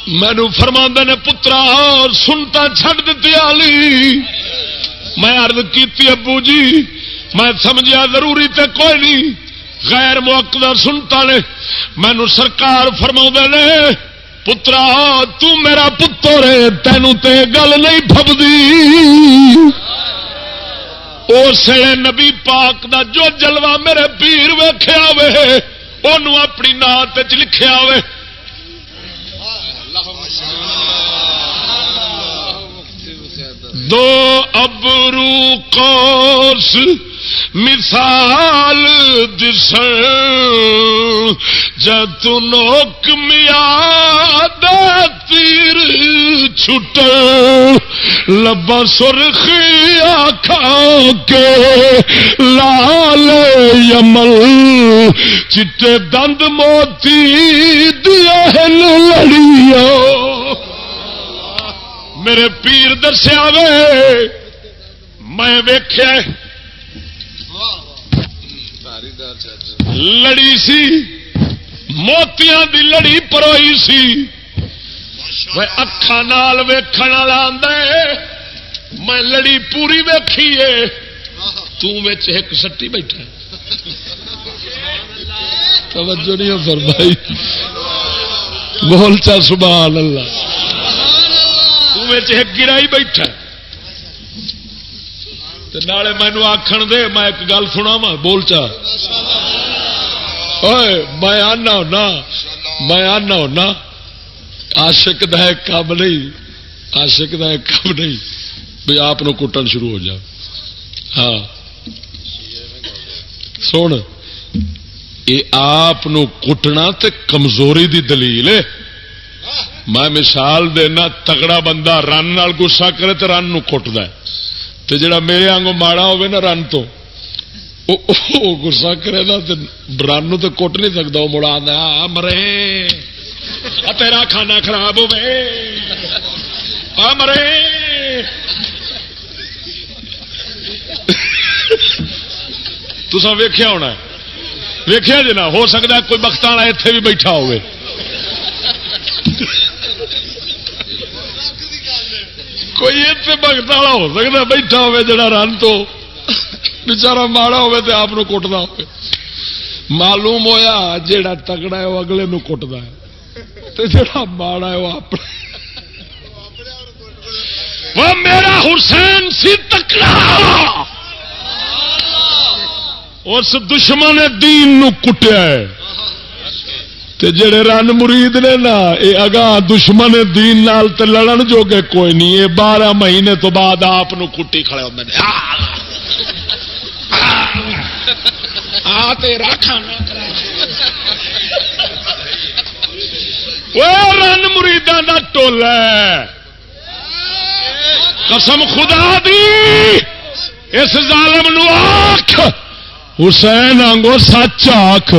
مینو فرما نے، پترا، سنتا چھڑ دیتی آلی میں ارد کی ابو جی میں سمجھا ضروری تے کوئی نہیں۔ غیر موقع سنتا نے۔ مینو سرکار فرما نے، پترا، تو میرا پتر تینوں تے گل نہیں فبدی اس نبی پاک دا جو جلوہ میرے پیر ویخیا وے ان اپنی نات لکھیا وے دو ابرو کوس مثال دس جت نوک میاد تیر چھٹ لبا سرخی آخا کے لال یمل چٹے دند موتی دیا لڑیا میرے پیر دسیا وے، میں ویخیا لڑی سی، موتیاں دی لڑی پروئی سی۔ اکھان ویخ والا آدھے میں لڑی پوری ویکھی ہے۔ ایک سٹی بیٹھا توجہ نہیں فرمائی۔ بول چا سبحان اللہ۔ ایک گرائی بیٹھا نالے مینو آخن دے، میں ایک گل سنا وا بول چا۔ میں آنا ہونا، میں آنا ہونا۔ آشک کام نہیں آشک کام نہیں بھی آپ کٹن شروع ہو جا۔ ہاں۔ سن یہ آپ کٹنا تے کمزوری دی دلیل ہے۔ میں مثال دینا، تگڑا بندہ رن گسا کرے تو رن کٹد جڑا میرے آنگوں ماڑا ہوے نا، رن تو۔ گسا کرے نا رن تو کٹ نہیں سکتا وہ مڑا دیا مرے تیرا کھانا خراب ہو مرے تسا ویخیا ہونا ویخیا جی نا ہو سکتا کوئی بخت والا اتنے بھی بیٹھا ہوئے کوئی اتنے بخت والا ہو سکتا بیٹھا ہوئے جڑا رن تو بچارا ماڑا ہوئے تو آپ کٹتا ہو معلوم ہویا جیڑا تگڑا ہے وہ اگلے نو کٹتا ہے جڑا ماڑا ہے وہ اپنے وہ میرا حسین سی تکڑا اس دشمن دین نو کٹیا ہے تے جڑے رن مرید نے نا یہ اگاں دشمن دین نال تے لڑن جو گے کوئی نہیں یہ بارہ مہینے تو بعد آپ کٹی کھڑے ہوتے ہیں آ تیرا کھانا رن مریداں دا ٹولا قسم خدا دی۔ اس ظالم نو آخ حسین آنگو سچ آخ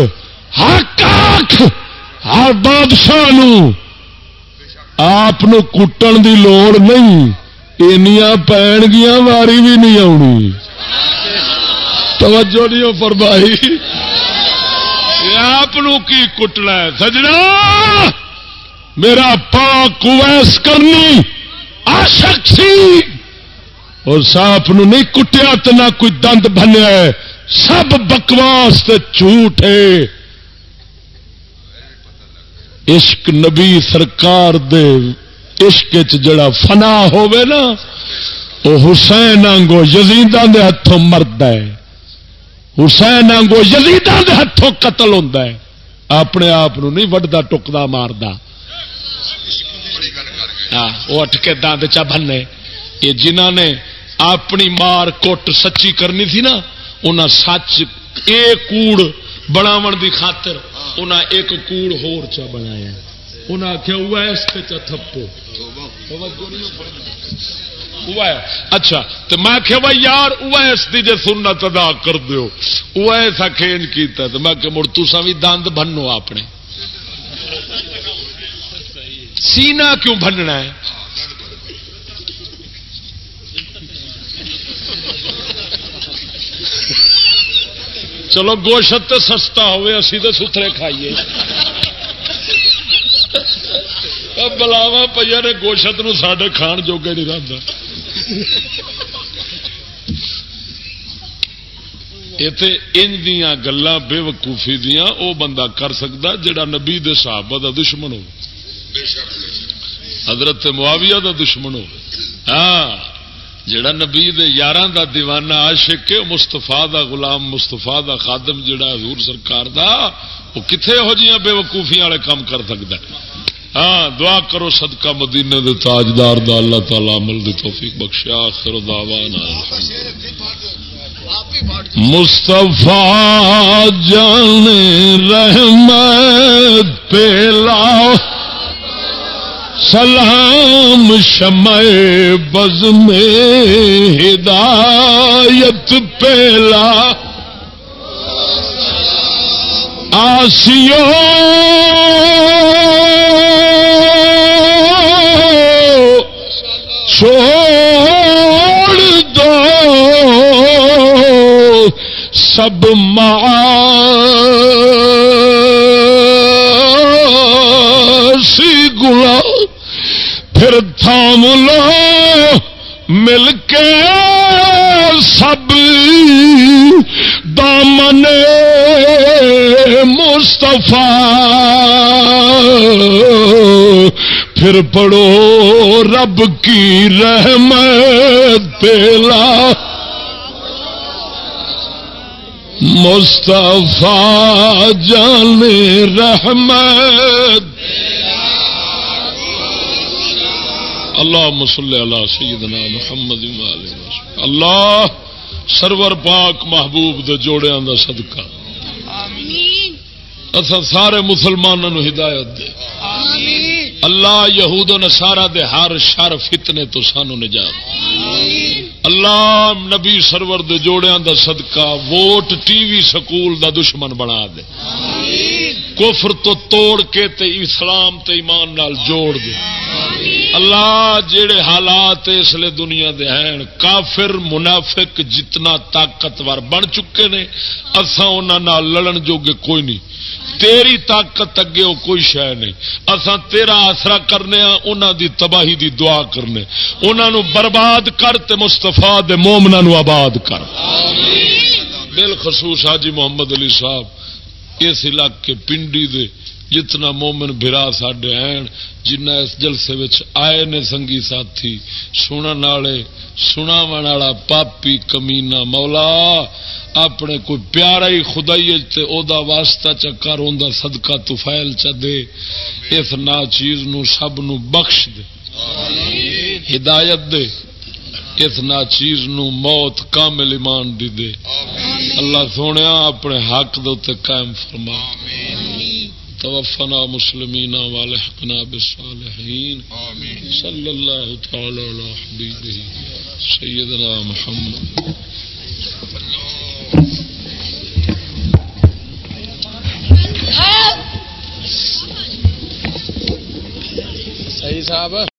حق آخ ہر بادشاہ آپ کٹن دی لوڑ نہیں۔ اینیا پین گیا واری بھی نہیں آنی۔ توجہ نہیں فرمائی۔ آپ کی کٹنا ہے؟ سجنا۔ میرا پاک ویس کرنی آشک سی۔ اور ساپ نہیں کٹیا تو نہ کوئی دند بنیا سب بکواس جھوٹ ہے۔ عشق نبی سرکار دے عشق جڑا فنا ہوئے نا، وہ حسین آنگو یزیدان دے ہاتھوں مرد ہے۔ حسین آنگو یزیدان دے ہاتھوں قتل ہوتا ہے۔ اپنے آپ نہیں وڈا ٹکتا ماردا۔ ہاں، وہ اٹھ کے دند چا بننے یہ جنہ نے اپنی مار کٹ سچی کرنی تھی نا انہیں سچ ایک کوڑ بناو دی خاطر انہیں ایک کوڑ ہور چا بنایا۔ انہیں آخیا ویس پہ چا تھپو۔ اچھا تو میں آخیا بھائی یار ویس کی جی سنت ادا کر دو ویسا کھینج کیتا تو میں کہ مڑ تسا بھی دند بنو اپنے سینا کیوں بننا ہے؟ چلو، گوشت تو سستا ہوئے، اسی تو ستھرے کھائیے۔ بلاوا پہ نے گوشت نو سڈے کھان جوگے نہیں رہتا دیا گلا بے وقوفی دیا وہ بندہ کر سکتا جڑا نبی دے صحابہ دا دشمن ہو۔ حضرت معاویہ دا دشمن ہو۔ ہاں جڑا نبی دے یاراں دا دیوانہ عاشق ہے مستفا دا غلام مستفا دا خادم جڑا حضور سرکار دا، وہ کتنے ہو جیاں بے وقوفی والے کام کر سکتا ہے؟ ہاں دعا کرو صدقہ مدینے دے تاجدار دا اللہ تعالی عمل دی توفیق بخشیا آخر دعوانا مصطفیٰ جان رحمت پیلا سلام شمع بز میں ہدایت پیلا آسیو چھوڑ دو سب سی گلا پھر تھام لو مل کے سب دامن مستفا پھر پڑھو رب کی رحمت پیلا۔ مستفا جان رحمت۔ اللہ مسل اللہ سیدنا محمد اللہ سرور پاک محبوب دے جوڑیاں دا صدقہ۔ اصا سارے مسلمانوں ہدایت دے۔ اللہ یہود نسارا دے ہر شر فتنے تو سانو نجات۔ اللہ نبی سرور دے جوڑیاں دا صدقہ۔ ووٹ ٹی وی سکول دا دشمن بنا دے۔ کفر تو توڑ کے تے اسلام تے ایمان نال جوڑ دے۔ اللہ جڑے حالات اس لیے دنیا دے ہیں کافر منافق جتنا طاقتور بن چکے نے اصا انہوں لڑن جوگے کوئی نہیں۔ تیری طاقت اگے وہ کوئی شہ نہیں۔ اصا تیرا آسرا کرنے انہوں دی تباہی دی دعا کرنے۔ انہوں برباد کر تے مستفا دے مومنا نو آباد کر۔ بالخصوص حاجی محمد علی صاحب اس علاقے پنڈی دے جتنا مومن برا سڈے ہیں، جنہ اس جلسے وچ آئے نے سنگی ساتھی سنن والے سنا والا پاپی کمینا مولا، اپنے کوئی پیارا ہی خدائی او دا واسطہ چکر ہوں صدقہ تو فائل چ دے، اس نا چیز نو سب نو بخش دے، ہدایت دے۔ اس نا چیز نو موت کامل ایمان دی دے۔ اللہ سونے اپنے حق دے قائم فرما۔ توفنا مسلمین والحقنا بالصالحین۔ صلی اللہ تعالی علی حبیبہ سیدنا محمد۔ صحیح صاحب۔